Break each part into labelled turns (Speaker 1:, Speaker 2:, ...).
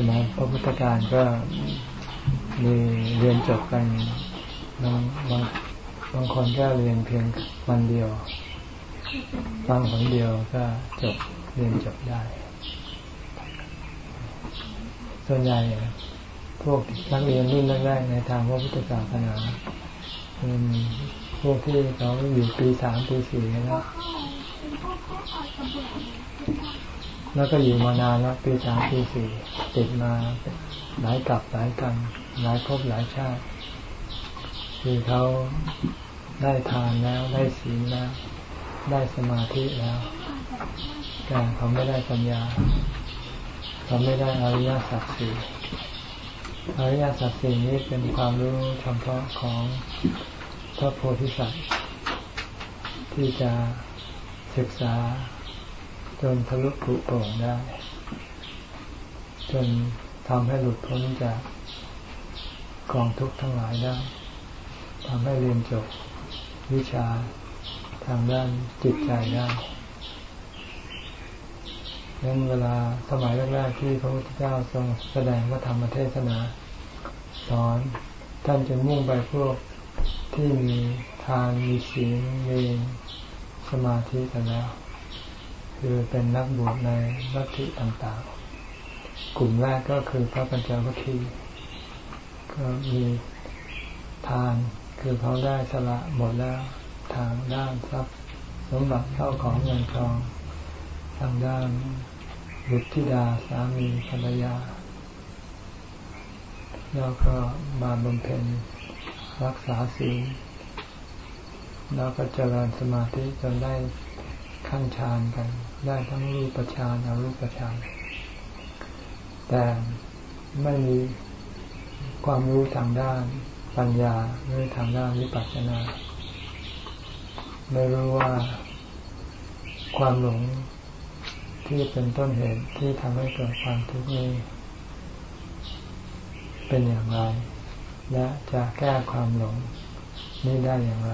Speaker 1: สมัยพระพุทธการก็มีเรียนจบกันบางบางบางคนก็เรียนเพียงวันเดียวฟังคนเดียวก็จบเรียนจบได้ ส่วนใหญ่พวกนักเรียนรุ่นแรกๆในทางพระพุทธศาสนาเป็นพวกที่เขาอยู่ปีสามปีสี่แล้ว แล้วก็อยู่มานานแล้วปีสามปีสี่ติดมาหลายกลับหลายกัน หลายภพหลายชาติ คือเขาได้ทานแล้วได้ศีลแล้ว ได้สมาธิแล้ว แต่เขาไม่ได้ปัญญา เขาไม่ได้อริยสัจสี่อริยสัจสี่นี้เป็นความรู้เฉพาะของพระโพธิสัตว์ที่จะศึกษา จนทะลุปุโปร่งได้ จนทำให้หลุดพ้นจากกองทุกข์ทั้งหลายได้ทำให้เรียนจบวิชาทางด้านจิตใจได้ดังเวลาสมัยแรกๆที่พระพุทธเจ้าทรงแสดงว่าธรรมเทศนา สอนท่านจะมุ่งไปพวกที่มีทานมีศีลมีสมาธิกันแล้ว คือเป็นนักบวชในลัทธิต่างๆ กลุ่มแรกก็คือพระปัญจวัคคีย์ก็มีทานคือเขาได้สละหมดแล้วทางด้านทรัพย์สมบัติเข้าของเงินทอง ทางด้านบุตรธิดาสามีภรรยา แล้วก็มาบำเพ็ญรักษาศีลแล้วก็เจริญสมาธิจนได้ขั้นฌานกัน ได้ทั้งรูปฌานอรูปฌานแต่ไม่มีความรู้ทางด้านปัญญาไม่ทางด้านวิปัสสนา ไม่รู้ว่าความหลงที่เป็นต้นเหตุที่ทำให้เกิดความทุกข์นี้เป็นอย่างไร และจะแก้ความหลงนี้ได้อย่างไร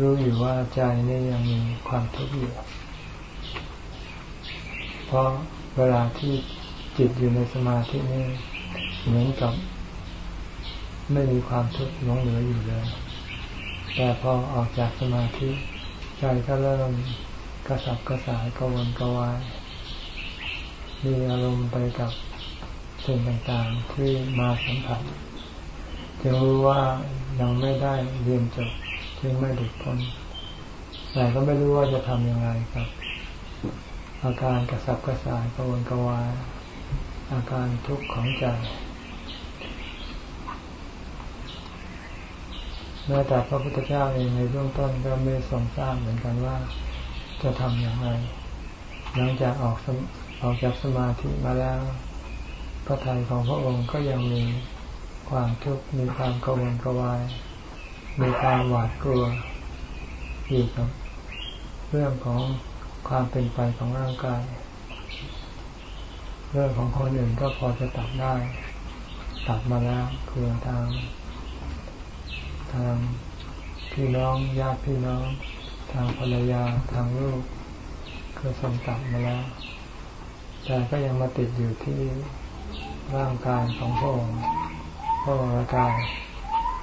Speaker 1: รู้อยู่ว่าใจนี่ยังมีความทุกข์อยู่ เพราะเวลาที่จิตอยู่ในสมาธินี่เหมือนกับ ไม่มีความทุกข์หลงเหลืออยู่เลย แต่พอออกจากสมาธิใจก็เริ่มกระสับกระส่ายกวนกวาย มีอารมณ์ไปกับสิ่งต่างๆที่มาสัมผัสจึงรู้ว่ายังไม่ได้เรียนจบจึงไม่หลุดพ้นแต่ก็ไม่รู้ว่าจะทำยังไงครับ อาการกระสับกระส่ายกระวนกระวายอาการทุกข์ของใจแม้แต่พระพุทธเจ้าเองในเบื้องต้นก็ไม่ทรงทราบเหมือนกันว่าจะทำอย่างไร หลังจากออกออกจากสมาธิมาแล้ว พระทัยของพระองค์ก็ยังมีความทุกข์มีความกังวลกระวาย มีความหวาดกลัวอีกครับเรื่องของ ความเป็นไปของร่างกาย เรื่องของคนอื่นก็พอจะตัดได้ ตัดมาแล้วคือทาง ทางพี่น้องญาติพี่น้อง ทางภรรยาทางลูกคือทรงตัดมาแล้ว แต่ก็ยังมาติดอยู่ที่ร่างกายของพระองค์พระวรากาย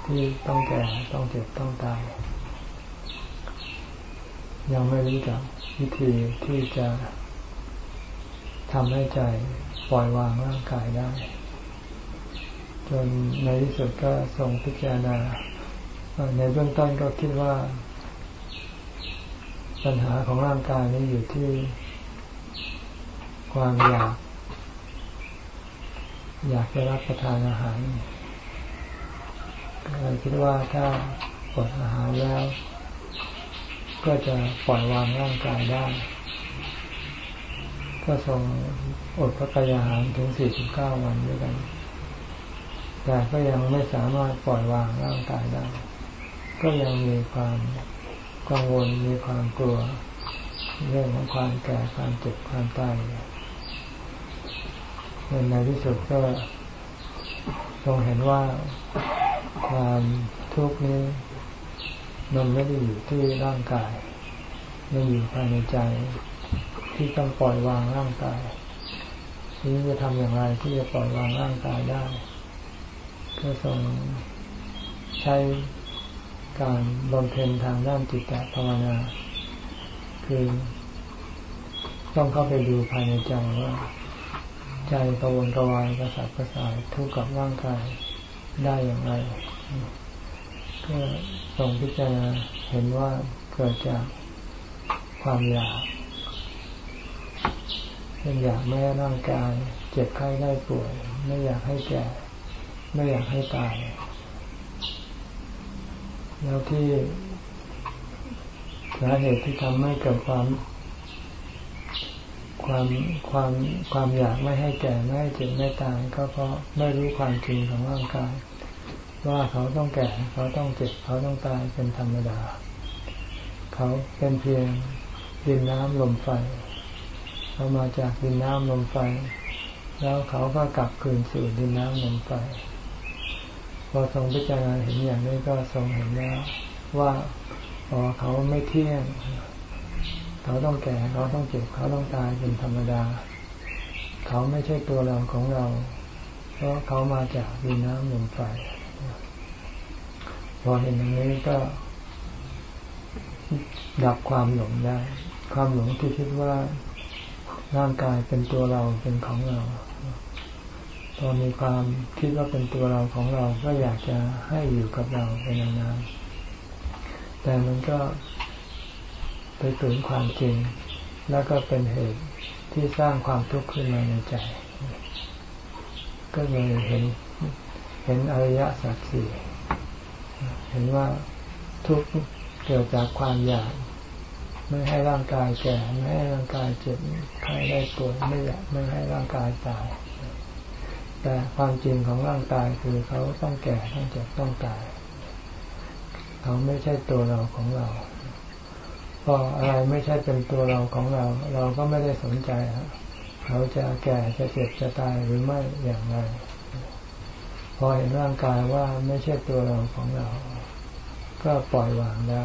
Speaker 1: ที่ต้องแก่ต้องเจ็บต้องตาย ยังไม่รู้จัก วิธีที่จะทำให้ใจปล่อยวางร่างกายได้ จนในที่สุดก็ทรงพิจารณา ในเบื้องต้นก็คิดว่า ปัญหาของร่างกายนี้อยู่ที่ความอยาก อยากจะรับประทานอาหารเลยคิดว่าถ้าอดอาหารแล้ว ก็จะปล่อยวางร่างกายได้ ก็ทรงอดพระกายาหารถึงสี่สิบเก้าวันด้วยกัน แต่ก็ยังไม่สามารถปล่อยวางร่างกายได้ ก็ยังมีความกังวล มีความกลัว เรื่องของความแก่ ความเจ็บ ความตายในที่สุดก็ทรงเห็นว่าความทุกข์นี้ มันไม่ได้อยู่ที่ร่างกาย มันอยู่ภายในใจ ที่ต้องปล่อยวางร่างกายนี้จะทำอย่างไรที่จะปล่อยวางร่างกายได้ก็ทรงใช้การบำเพ็ญทางด้านจิตตภาวนา คือต้องเข้าไปดูภายในใจว่า ใจกระวนกระวายกระสับกระส่ายทุกข์กับร่างกายได้อย่างไรก็ ทรงพิจารณาเห็นว่าเกิดจากความอยากเป็นอยากไม่ให้ร่างกายเจ็บไข้ได้ป่วย ไม่อยากให้แก่ ไม่อยากให้ตาย แล้วที่สาเหตุที่ทำให้เกิดความ ความความความอยากไม่ให้แก่ไม่ให้เจ็บไม่ตาย ก็เพราะไม่รู้ความจริงของร่างกาย ว่าเขาต้องแก่ เขาต้องเจ็บ เขาต้องตายเป็นธรรมดา เขาเป็นเพียงดินน้ำลมไฟ เขามาจากดินน้ำลมไฟ แล้วเขาก็กลับคืนสู่ดินน้ำลมไฟ พอทรงพิจารณาเห็นอย่างนี้ก็ทรงเห็นแล้วว่าอ๋อเขาไม่เที่ยง เขาต้องแก่ เขาต้องเจ็บ เขาต้องตายเป็นธรรมดา เขาไม่ใช่ตัวเราของเรา เพราะเขามาจากดินน้ำลมไฟ พอเห็นอย่างนี้ก็ดับความหลงได้ ความหลงที่คิดว่าร่างกายเป็นตัวเราเป็นของเราพอมีความคิดว่าเป็นตัวเราของเราก็อยากจะให้อยู่กับเราเป็นนานๆแต่มันก็ไปถึงความจริง แล้วก็เป็นเหตุที่สร้างความทุกข์ขึ้นมาในใจ ก็เลยเห็นเห็นอริยสัจสี่ เห็นว่าทุกข์เกิดจากความอยาก ไม่ให้ร่างกายแก่ ไม่ให้ร่างกายเจ็บใครได้ป่วยไม่อยากไม่ให้ร่างกายตาย แต่ความจริงของร่างกายคือเขาต้องแก่ต้องเจ็บต้องตายเขาไม่ใช่ตัวเราของเราพออะไรไม่ใช่เป็นตัวเราของเรา เราก็ไม่ได้สนใจเขาจะแก่จะเจ็บจะตายหรือไม่อย่างไร อเห็นร่างกายว่าไม่ใช่ตัวเราของเรา ก็ปล่อยวางได้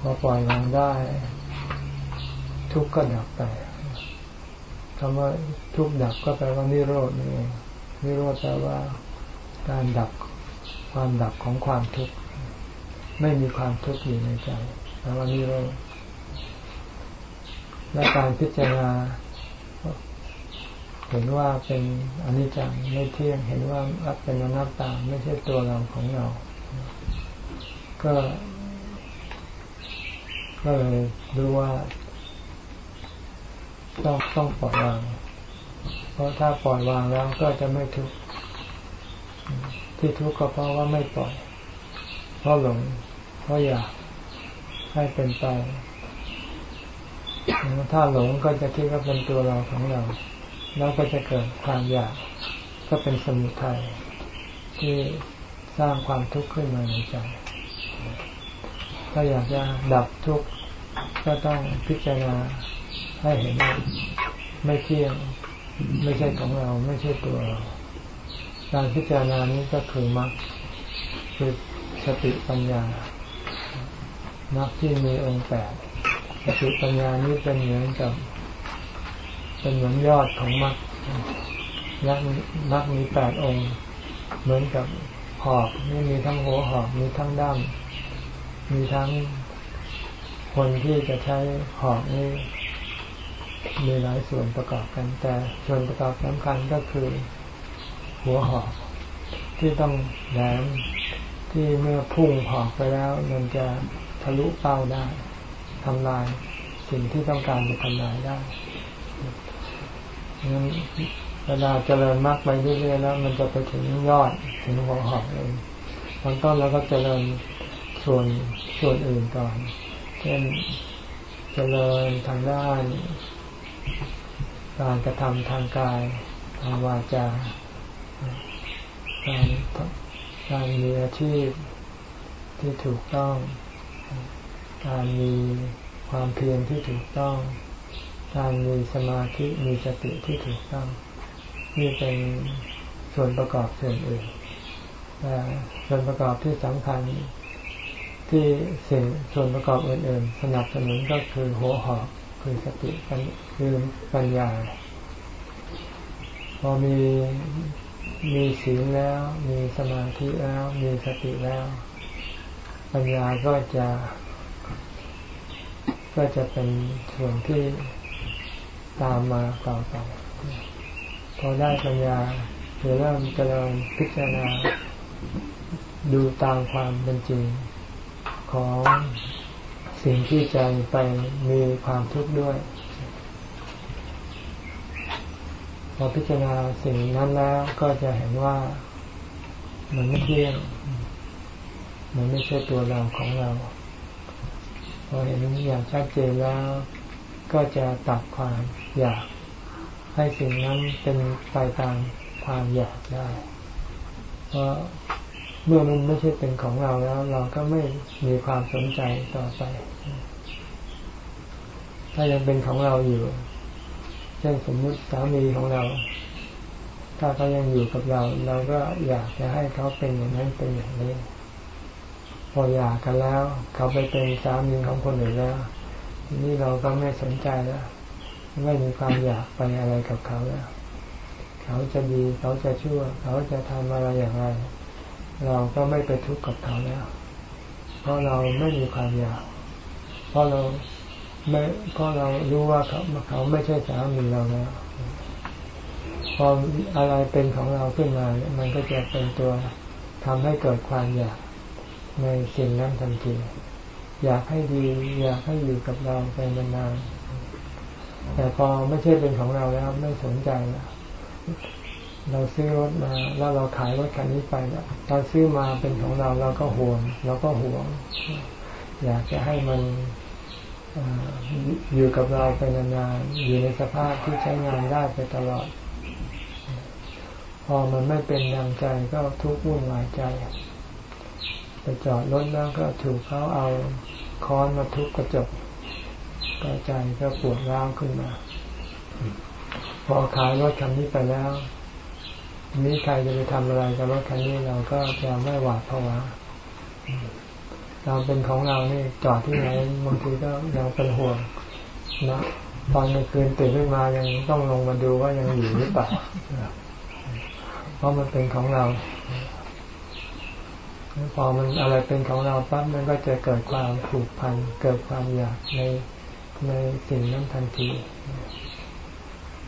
Speaker 1: พอปล่อยวางได้ ทุกข์ก็ดับไปคำว่าทุกข์ดับก็แปลว่านิโรธนี่เองนิโรธแปลว่าการดับความดับของความทุกข์ไม่มีความทุกข์อยู่ในใจแปลว่านิโรธและการพิจารณา เห็นว่าเป็นอนิจจังไม่เที่ยง เห็นว่าเป็นอนัตตาไม่ใช่ตัวเราของเรา ก็ ก็เลยรู้ว่า ต้องต้องปล่อยวาง เพราะถ้าปล่อยวางแล้วก็จะไม่ทุกข์ที่ทุกข์ก็เพราะว่าไม่ปล่อย เพราะหลง เพราะอยากให้เป็นไป ถ้าหลงก็จะคิดว่าเป็นตัวเราของเรา แล้วก็จะเกิดความอยากก็เป็นสมุทัยที่สร้างความทุกข์ขึ้นมาในใจ ถ้าอยากจะดับทุกข์ก็ต้องพิจารณาให้เห็นว่าไม่เที่ยงไม่ใช่ของเราไม่ใช่ตัวเรา การพิจารณานี้ก็คือมรรคคือสติปัญญามรรคที่มีองค์แปดสติปัญญานี้เป็นเหมือนกับ เป็นเหมือนยอดของมรรคมรรคมรรคมีแปดองค์ เหมือนกับหอกนี่มีทั้งหัวหอกมีทั้งด้ามมีทั้งคนที่จะใช้หอกนี่มีหลายส่วนประกอบกัน แต่ส่วนประกอบสำคัญก็คือ หัวหอก ที่ต้องแหลมที่เมื่อพุ่งหอกไปแล้ว มันจะทะลุเป้าได้ทำลายสิ่งที่ต้องการจะทำลายได้ งั้นเวลาเจริญมากไปเรื่อยๆแล้ว มันจะไปถึงยอดถึงหัวหอกเองตอนต้นเราก็เจริญส่วนส่วนอื่นก่อน เช่นเจริญทางด้าน การกระทำทางกายทางวาจาการการมีอาชีพที่ถูกต้อง การมีความเพียรที่ถูกต้อง การมีสมาธิมีสติที่ถูกต้องนี่เป็นส่วนประกอบส่วนอื่นแต่ส่วนประกอบที่สำคัญที่สิ่งส่วนประกอบอื่นๆ สนับสนุนก็คือหัวหอกคือสติคือปัญญา พอมีมีศีลแล้ว มีสมาธิแล้ว มีสติแล้ว ปัญญาก็จะ ก็จะเป็นส่วนที่ ตามมาต่อไปพอได้ปัญญาเดี๋ยวเริ่มเจริญพิจารณาดูตามความเป็นจริงของสิ่งที่ใจไปมีความทุกข์ด้วย พอพิจารณาสิ่งนั้นแล้วก็จะเห็นว่ามันไม่เที่ยงมันไม่ใช่ตัวเราของเรา พอเห็นอย่างชัดเจนแล้วก็จะตัดความ อยาก ให้สิ่งนั้นเป็นไปตามความอยากได้ เพราะเมื่อมันไม่ใช่เป็นของเราแล้ว เราก็ไม่มีความสนใจต่อไป ถ้ายังเป็นของเราอยู่ เช่นสมมุติสามีของเรา ถ้าเขายังอยู่กับเรา เราก็อยากจะให้เขาเป็นอย่างนั้นเป็นอย่างนี้ พออยากกันแล้ว เขาไปเป็นสามีของคนอื่นแล้วนี่เราก็ไม่สนใจแล้ว ไม่มีความอยากไปอะไรกับเขาแล้ว เขาจะดีเขาจะชั่ว เขาจะทำอะไรอย่างไร เราก็ไม่ไปทุกข์กับเขาแล้ว เพราะเราไม่มีความอยาก เพราะเราไม่เพราะเรารู้ว่าเขาเขาไม่ใช่สามีเราแล้วพออะไรเป็นของเราขึ้นมา มันก็จะเป็นตัวทำให้เกิดความอยากในสิ่งนั้นทันทีอยากให้ดี อยากให้อยู่กับเราไปนานๆ แต่พอไม่ใช่เป็นของเราแล้วไม่สนใจแล้วเราซื้อรถมาแล้วเราขายรถคันนี้ไปแล้วตอนซื้อมาเป็นของเราเราก็ห่วงเราก็ห่วง อยากจะให้มันอยู่กับเราไปนานๆอยู่ในสภาพที่ใช้งานได้ไปตลอด พอมันไม่เป็นดังใจก็ทุกข์วุ่นวายใจไปจอดรถแล้วก็ถูกเขาเอาค้อนมาทุบกระจก ก็ใจก็ปวดร้าวขึ้นมา พอขายรถคันนี้ไปแล้วนี้ใครจะไปทำอะไรกับรถคันนี้เราก็จะไม่หวาดผวาเราเป็นของเรานี่จอดที่ไหนบางทีก็ยังเป็นห่วงนะตอนกลางคืนตื่นขึ้นมายังต้องลงมาดูว่ายังอยู่หรือเปล่าเพราะมันเป็นของเราพอมันอะไรเป็นของเราปั๊บมันก็จะเกิดความผูกพันเกิดความอยากใน ในสิ่งนั้นทันที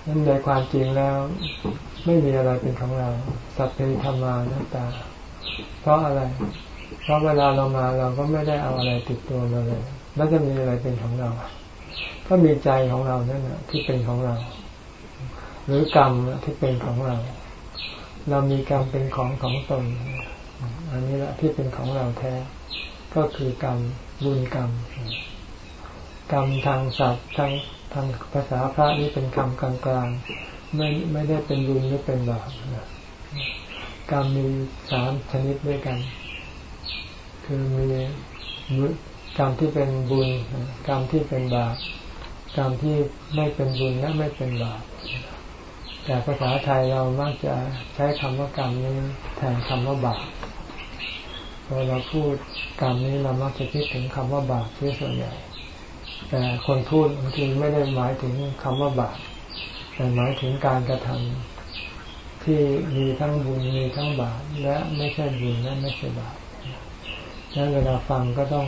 Speaker 1: นั่นโดยความจริงแล้ว ไม่มีอะไรเป็นของเรา สัพเพธรรมานัตตา เพราะอะไร เพราะเวลาเรามาเราก็ไม่ได้เอาอะไรติดตัวมาเลย แล้วจะมีอะไรเป็นของเรา ก็มีใจของเรานั่นแหละที่เป็นของเรา หรือกรรมที่เป็นของเรา เรามีกรรมเป็นของของตน อันนี้แหละที่เป็นของเราแท้ ก็คือกรรมบุญกรรม กรรมทางสัตว์ทางทางภาษาพระนี่เป็นคำกลางๆไม่ไม่ได้เป็นบุญหรือเป็นบาปกรรมมีสามชนิดด้วยกัน คือมีกรรมที่เป็นบุญกรรมที่เป็นบาปกรรมที่ไม่เป็นบุญและไม่เป็นบาปแต่ภาษาไทยเรามักจะใช้คำว่ากรรมนี้แทนคำว่าบาปพอเราพูดกรรมนี้เรามักจะคิดถึงคำว่าบาปที่ส่วนใหญ่ แต่คนพูดบางทีไม่ได้หมายถึงคำว่าบาปแต่หมายถึงการกระทำที่มีทั้งบุญมีทั้งบาปและไม่ใช่บุญและไม่ใช่บาปนั้นเวลาฟังก็ต้อง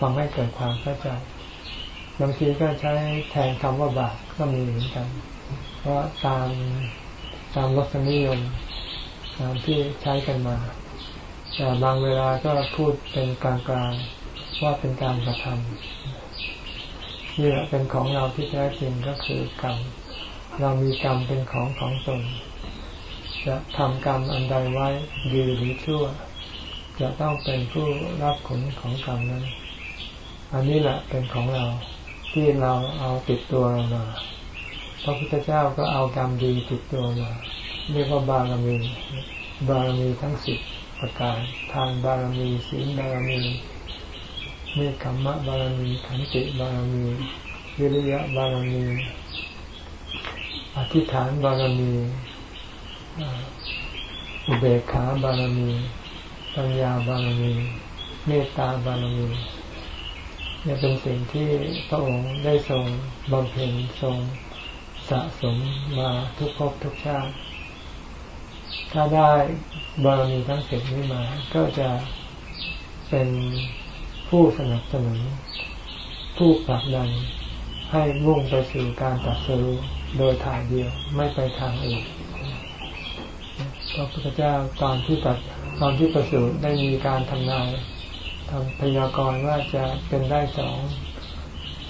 Speaker 1: ฟังให้เกิดความเข้าใจบางทีก็ใช้แทนคำว่าบาปก็มีเหมือนกัน เพราะตามตามรสนิยมตามที่ใช้กันมาแต่บางเวลาก็พูดเป็นกลางๆว่าเป็นการกระทำ นี่แหละเป็นของเราที่แท้จริงก็คือกรรม เรามีกรรมเป็นของของตน จะทำกรรมอันใดไว้ดีหรือชั่ว จะต้องเป็นผู้รับผลของกรรมนั้น อันนี้แหละเป็นของเราที่เราเอาติดตัวเรามา พระพุทธเจ้าก็เอากรรมดีติดตัวมา เรียกว่าบารมี บารมีทั้งสิบประการ ทางบารมีศีลบารมี เมฆขมมะบารมีขันติบารมีวิริยะบารมีอธิษฐานบารมีอุเบกขาบารมีปัญญาบารมี เมตตาบารมีเนี่ยเป็นสิ่งที่พระองค์ได้ทรงบำเพ็ญทรงสะสมมาทุกภพทุกชาติ ถ้าได้บารมีทั้งสิบนี้มา ก็จะเป็น ผู้สนับสนุน ผู้ผลักดันให้มุ่งไปสู่การตัดสู้โดยทางเดียวไม่ไปทางอื่นพระพุทธเจ้าตอนที่ตัดตอนที่ประสูติได้มีการทำนายทำพยากรณ์ว่าจะเป็นได้สอง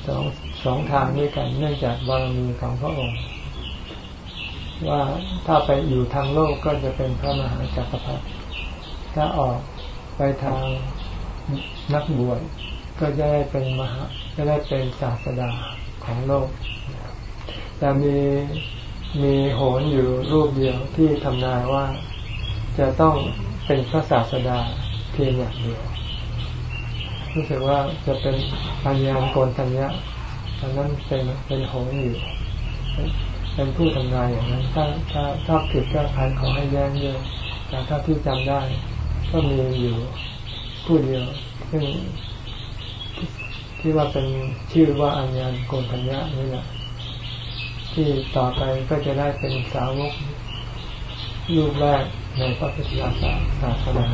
Speaker 1: สองสองทางด้วยกัน เนื่องจากบารมีของพระองค์ ว่าถ้าไปอยู่ทางโลกก็จะเป็นพระมหาจักรพรรดิถ้าออกไปทาง นักบวชก็จะได้เป็นมหาจะได้เป็นศาสดาของโลก แต่มีมีโหนอยู่รูปเดียวที่ทำนายว่าจะต้องเป็นพระศาสดาเพียงอย่างเดียวรู้สึกว่าจะเป็นปัญญาโกนทัญญะอันนั้นเป็นเป็นโหนอยู่ เป็นผู้ทำนายอย่างนั้น ถ้าถ้าถ้าผิดก็พันขอให้แย้งเยอะแต่ถ้าที่จำได้ ก็มีอยู่ ผู้เดียวซึ่งที่ว่าเป็นชื่อว่าอัญญาณโกนทัญญะนี่แหละที่ต่อไปก็จะได้เป็นสาวกรูปแรกในพระพุทธศาสนา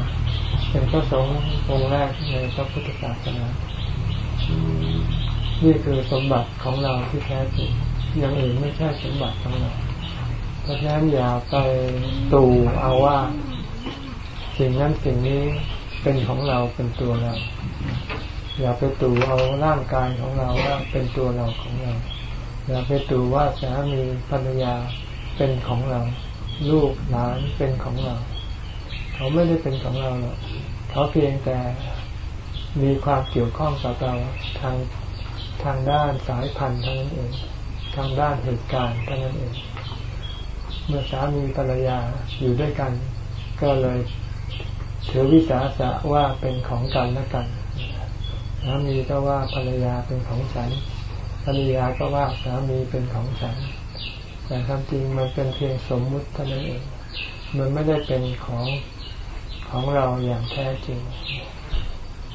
Speaker 1: เป็นพระสงฆ์องค์แรกในพระพุทธศาสนา นี่คือสมบัติของเราที่แท้จริงอย่างอื่นไม่ใช่สมบัติของเราเพราะฉะนั้นอย่าไปตูเอาว่า สิ่งนั้นสิ่งนี้ เป็นของเราเป็นตัวเรา อย่าไปตู่เอาร่างกายของเราว่าเป็นตัวเราของเรา อย่าไปตู่ว่าสามีภรรยาเป็นของเรา ลูกหลานเป็นของเรา เขาไม่ได้เป็นของเราหรอกเขาเพียงแต่มีความเกี่ยวข้องกับเราทางทางด้านสายพันธุ์เท่านั้นเอง ทางด้านเหตุการณ์เท่านั้นเอง เมื่อสามีภรรยาอยู่ด้วยกัน ก็เลย ถือวิสาสะว่าเป็นของกันและกันสามีก็ว่าภรรยาเป็นของฉันภรรยาก็ว่าสามีเป็นของฉัน แต่ความจริงมันเป็นเพียงสมมุติเท่านั้นเอง มันไม่ได้เป็นของของเราอย่างแท้จริง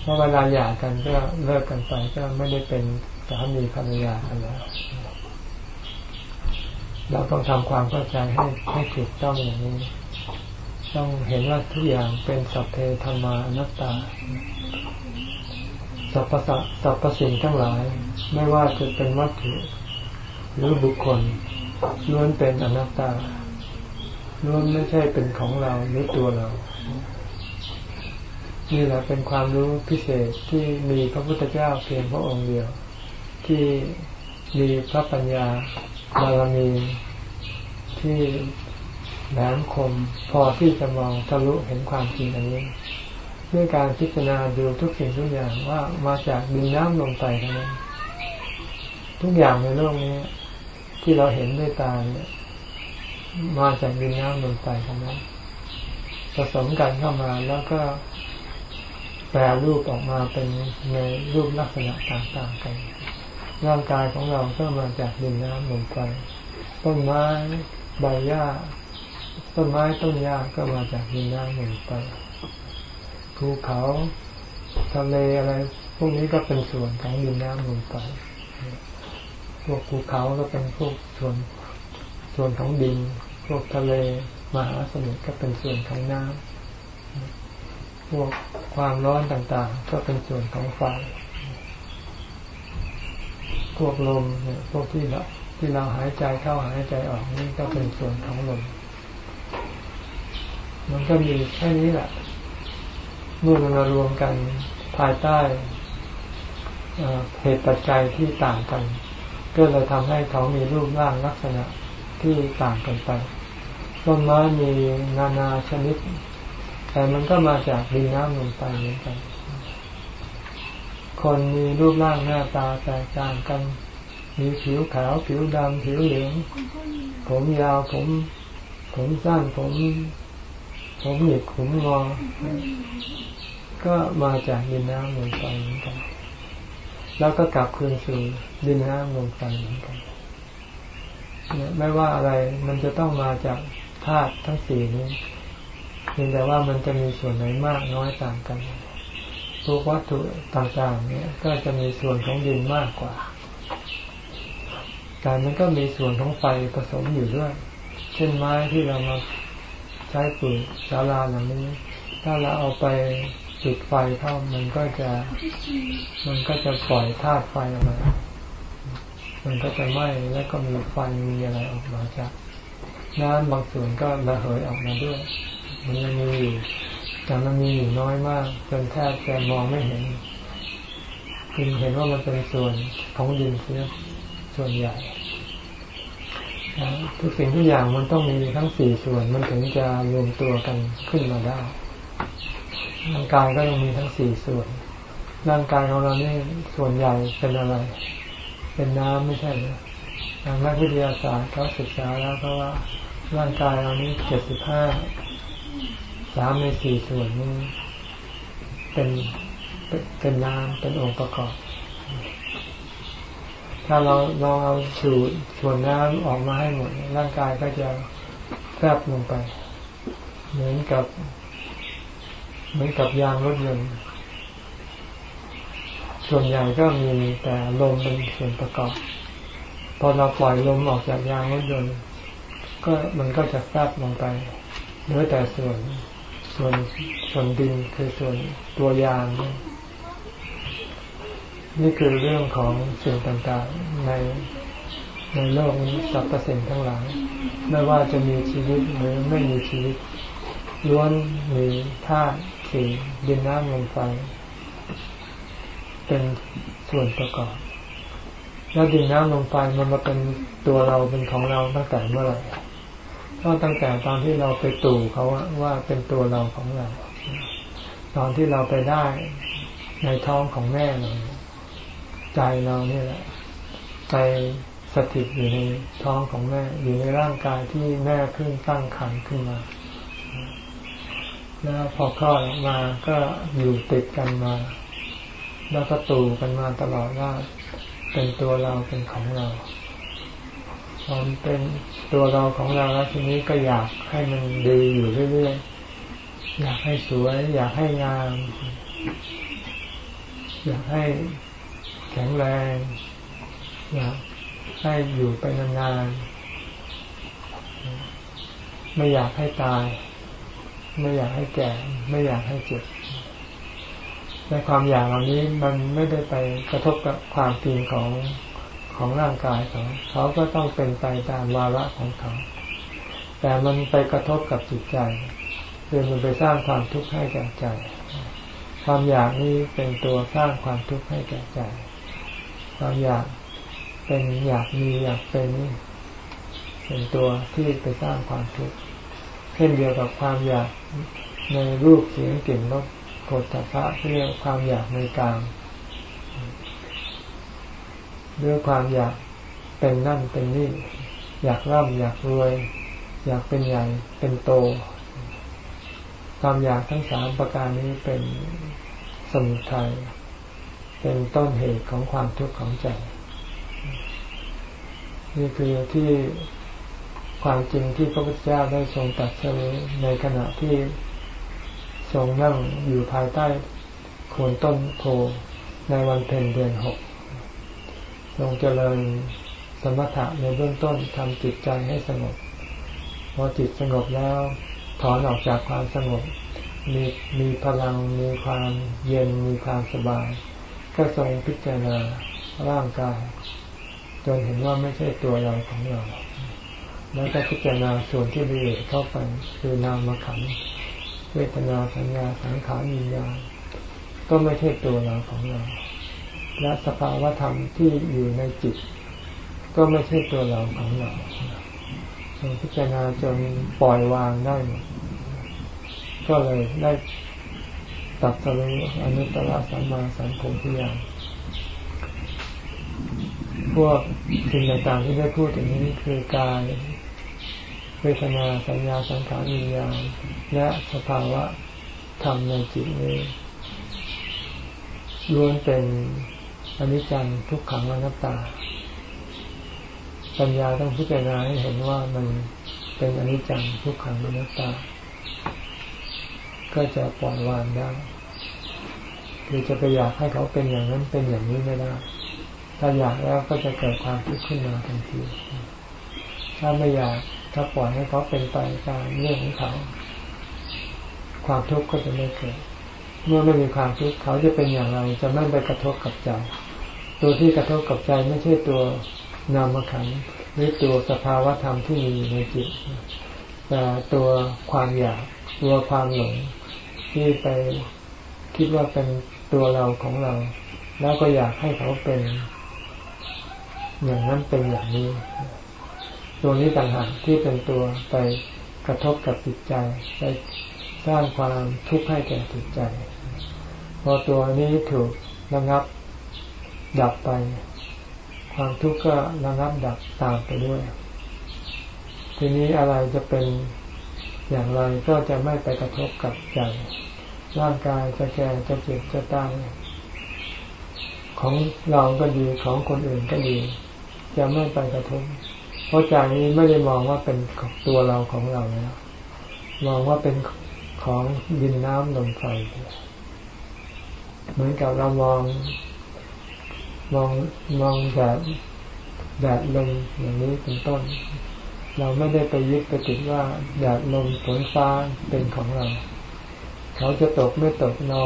Speaker 1: เพราะเวลาหย่ากันก็เลิกกันไปก็ไม่ได้เป็นสามีภรรยากันแล้ว เราต้องทำความเข้าใจให้ให้ถูกต้องอย่างนี้ ต้องเห็นว่าทุกอย่างเป็นสัพเพธรรมานัตตาสรรพสัสรรพสิ่งทั้งหลาย ไม่ว่าจะเป็นวัตถุหรือบุคคลล้วนเป็นอนัตตาล้วนไม่ใช่เป็นของเราหรือตัวเรา นี่แหละเป็นความรู้พิเศษที่มีพระพุทธเจ้าเพียงพระองค์เดียว ที่มีพระปัญญาบารมีที่ แหลมคมพอที่จะมองทะลุเห็นความจริงอันนี้ด้วยการพิจารณาดูทุกสิ่งทุกอย่างว่ามาจากดินน้ำลมไฟเท่านั้นทุกอย่างในโลกนี้ ที่เราเห็นด้วยตาเนี่ยมาจากดินน้ำลมไฟทั้งนั้นผสมกันเข้ามาแล้วก็แปรรูปออกมาเป็นในรูปลักษณะต่างๆกัน ร่างกายของเราก็มาจากดินน้ำลมไฟต้นไม้ใบหญ้า ต้นไม้ต้นหญ้าก็มาจากดินน้ำลมไฟภูเขาทะเลอะไร พวกนี้ก็เป็นส่วนของดินน้ำลมไฟพวกภูเขาก็เป็นพวกส่วนส่วนของดิน พวกทะเลมหาสมุทรก็เป็นส่วนของน้ำพวกความร้อนต่างๆ ก็เป็นส่วนของไฟพวกลมเนี่ยพวกที่เราที่เราหายใจเข้าหายใจออกนี่ก็เป็นส่วนของลม มันก็มีแค่นี้แหละเมื่อมันมารวมกันภายใต้เหตุปัจจัยที่ต่างกัน ก็เลยทำให้เขามีรูปร่างลักษณะที่ต่างกันไปต้นไม้มีนานาชนิด แต่มันก็มาจากดินน้ำลมไฟเหมือนกัน คนมีรูปร่างหน้าตาแตกต่างกัน มีผิวขาว ผิวดำผิวเหลือง ผมยาวผม ผมสั้นผม ผมหยิกผมงอก็มาจากดินน้ำลมไฟเหมือนกัน แล้วก็กลับคืนสู่ดินน้ำลมไฟเหมือนกันเนี่ยไม่ว่าอะไรมันจะต้องมาจากธาตุทั้งสี่นี้เพียงแต่ว่ามันจะมีส่วนไหนมากน้อยต่างกันทุกวัตถุต่างๆ เนี่ย ก็จะมีส่วนของดินมากกว่า แต่มันก็มีส่วนของไฟผสมอยู่ด้วย เช่นไม้ที่เรามา ช้ปลูกศาลาหลังนี้ ถ้าเราเอาไปจุดไฟเข้ามันก็จะ มันก็จะปล่อยธาตุไฟออกมา มันก็จะไหม้แล้วก็มีไฟมีอะไรออกมาจากน้ำบางส่วนก็ระเหยออกมาด้วย มันยังมีอยู่แต่มันมีอยู่น้อยมาก จนแทบจะมองไม่เห็นคุณเห็นว่ามันเป็นส่วนของดินเสียส่วนใหญ่ ทุกสิ่งทุกอย่างมันต้องมีทั้งสี่ส่วน มันถึงจะรวมตัวกันขึ้นมาได้ ร่างกายก็ยังมีทั้งสี่ส่วน ร่างกายของเรานี่ส่วนใหญ่เป็นอะไร เป็นน้ำไม่ใช่หรอทางนักวิทยาศาสตร์เขาศึกษาแล้วก็ว่าร่างกายเรานี้เจ็ดสิบห้าสามในสี่ส่วนนี้เป็นเป็นน้ำเป็นองค์ประกอบ ถ้าเราลองเอาสูตรส่วนน้ำออกมาให้หมด ร่างกายก็จะแฟบลงไป เหมือนกับ เหมือนกับยางรถยนต์ส่วนใหญ่ก็มีแต่ลมเป็นส่วนประกอบ พอเราปล่อยลมออกจากยางรถยนต์ก็มันก็จะแฟบลงไปเหลือแต่ส่วนส่วนส่วนดินคือส่วนตัวยางนี่ นี่คือเรื่องของสิ่งต่างๆในในโลกนี้สรรพสิ่งทั้งหลาย ไม่ว่าจะมีชีวิตหรือไม่มีชีวิตล้วนมีธาตุสี่ดินน้ำลมไฟเป็นส่วนประกอบ แล้วดินน้ำลมไฟมันมาเป็นตัวเราเป็นของเราตั้งแต่เมื่อไหร่ก็ตั้งแต่ตอนที่เราไปตู่เขาว่าเป็นตัวเราของเรา ตอนที่เราไปได้ในท้องของแม่เรา ใจเราเนี่ยแหละไปสถิตอยู่ในท้องของแม่ อยู่ในร่างกายที่แม่ขึ้นตั้งขันขึ้นมา แล้วพอคลอดออกมาก็อยู่ติดกันมา แล้วก็ตูกันมาตลอดว่าเป็นตัวเราเป็นของเราพอเป็นตัวเราของเราแล้วทีนี้ก็อยากให้มันดีอยู่เรื่อยๆอยากให้สวย อยากให้งาม อยากให้ แข็งแรงอยากให้อยู่ไปนานๆ ไม่อยากให้ตาย ไม่อยากให้แก่ ไม่อยากให้เจ็บในความอยากเหล่านี้มันไม่ได้ไปกระทบกับความจริงของของร่างกายเขาเขาก็ต้องเป็นไปตามวาระของเขา แต่มันไปกระทบกับจิตใจคือมันไปสร้างความทุกข์ให้แก่ใจ ความอยากนี้เป็นตัวสร้างความทุกข์ให้แก่ใจ ความอยากเป็นอยากมีอยากเป็นเป็นตัวที่ไปสร้างความทุกข์เช่นเดียวกับความอยากในรูปเสียงกลิ่นรสโผฏฐัพพะที่เรียกความอยากในกามด้วยความอยากเป็นนั่นเป็นนี่ อยากร่ำอยากรวย อยากเป็นใหญ่เป็นโต ความอยากทั้งสามประการนี้เป็นสมุทัย เป็นต้นเหตุของความทุกข์ของใจ นี่คือที่ความจริงที่พระพุทธเจ้าได้ทรงตัดสินในขณะที่ทรงนั่งอยู่ภายใต้โคนต้นโพในวันเพ็ญเดือนหกทรงเจริญสมถะในเบื้องต้นทำจิตใจให้สงบพอจิตสงบแล้วถอนออกจากความสงบมีมีพลังมีความเย็นมีความสบาย ก็ทรงพิจารณาร่างกาย จนเห็นว่าไม่ใช่ตัวเราของเรา แล้วก็พิจารณาส่วนที่ละเอียดเข้าไปคือนามขันเวทนาสัญญาสังขารวิญญาณก็ไม่ใช่ตัวเราของเรา และสภาวะธรรมที่อยู่ในจิต ก็ไม่ใช่ตัวเราของเราจนพิจารณาจนปล่อยวางได้ก็เลยได้ ตัดสรุอนุตตรสัมมาสัมโพธิญาณพวกสิ่งต่างๆที่ได้พูดถึงนี้คือกายเวทนาสัญญาสังขารวิญญาณและสภาวะธรรมในจิตนี้ล้วนเป็นอนิจจังทุกขังอนัตตา ปัญญาต้องพิจารณาให้เห็นว่ามันเป็นอนิจจังทุกขังอนัตตา ก็จะปล่อยวางได้คือจะไปอยากให้เขาเป็นอย่างนั้นเป็นอย่างนี้ไม่ได้ ถ้าอยากแล้วก็จะเกิดความทุกข์ขึ้นมาทันที ถ้าไม่อยากถ้าปล่อยให้เขาเป็นไปตามเรื่องของเขา ความทุกข์ก็จะไม่เกิด เมื่อไม่มีความทุกข์เขาจะเป็นอย่างไร จะไม่ไปกระทบกับใจ ตัวที่กระทบกับใจไม่ใช่ตัวนามขันหรือตัวสภาวะธรรมที่มีในจิตแต่ตัวความอยากตัวความหลง ที่ไปคิดว่าเป็นตัวเราของเรา แล้วก็อยากให้เขาเป็น อย่างนั้นเป็นอย่างนี้ ตัวนี้ต่างหากที่เป็นตัวไปกระทบกับจิตใจไปสร้างความทุกข์ให้แก่จิตใจ พอตัวนี้ถูกระงับดับไป ความทุกข์ก็ระงับดับตามไปด้วย ทีนี้อะไรจะเป็นอย่างไรก็จะไม่ไปกระทบกับใจ ร่างกายจะแก่จะเจ็บจะตายของเราก็ดีของคนอื่นก็ดีจะไม่ไปกระทบ เพราะใจนี้ไม่ได้มองว่าเป็นตัวเราของเราแล้วมองว่าเป็นของดินน้ำลมไฟเหมือนกับเรามอง มองมองแบบแดดลมอย่างนี้เป็นต้น เราไม่ได้ไปยึดไปติดว่าแดดลมฝนฟ้าเป็นของเรา เขาจะตกไม่ตกเรา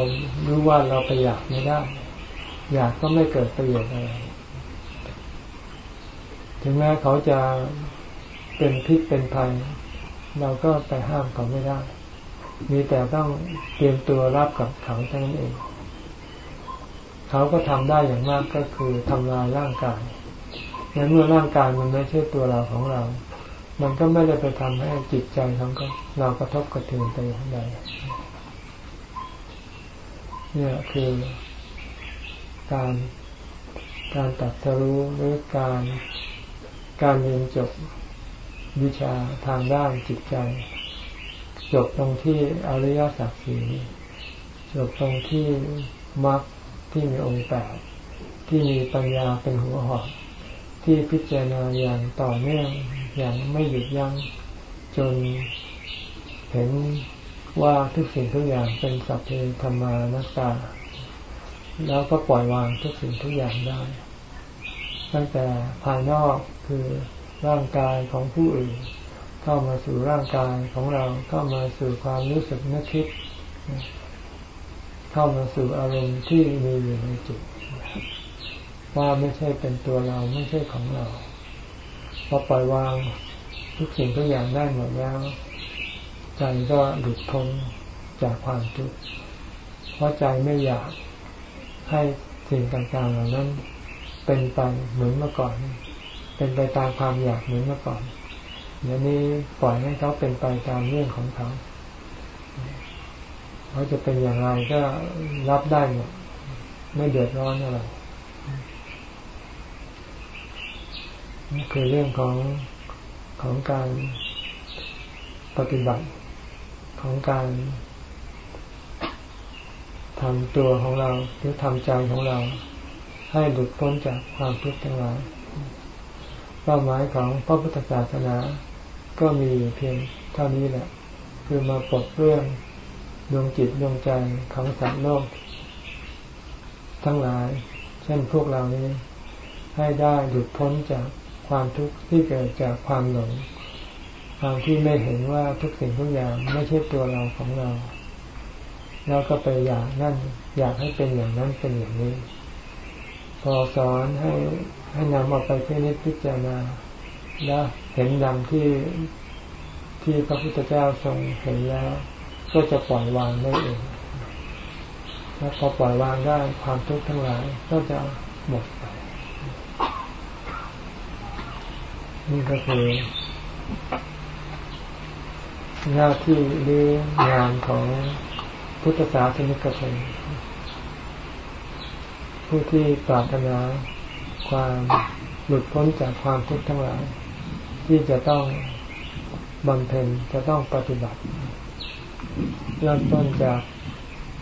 Speaker 1: รู้ว่าเราไปอยากไม่ได้ อยากก็ไม่เกิดประโยชน์อะไร ถึงแม้เขาจะเป็นพิษเป็นภัย เราก็ไปห้ามเขาไม่ได้ มีแต่ต้องเตรียมตัวรับกับเขาเท่านั้นเอง เขาก็ทำได้อย่างมากก็คือทำลายร่างกายงั้นเมื่อร่างกายมันไม่ใช่ตัวเราของเรา มันก็ไม่ได้ไปทำให้จิตใจของเรากระทบกระเทือนไปอย่างใด เนี่ยคือการการตัดสรู้หรือการการเรียนจบวิชาทางด้านจิตใจ จบตรงที่อริยสัจสี่จบตรงที่มรรคที่มีองค์แปดที่มีปัญญาเป็นหัวหอกที่พิจารณาอย่างต่อเนื่องอย่างไม่หยุดยัง้งจนเห็น ว่าทุกสิ่งทุกอย่างเป็นสัพเพธรรมานัตตา แล้วก็ปล่อยวางทุกสิ่งทุกอย่างได้ ตั้งแต่ภายนอกคือร่างกายของผู้อื่น เข้ามาสู่ร่างกายของเราเข้ามาสู่ความรู้สึกนึกคิด เข้ามาสู่อารมณ์ที่มีอยู่ในจิตว่าไม่ใช่เป็นตัวเราไม่ใช่ของเราพอปล่อยวางทุกสิ่งทุกอย่างได้หมดแล้ว ใจก็หลุดพ้นจากความทุกข์ เพราะใจไม่อยากให้สิ่งต่างๆเหล่านั้น เป็นไปเหมือนเมื่อก่อน เป็นไปตามความอยากเหมือนเมื่อก่อนเดี๋ยวนี้ปล่อยให้เขาเป็นไปตามเรื่องของเขา เขาจะเป็นอย่างไรก็รับได้หมด ไม่เดือดร้อนอะไรนี่คือเรื่องของของการปฏิบัติ ของการทำตัวของเราหรือทำใจของเรา ให้หลุดพ้นจากความทุกข์ทั้งหลายเป้าหมายของพระพุทธศาสนา ก็มีเพียงเท่านี้แหละ คือมาปลดเรื่องดวงจิตดวงใจของสัตว์โลก ทั้งหลาย เช่นพวกเรานี้ ให้ได้หลุดพ้นจากความทุกข์ที่เกิดจากความหลง ความที่ไม่เห็นว่าทุกสิ่งทุกอย่างไม่ใช่ตัวเราของเรา แล้วก็ไปอยากนั่นอยากให้เป็นอย่างนั้นเป็นอย่างนี้ พอสอนให้ให้นำออกไปเพื่นิพิจารณาแล้วเห็นดังที่ที่พระพุทธเจ้าทรงเห็นแล้ว ก็จะปล่อยวางได้เองแล้วพอปล่อยวางได้ความทุกข์ทั้งหลายก็จะหมดไป นี่ก็คือ หน้าที่หรืองานของพุทธศาสนิกชนผู้ที่ปรารถนาความหลุดพ้นจากความทุกข์ทั้งหลาย ที่จะต้องบำเพ็ญจะต้องปฏิบัติเริ่มต้นจาก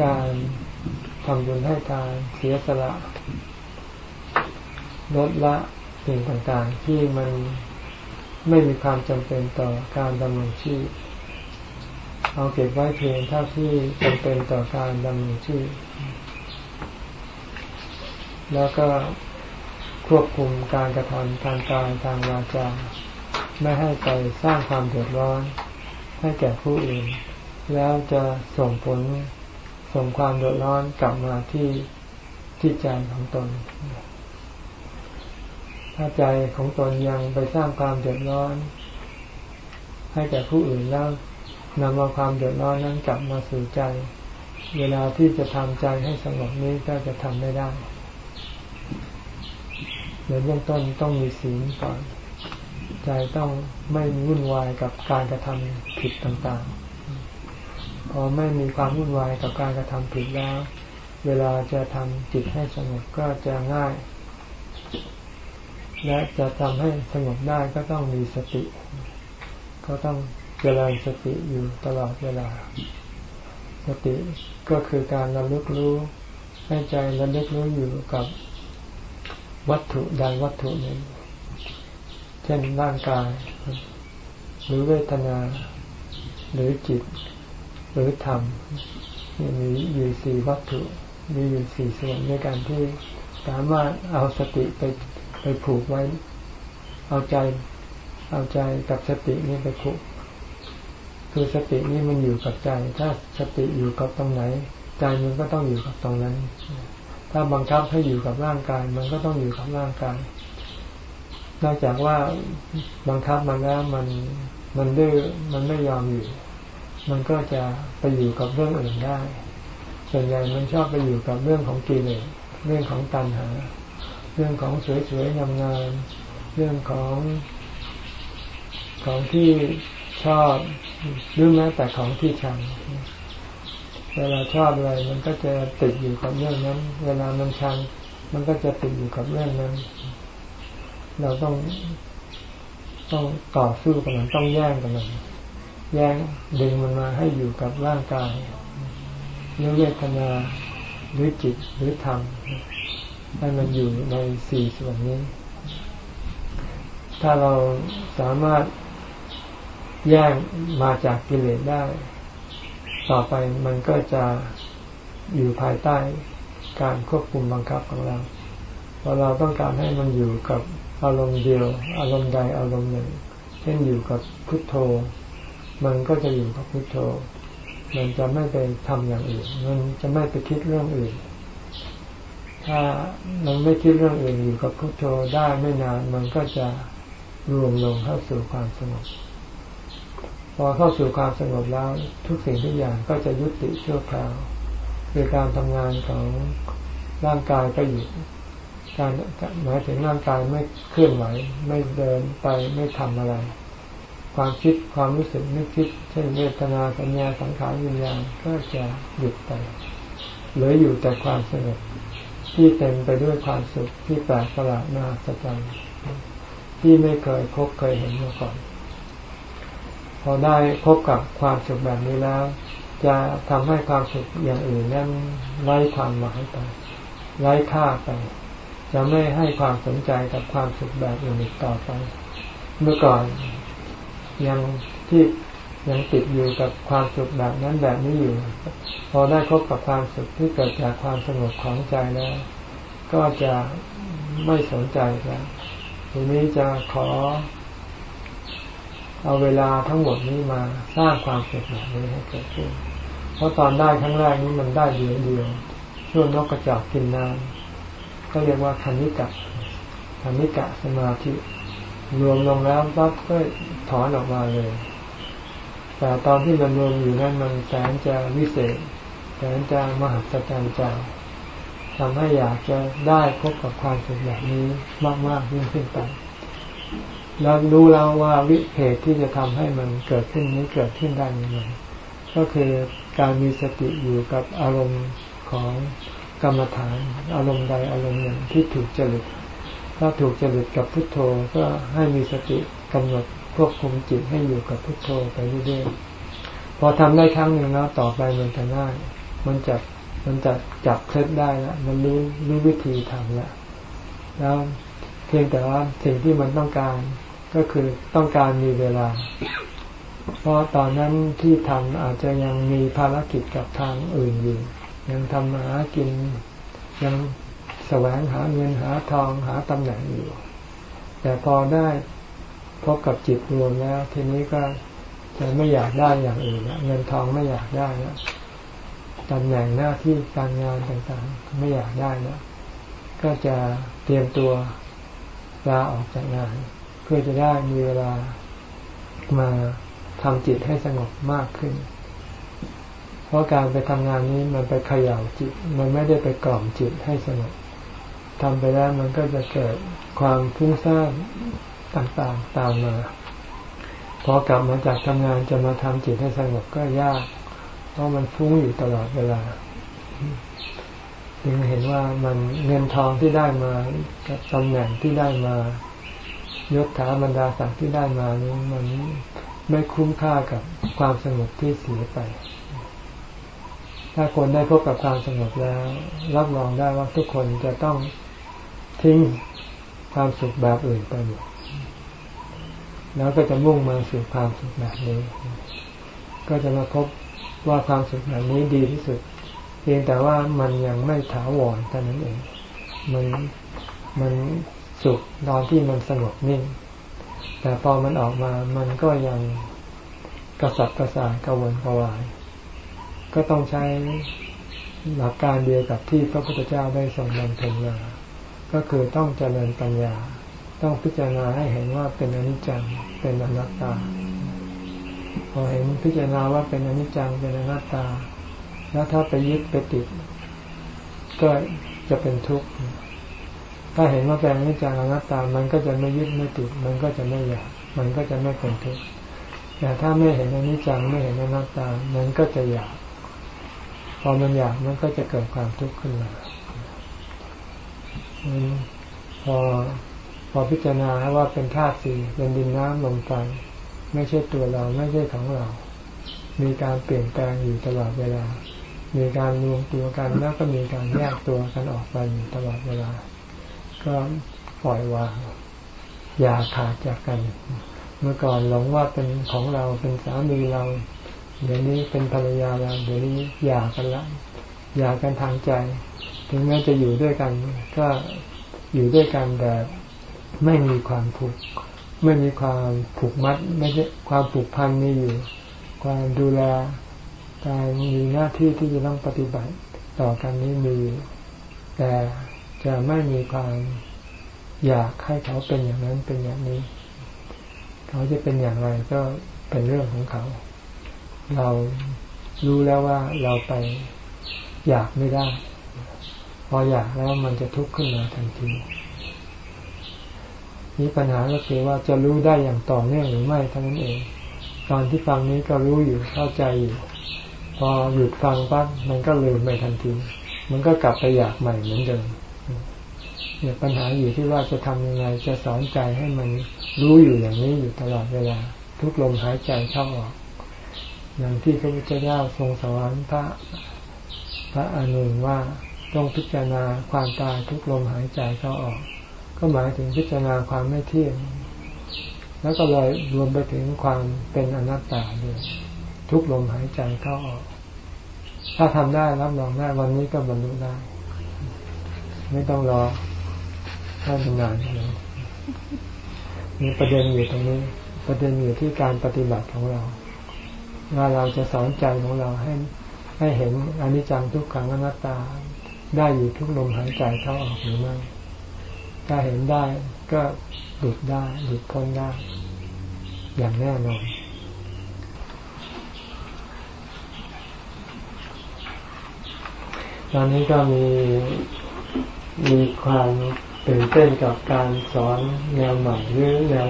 Speaker 1: การทำบุญให้ทานเสียสละลดละสิ่งต่างๆ ที่มันไม่มีความจำเป็นต่อการดำรงชีพ เอาเก็บไว้เพียงเท่าที่จำเป็นต่อการดำรงชีพแล้วก็ควบคุมการกระทำทางกายทางวาจาไม่ให้ไปสร้างความเดือดร้อน ให้แก่ผู้อื่น แล้วจะส่งผลส่งความเดือดร้อนกลับมาที่ที่ใจของตน ถ้าใจของตนยังไปสร้างความเดือดร้อน ให้แก่ผู้อื่นแล้ว นำเอาความเดือดร้อนนั้นกลับมาสู่ใจ เวลาที่จะทำใจให้สงบนี้ก็จะทำไม่ได้ในเบื้องต้นต้องมีศีลก่อน ใจต้องไม่วุ่นวายกับการกระทำผิดต่างๆ พอไม่มีความวุ่นวายกับการกระทำผิดแล้ว เวลาจะทำจิตให้สงบก็จะง่าย และจะทำให้สงบได้ก็ต้องมีสติ ก็ต้อง เจริญสติอยู่ตลอดเวลา สติก็คือการระลึกรู้ให้ใจระลึกรู้อยู่กับวัตถุใดวัตถุหนึ่ง เช่นร่างกาย หรือเวทนา หรือจิต หรือธรรมมีอยู่สี่วัตถุมีอยู่สี่ส่วนในการที่สามารถเอาสติไปไปผูกไว้ เอาใจ เอาใจกับสตินี้ไปผูก คือสตินี้มันอยู่กับใจ ถ้าสติอยู่กับตรงไหน ใจมันก็ต้องอยู่กับตรงนั้น ถ้าบังคับให้อยู่กับร่างกาย มันก็ต้องอยู่กับร่างกาย นอกจากว่าบังคับมันแล้วมันมันดื้อมันไม่ยอมอยู่ มันก็จะไปอยู่กับเรื่องอื่นได้ ส่วนใหญ่มันชอบไปอยู่กับเรื่องของกิเลสเรื่องของตัณหา เรื่องของสวยๆงามๆเรื่องของของที่ชอบ หรือแม้แต่ของที่ชังเวลาชอบอะไรมันก็จะติดอยู่กับเรื่องนั้น เวลามันชัง มันก็จะติดอยู่กับเรื่องนั้น เราต้องต้องต่อสู้กับมันต้องแย่งกับมันแย่งดึงมันมาให้อยู่กับร่างกายหรือเวทนาหรือจิตหรือธรรมให้มันอยู่ในสี่ส่วนนี้ ถ้าเราสามารถ แย่งมาจากกิเลสได้ ต่อไปมันก็จะอยู่ภายใต้การควบคุมบังคับของเราพอเราต้องการให้มันอยู่กับอารมณ์เดียว อารมณ์ใดอารมณ์หนึ่ง เช่นอยู่กับพุทโธ มันก็จะอยู่กับพุทโธ มันจะไม่ไปทำอย่างอื่น มันจะไม่ไปคิดเรื่องอื่น ถ้ามันไม่คิดเรื่องอื่นอยู่กับพุทโธได้ไม่นาน มันก็จะรวมลงเข้าสู่ความสงบ พอเข้าสู่ความสงบแล้วทุกสิ่งทุกอย่างก็จะยุติชั่วคราวคือการทำงานของร่างกายก็หยุดการหมายถึงร่างกายไม่เคลื่อนไหว ไม่เดินไปไม่ทำอะไร ความคิดความรู้สึกนึกคิดเช่นเวทนาสัญญาสังขารวิญญาณก็จะหยุดไปเหลืออยู่แต่ความสงบที่เต็มไปด้วยความสุขที่แปลกประหลาดน่าสะใจที่ไม่เคยพบเคยเห็นมาก่อน อได้พบกับความสุขแบบนี้แล้ว จะทำให้ความสุขอย่างอื่นนั้นไร้ความหมายไปไร้ค่าไป จะไม่ให้ความสนใจกับความสุขแบบอื่นอีกต่อไป เมื่อก่อนยังที่ยังติดอยู่กับความสุขแบบนั้นแบบนี้อยู่ พอได้พบกับความสุขที่เกิดจากความสงบของใจแล้ว ก็จะไม่สนใจแล้วทีนี้จะขอ เอาเวลาทั้งหมดนี้มาสร้างความสุขแบบนี้ให้เกิดขึ้น เพราะตอนได้ครั้งแรกนี้มันได้เดียวเดียวช่วงนกกระจอกกินน้ำก็เรียกว่าคณิกะคณิกะสมาธิรวมลงแล้วปั๊บก็ถอนออกมาเลย แต่ตอนที่มันรวมอยู่นั้นมันแสนจะวิเศษ แสนจะมหัศจรรย์ใจทำให้อยากจะได้พบกับความสุขแบบนี้มากๆยิ่งขึ้นไป แล้วรู้แล้วว่าวิเหตุที่จะทำให้มันเกิดขึ้นนี้เกิดขึ้นได้ยังไงก็คือการมีสติอยู่กับอารมณ์ของกรรมฐาน อารมณ์ใดอารมณ์หนึ่งที่ถูกจริตถ้าถูกจริตกับพุทโธก็ให้มีสติกำหนดควบคุมจิตให้อยู่กับพุทโธไปเรื่อยๆพอทำได้ครั้งหนึ่งแล้วต่อไปมันจะง่ายมันจะมันจะจับเคล็ดได้ล้วมันรู้รู้วิธีทำล้วแล้วเพียงแต่ว่าสิ่งที่มันต้องการ ก็คือต้องการมีเวลา เพราะตอนนั้นที่ทำอาจจะยังมีภารกิจกับทางอื่นอยู่ยังทำมาหากินยังแสวงหาเงินหาทองหาตำแหน่งอยู่ แต่พอได้พบกับจิตรวมแล้ว ทีนี้ก็จะไม่อยากได้อย่างอื่นเงินทองไม่อยากได้แล้วตำแหน่งหน้าที่การงานต่างๆ ไม่อยากได้แล้วก็จะเตรียมตัวลาออกจากงาน พื่อจะได้มีเวลามาทำจิตให้สงบมากขึ้น เพราะการไปทำงานนี้มันไปเขย่าจิต มันไม่ได้ไปกล่อมจิตให้สงบทำไปแล้วมันก็จะเกิดความฟุ้งซ่านต่างๆตามมาพอกลับมาจากทำงานจะมาทำจิตให้สงบก็ยาก เพราะมันฟุ้งอยู่ตลอดเวลาจึงเห็นว่ามันเงินทองที่ได้มากับตำแหน่งที่ได้มา ยศถาบรรดาศักดิ์ที่ได้มานี้มันไม่คุ้มค่ากับความสงบที่เสียไป ถ้าคนได้พบกับความสงบแล้ว รับรองได้ว่าทุกคนจะต้องทิ้งความสุขแบบอื่นไปหมดแล้วก็จะมุ่งมาสู่ความสุขแบบนี้ ก็จะมาพบว่าความสุขแบบนี้ดีที่สุด เพียงแต่ว่ามันยังไม่ถาวรเท่านั้นเอง มันมัน สุขตอนที่มันสงบนิ่ง แต่พอมันออกมามันก็ยังกระสับกระส่ายกระวนกระวาย ก็ต้องใช้หลักการเดียวกับที่พระพุทธเจ้าได้ทรงบำเพ็ญมาก็คือต้องเจริญปัญญา ต้องพิจารณาให้เห็นว่าเป็นอนิจจังเป็นอนัตตา พอเห็นพิจารณาว่าเป็นอนิจจังเป็นอนัตตา แล้วถ้าไปยึดไปติด ก็จะเป็นทุกข์ ถ้าเห็นว่าเป็นอนิจจังอนัตตา มันก็จะไม่ยึดไม่ติด มันก็จะไม่อยาก มันก็จะไม่เป็นทุกข์แต่ถ้าไม่เห็นอนิจจังไม่เห็นอนัตตา มันก็จะอยาก พอมันอยากมันก็จะเกิดความทุกข์ขึ้นมาพอพอพิจารณาว่าเป็นธาตุสี่เป็นดินน้ำลมไฟไม่ใช่ตัวเราไม่ใช่ของเรา มีการเปลี่ยนแปลงอยู่ตลอดเวลา มีการรวมตัวกันแล้วก็มีการแยกตัวกันออกไปอยู่ตลอดเวลา ก็ปล่อยวางอย่าขาดจากกัน เมื่อก่อนหลงว่าเป็นของเราเป็นสามีเรา เดี๋ยวนี้เป็นภรรยาเราเดี๋ยวนี้หย่ากันละหย่ากันทางใจ ถึงแม้จะอยู่ด้วยกัน ก็อยู่ด้วยกันแบบไม่มีความผูก ไม่มีความผูกมัด ไม่ใช่ความผูกพันมีอยู่ ความดูแลการมีหน้าที่ที่จะต้องปฏิบัติต่อกันนี้มีแต่ จะไม่มีความอยากให้เขาเป็นอย่างนั้นเป็นอย่างนี้ เขาจะเป็นอย่างไรก็เป็นเรื่องของเขา เรารู้แล้วว่าเราไปอยากไม่ได้ พออยากแล้วมันจะทุกข์ขึ้นมาทันทีนี่ปัญหาก็คือว่าจะรู้ได้อย่างต่อเนื่องหรือไม่เท่านั้นเอง ตอนที่ฟังนี้ก็รู้อยู่เข้าใจอยู่ พอหยุดฟังปั๊บมันก็ลืมไปทันที มันก็กลับไปอยากใหม่เหมือนเดิม เนี่ยปัญหาอยู่ที่ว่าจะทำยังไงจะสอนใจให้มันรู้อยู่อย่างนี้อยู่ตลอดเวลา ทุกลมหายใจเข้าออก อย่างที่พระพุทธเจ้าทรงสอนพระพระอนุนว่าต้องพิจารณาความตายทุกลมหายใจเข้าออก ก็หมายถึงพิจารณาความไม่เที่ยง แล้วก็เลยรวมไปถึงความเป็นอนัตตาด้วยทุกลมหายใจเข้าออก ถ้าทำได้รับรองได้วันนี้ก็บรรลุได้ ไม่ต้องรอ ถ้านานเลยมีประเด็นอยู่ตรงนี้ ประเด็นอยู่ที่การปฏิบัติของเราว่าเราจะสอนใจของเราให้ให้เห็นอนิจจังทุกขังอนัตตาได้อยู่ทุกลมหายใจเข้าออกหรือไม่ถ้าเห็นได้ก็หลุดได้หลุดพ้นได้ อย่างแน่นอนตอนนี้ก็มีมีความ ตื่นเต้นกับการสอนแนวใหม่หรือแนว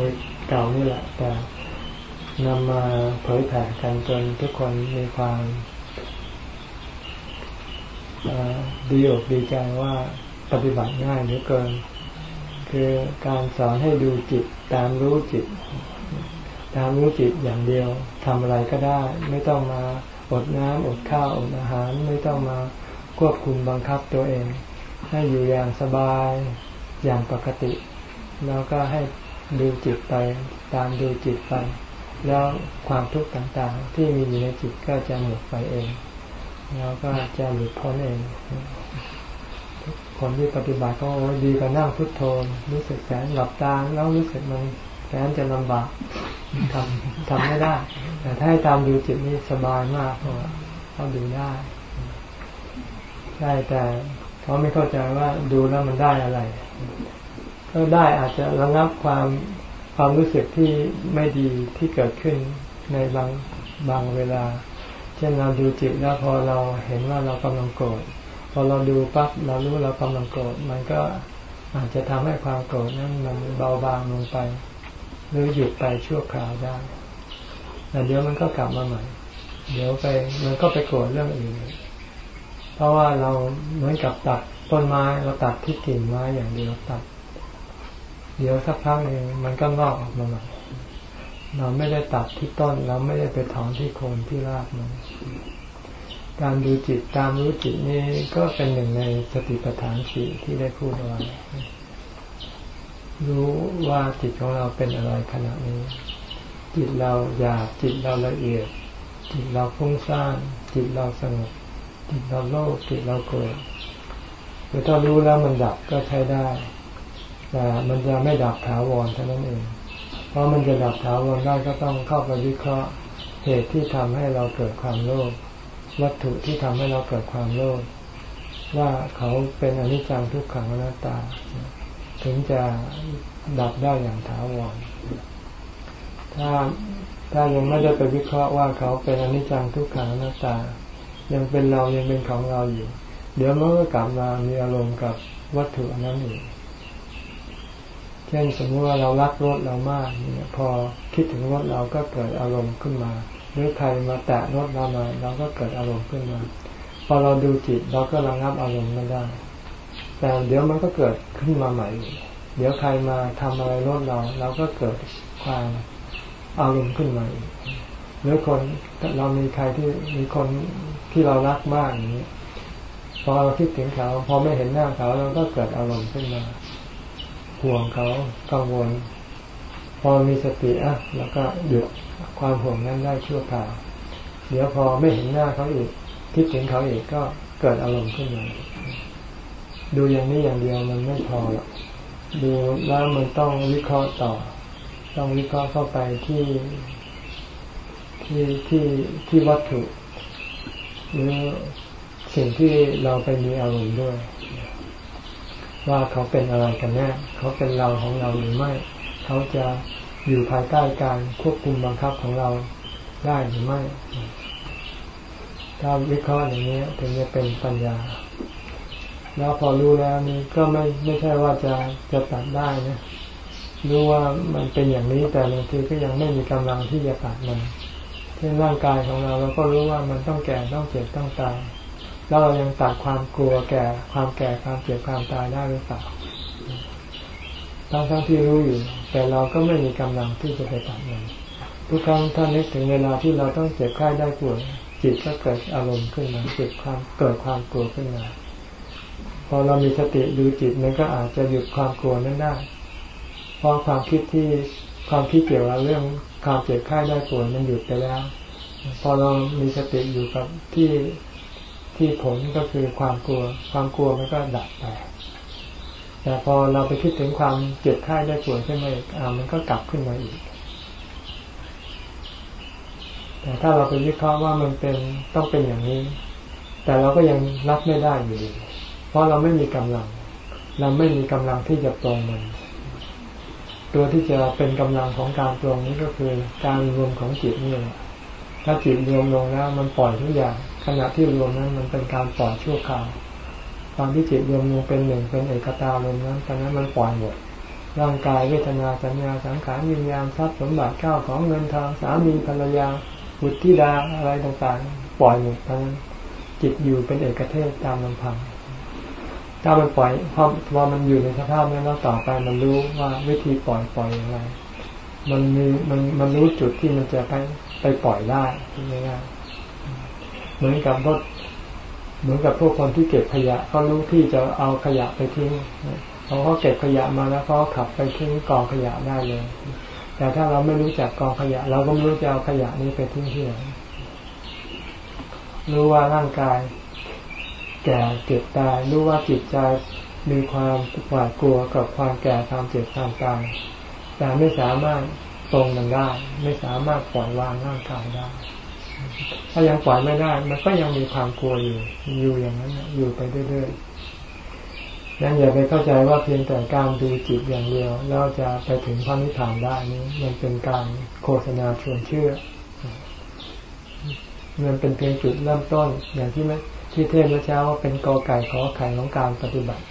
Speaker 1: เก่านี่แหละแต่นำมาเผยแผ่กันจนทุกคนมีความดีอกดีใจว่าปฏิบัติง่ายเหลือเกิน คือการสอนให้ดูจิตตามรู้จิต ตามรู้จิตอย่างเดียวทำอะไรก็ได้ ไม่ต้องมาอดน้ำอดข้าวอดอาหาร ไม่ต้องมาควบคุมบังคับตัวเอง ให้อยู่อย่างสบาย อย่างปกติ แล้วก็ให้ดูจิตไปตามดูจิตไป แล้วความทุกข์ต่างๆ ที่มีอยู่ในจิตก็จะหมดไปเอง แล้วก็จะหลุดพ้นเองคนที่ปฏิบัติก็ดีกว่านั่งพุทโธรู้สึกแสนหลับตาแล้วรู้สึกมันแสนจะลำบากทำทำไม่ได้ แต่ถ้าให้ตามดูจิตนี่สบายมากเพราะเขาดูได้ได้แต่เขาไม่เข้าใจว่าดูแล้วมันได้อะไร ก็ได้อาจจะระงับความความรู้สึกที่ไม่ดีที่เกิดขึ้นในบางบางเวลา เช่นเราดูจิตแล้วพอเราเห็นว่าเรากำลังโกรธพอเราดูปั๊บเรารู้เรากำลังโกรธมันก็อาจจะทำให้ความโกรธนั้นมันเบาบางลงไป หรือหยุดไปชั่วคราวได้แต่เดี๋ยวมันก็กลับมาใหม่ เดี๋ยวไปมันก็ไปโกรธเรื่องอื่นเพราะว่าเราเหมือนกับตัด ต้นไม้เราตัดที่กิ่งไม้อย่างเดียวตัด เดี๋ยวสักพักหนึ่งมันก็งอกออกมาใหม่เราไม่ได้ตัดที่ต้น เราไม่ได้ไปถอนที่โคนที่รากมันการดูจิตตามรู้จิตนี่ก็เป็นหนึ่งในสติปัฏฐานสี่ที่ได้พูดเอาไว้รู้ว่าจิตของเราเป็นอะไรขณะนี้ จิตเราอยากจิตเราละเอียด จิตเราฟุ้งซ่านจิตเราสงบจิตเราโลภจิตเราโกรธ หรือถ้ารู้แล้วมันดับก็ใช้ได้แต่มันจะไม่ดับถาวรเท่านั้นเอง เพราะมันจะดับถาวรได้ก็ต้องเข้าไปวิเคราะห์เหตุที่ทำให้เราเกิดความโลภวัตถุที่ทำให้เราเกิดความโลภว่าเขาเป็นอนิจจังทุกขังอนัตตา ถึงจะดับได้อย่างถาวร ถ้าถ้ายังไม่ได้ไปวิเคราะห์ว่าเขาเป็นอนิจจังทุกขังอนัตตา ยังเป็นเรายังเป็นของเราอยู่ เดี๋ยวมันก็กลับมามีอารมณ์กับวัตถุนั้นอีกเช่นสมมติว่าเรารักรถเรามากเนี่ยพอคิดถึงรถเราก็เกิดอารมณ์ขึ้นมา หรือใครมาแตะรถเราหน่อยเราก็เกิดอารมณ์ขึ้นมา พอเราดูจิตเราก็ระงับอารมณ์ไม่ได้ แต่เดี๋ยวมันก็เกิดขึ้นมาใหม่ เดี๋ยวใครมาทำอะไรรถเราเราก็เกิดความอารมณ์ขึ้นมาอีกหรือคนเรามีใครที่มีคนที่เรารักมากอย่างนี้ อเราคิดถึงเขา พอไม่เห็นหน้าเขาเราก็เกิดอารมณ์ขึ้นมาห่วงเขากังวล พอมีสติอะแล้วก็หยุดความห่วงนั้นได้ชั่วคราวเดี๋ยวพอไม่เห็นหน้าเขาอีก คิดถึงเขาอีกก็เกิดอารมณ์ขึ้นมาดูอย่างนี้อย่างเดียวมันไม่พอหรอกดูแล้วมันต้องวิเคราะห์ต่อ ต้องวิเคราะห์เข้าไปที่ที่ที่ที่วัตถุหรือ สิ่งที่เราไปมีอารมณ์ด้วย ว่าเขาเป็นอะไรกันแน่เขาเป็นเราของเราหรือไม่ เขาจะอยู่ภายใต้การควบคุมบังคับของเราได้หรือไม่ถ้าวิเคราะห์อย่างนี้ถึงจะเป็นปัญญา แล้วพอรู้แล้วนี่ก็ไม่ไม่ใช่ว่าจะจะตัดได้นะรู้ว่ามันเป็นอย่างนี้แต่บางทีก็ยังไม่มีกำลังที่จะตัดมันเช่นร่างกายของเราเราก็รู้ว่ามันต้องแก่ต้องเจ็บต้องตาย แล้วเรายังตัดความกลัวแก่ ความแก่ความเจ็บความตายได้หรือเปล่าทั้งทั้งที่รู้อยู่ แต่เราก็ไม่มีกำลังที่จะไปตัดมันทุกครั้งท่านนึกถึงเวลาที่เราต้องเจ็บไข้ได้ป่วยจิตก็เกิดอารมณ์ขึ้นมาเกิดความเกิดความกลัวขึ้นมา พอเรามีสติดูจิตมันก็อาจจะหยุดความกลัวนั้นได้เพราะความคิดที่ความคิดเกี่ยวกับเรื่องความเจ็บไข้ได้ป่วยมันหยุดไปแล้ว พอเรามีสติอยู่กับที่ ที่ผลก็คือความกลัว ความกลัวมันก็ดับไป แต่พอเราไปคิดถึงความเจ็บไข้ได้ป่วยขึ้นมาอีกอ่ามันก็กลับขึ้นมาอีก แต่ถ้าเราไปวิเคราะห์ว่ามันเป็นต้องเป็นอย่างนี้ แต่เราก็ยังรับไม่ได้อยู่ดีเพราะเราไม่มีกำลัง เราไม่มีกำลังที่จะตรงมันตัวที่จะเป็นกำลังของการตรงนี้ก็คือการรวมของจิตนี่แหละถ้าจิตรวมลงแล้วมันปล่อยทุกอย่าง ขณะที่รวมนั้นมันเป็นการปล่อยชั่วคราวตอนที่จิตรวมลงเป็นหนึ่งเป็นเอกตาลมนั้นตอนนั้นมันปล่อยหมด ร่างกายเวทนาสัญญาสังขารวิญญาณทรัพย์สมบัติเก้าของเงินทองสามีภรรยาบุตรธิดาอะไรต่างๆ ปล่อยหมดเพราะนั้นจิตอยู่เป็นเอกเทศตามลำพังถ้ามันปล่อยพอพอมันอยู่ในสภาพนั้นแล้วต่อไปมันรู้ว่าวิธีปล่อยปล่อยอย่างไร มันมีมันมันรู้จุดที่มันจะไปไปปล่อยได้ง่ายๆ เหมือนกับรถเหมือนกับพวกคนที่เก็บขยะเขารู้ที่จะเอาขยะไปทิ้งพอเขาเก็บขยะมาแล้วเขาขับไปทิ้งกองขยะได้เลยแต่ถ้าเราไม่รู้จักกองขยะ เราก็ไม่รู้จะเอาขยะนี้ไปทิ้งที่ไหนรู้ว่าร่างกาย แก่เจ็บตายรู้ว่าจิตใจมีความหวาดกลัวกับความแก่ความเจ็บความตายแต่ไม่สามารถตรงมันได้ ไม่สามารถปล่อยวางร่างกายได้ ถ้ายังปล่อยไม่ได้ มันก็ยังมีความกลัวอยู่ อยู่อย่างนั้นอยู่ไปเรื่อยๆยังอย่าไปเข้าใจว่าเพียงแต่การดูจิตอย่างเดียวเราจะไปถึงพระนิพพานได้นี้มันเป็นการโฆษณาชวนเชื่อมันเป็นเพียงจุดเริ่มต้น อย่างที่ที่เทศเมื่อเช้าว่าเป็นกอไก่ขอไข่ของการปฏิบัติ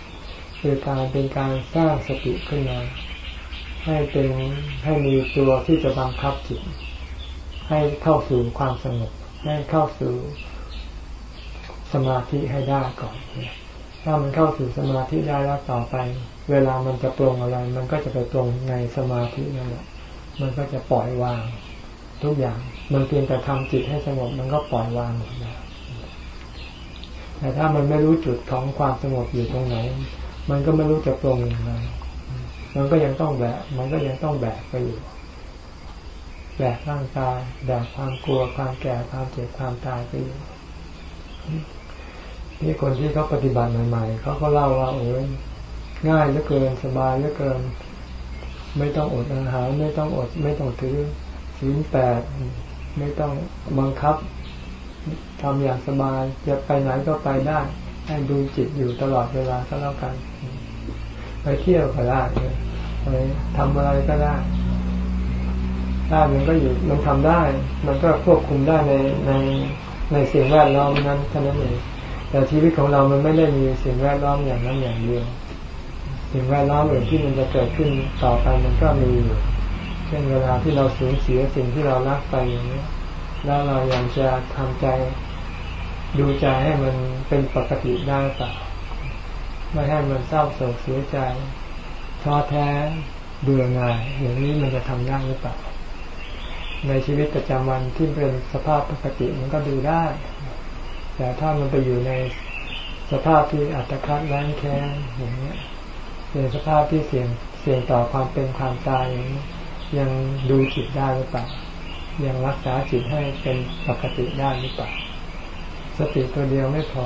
Speaker 1: คือการเป็นการสร้างสติขึ้นมาให้เป็นให้มีตัวที่จะบังคับจิต ให้เข้าสู่ความสงบให้เข้าสู่สมาธิให้ได้ก่อนถ้ามันเข้าสู่สมาธิได้แล้วต่อไป เวลามันจะปรงอะไร มันก็จะไปตรงในสมาธินั่นแหละมันก็จะปล่อยวาง ทุกอย่าง มันเพียงแต่ทำจิตให้สงบมันก็ปล่อยวางหมดแล้วแต่ถ้ามันไม่รู้จุดของความสงบอยู่ตรงไหน มันก็ไม่รู้จะปรงอย่างไรมันก็ยังต้องแบกมันก็ยังต้องแบกไปอยู่ แบกร่างกายแบกความกลัวความแก่ความเจ็บความตายไปอยู่นี่คนที่เขาปฏิบัติใหม่ๆเขาก็เล่าว่าโอ้ยง่ายเหลือเกินสบายเหลือเกิน ไม่ต้องอดอาหารไม่ต้องอด ไม่ต้องถือศีลแปดไม่ต้องบังคับทำอย่างสบายจะไปไหนก็ไปได้ให้ดูจิตอยู่ตลอดเวลาก็แล้วกัน ไปเที่ยวก็ได้ไปทำอะไรก็ได้ ได้มันก็อยู่มันทำได้ มันก็ควบคุมได้ในในในสิ่งแวดล้อมนั้นเท่านั้นเองแต่ชีวิตของเรามันไม่ได้มีสิ่งแวดล้อมอย่างนั้นอย่างเดียวสิ่งแวดล้อมอื่นที่มันจะเกิดขึ้นต่อไปมันก็มีอยู่เช่นเวลาที่เราสูญเสียสิ่งที่เรารักไปอย่างนี้แล้วเรายังจะทำใจดูใจให้มันเป็นปกติได้เปล่าไม่ให้มันเศร้าโศกเสียใจท้อแท้เบื่อหน่ายอย่างนี้มันจะทำได้หรือเปล่า ในชีวิตประจำวันที่เป็นสภาพปกติมันก็ดูได้ แต่ถ้ามันไปอยู่ในสภาพที่อัตคัดแรงแค้นอย่างนี้เป็นสภาพที่เสี่ยงเสี่ยงต่อความเป็นความตายอย่างนี้ยังดูจิตได้หรือเปล่า ยังรักษาจิตให้เป็นปกติได้หรือเปล่า สติตัวเดียวไม่พอ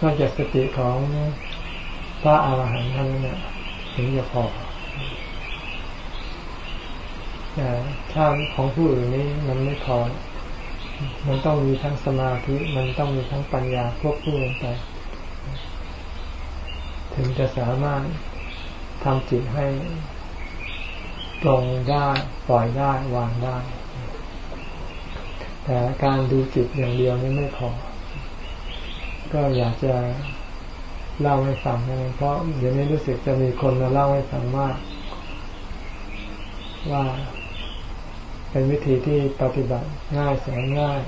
Speaker 1: นอกจากสติของพระอาหารหันต์ท่านั้นถึงจะพอ แต่ถ้าของผู้อื่นนี้มันไม่พอ มันต้องมีทั้งสมาธิ มันต้องมีทั้งปัญญาควบคู่กันไป ถึงจะสามารถทำจิตให้ตรงได้ปล่อยได้วางได้ แต่การดูจิตอย่างเดียวนี่ไม่พอ ก็อยากจะเล่าให้ฟังนะเพราะเดี๋ยวนี้รู้สึกจะมีคนมาเล่าให้ฟังมากว่า เป็นวิธีที่ปฏิบัติง่ายแสนง่าย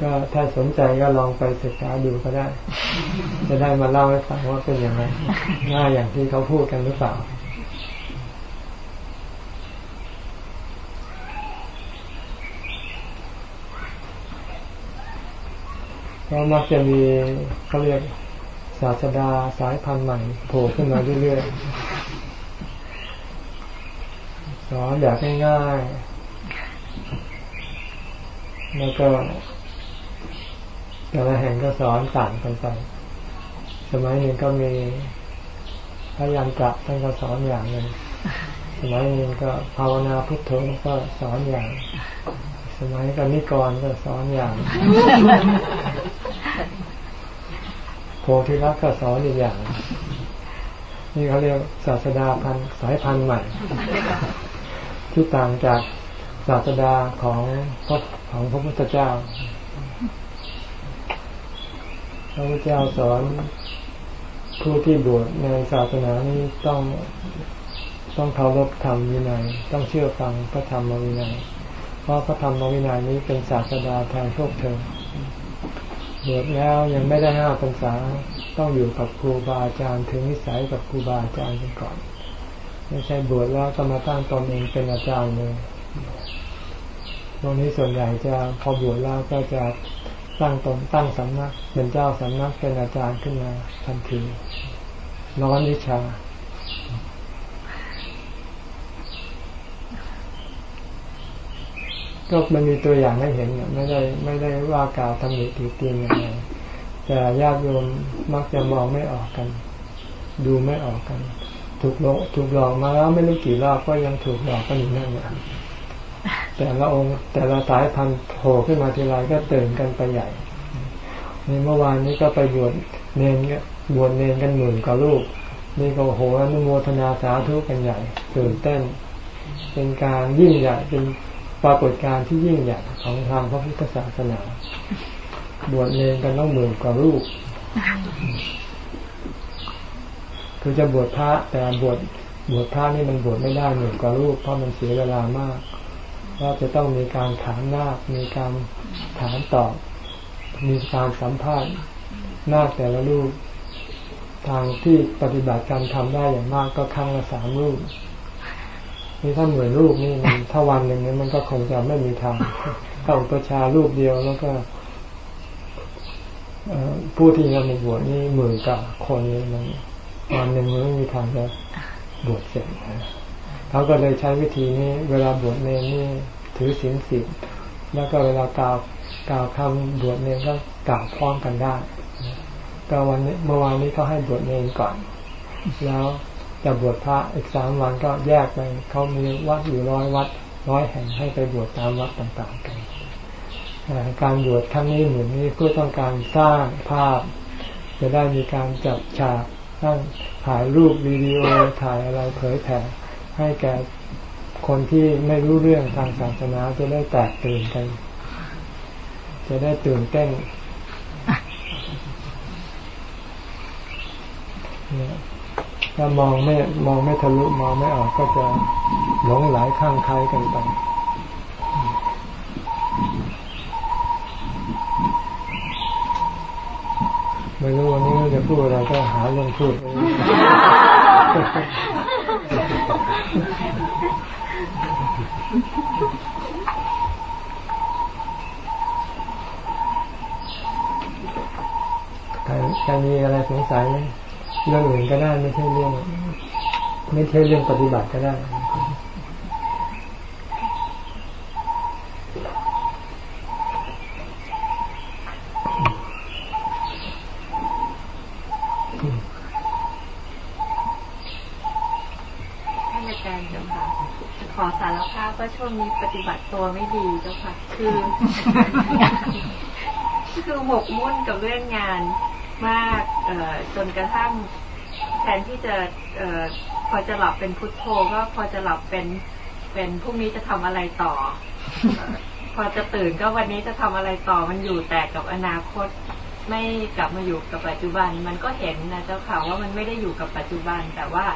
Speaker 1: ก็ถ้าสนใจก็ลองไปศึกษาดูก็ได้ จะได้มาเล่าให้ฟังว่าเป็นยังไงง่ายอย่างที่เขาพูดกันหรือเปล่าเพราะมักจะมีเขาเรียก ศาสดาสายพันธุ์ใหม่โผล่ขึ้นมาเรื่อยๆ สอนแบบง่ายๆ แล้วก็แต่ละแห่งก็สอนต่างกันไป สมัยหนึ่งก็มีพระยันกะท่านก็สอนอย่างหนึ่ง สมัยหนึ่งก็ภาวนาพุทโธก็สอนอย่าง สมัยก็นิกรก็สอนอย่าง โพธิรักก็สอนอีกอย่าง นี่เขาเรียกศาสดาพันสายพันธุ์ใหม่ ที่ต่างจากศาสดาของพระของพระพุทธเจ้า พระพุทธเจ้าสอนผู้ที่บวชในศาสนานี้ต้องต้องเคารพธรรมวินัยต้องเชื่อฟังพระธรรมวินัยเพราะพระธรรมวินัยนี้เป็นศาสดาแทนพวกเธอ บวชแล้วยังไม่ได้ห้าพรรษาต้องอยู่กับครูบาอาจารย์ถึงนิสัยกับครูบาอาจารย์กันก่อน ไม่ใช่บวชแล้วก็มาตั้งตนเองเป็นอาจารย์เลยตรงนี้ส่วนใหญ่จะพอบวชแล้วก็จะตั้งตนตั้งสำนักเป็นเจ้าสำนักเป็นอาจารย์ขึ้นมาทันทีน้อนวิชา ก็มันมีตัวอย่างให้เห็นไม่ได้ไม่ได้ว่ากล่าวทำหนิตีเตียงยังไงแต่ญาติโยมมักจะมองไม่ออกกัน ดูไม่ออกกัน ถูกหลอกถูกหลอกมาแล้วไม่รู้กี่รอบก็ยังถูกหลอกกันอยู่นั่นแหละแต่ละองค์แต่ละสายพันธุ์โผล่ขึ้นมาทีไรก็ตื่นกันไปใหญ่นี่เมื่อวานนี้ก็ไปบวชเนนบวชเนนกันหมื่นกว่าลูกนี่ก็โหอนุโมทนาสาธุกันใหญ่ตื่นเต้น เป็นการยิ่งใหญ่เป็น ปรากฏการณ์ที่ยิ่งใหญ่ของทางพระพุทธศาสนา บวชเนนกันต้องหมื่นกว่าลูกคือจะบวชพระแต่บวชบวชพระนี่มันบวชไม่ได้หมื่นกว่าลูกเพราะมันเสียเวลามากว่าจะต้องมีการถามนาคมีการถามตอบ มีการสัมภาษณ์นาคแต่ละลูกทางที่ปฏิบัติการทำได้อย่างมากก็ครั้งละสามลูก นี่ถ้าเหมือนลูกนี่มันถ้าวันหนึ่งนี้มันก็คงจะไม่มีทางถ้าอุปชาลูกเดียวแล้วก็ผู้ที่จะมาบวชนี่หมื่นกับคนนี้มันวันหนึ่งมันไม่มีทางจะบวชเสร็จเขาก็เลยใช้วิธีนี้ เวลาบวชเนรนี่ถือศีลสิบแล้วก็เวลากล่าวกล่าวคำบวชเนรก็กล่าวพร้อมกันได้ก็วันนี้เมื่อวานนี้เขาให้บวชเนรก่อน แล้ว จะบวชพระอีกสามวันก็แยกไปเขามีวัดอยู่ร้อยวัดร้อยแห่งให้ไปบวชตามวัดต่างๆกันการบวชครั้งนี้เหมือนนี้เพื่อต้องการสร้างภาพ จะได้มีการจัดฉากสร้างถ่ายรูปวิดีโอถ่ายอะไรเผยแผ่ให้แก่คนที่ไม่รู้เรื่องทางศาสนาจะได้แตกตื่นกัน จะได้ตื่นเต้น ถ้ามองไม่มองไม่ทะลุมองไม่ออกก็จะหลงไหลข้างใครกันไปไม่รู้วันนี้จะพูดอะไรก็หาเรื่องพูดใครมีอะไรสงสัยไหม เรื่องอื่นก็ได้ไม่ใช่เรื่อง ไม่ใช่เรื่องปฏิบัติก็ได้
Speaker 2: ขอสารภาพว่าช่วงนี้ปฏิบัติตัวไม่ดีเจ้าค่ะ คือ คือหมกมุ่นกับเรื่องงาน มากเอจนกระทั่งแทนที่จะเอพอจะหลับเป็นพุทโธก็พอจะหลับเป็นเป็นพรุ่งนี้จะทำอะไรต่อ พอจะตื่นก็วันนี้จะทำอะไรต่อมันอยู่แต่กับอนาคต ไม่กลับมาอยู่กับปัจจุบัน มันก็เห็นนะเจ้าค่ะว่ามันไม่ได้อยู่กับปัจจุบัน แต่ว่า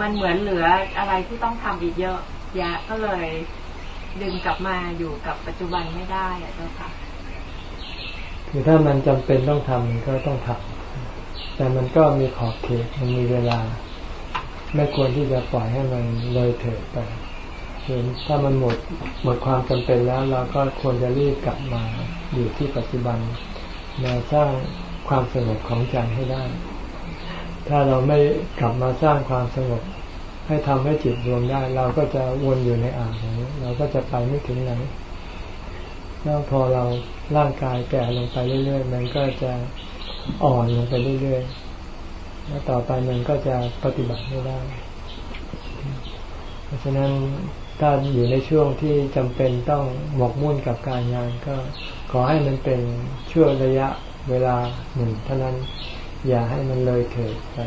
Speaker 2: มันเหมือนเหลืออะไรที่ต้องทำอีกเยอะยะก็เลยดึงกลับมาอยู่กับปัจจุบันไม่ได้อะเจ้าค่ะ
Speaker 1: คือถ้ามันจำเป็นต้องทำมันก็ต้องทำแต่มันก็มีขอบเขตมันมีเวลา ไม่ควรที่จะปล่อยให้มันเลยเถิดไปเห็นถ้ามันหมดหมดความจำเป็นแล้ว เราก็ควรจะรีบกลับมาอยู่ที่ปัจจุบันมาสร้างความสงบของใจให้ได้ ถ้าเราไม่กลับมาสร้างความสงบให้ทำให้จิตรวมได้ เราก็จะวนอยู่ในอ่างนี้ เราก็จะไปไม่ถึงไหนแล้วพอเรา ร่างกายแก่ลงไปเรื่อยๆ มันก็จะอ่อนลงไปเรื่อยๆ แล้วต่อไปมันก็จะปฏิบัติไม่ได้ เพราะฉะนั้นถ้าอยู่ในช่วงที่จำเป็นต้องหมกมุ่นกับการงานก็ขอให้มันเป็นช่วงระยะเวลาหนึ่งเท่านั้นอย่าให้มันเลยเถิดไป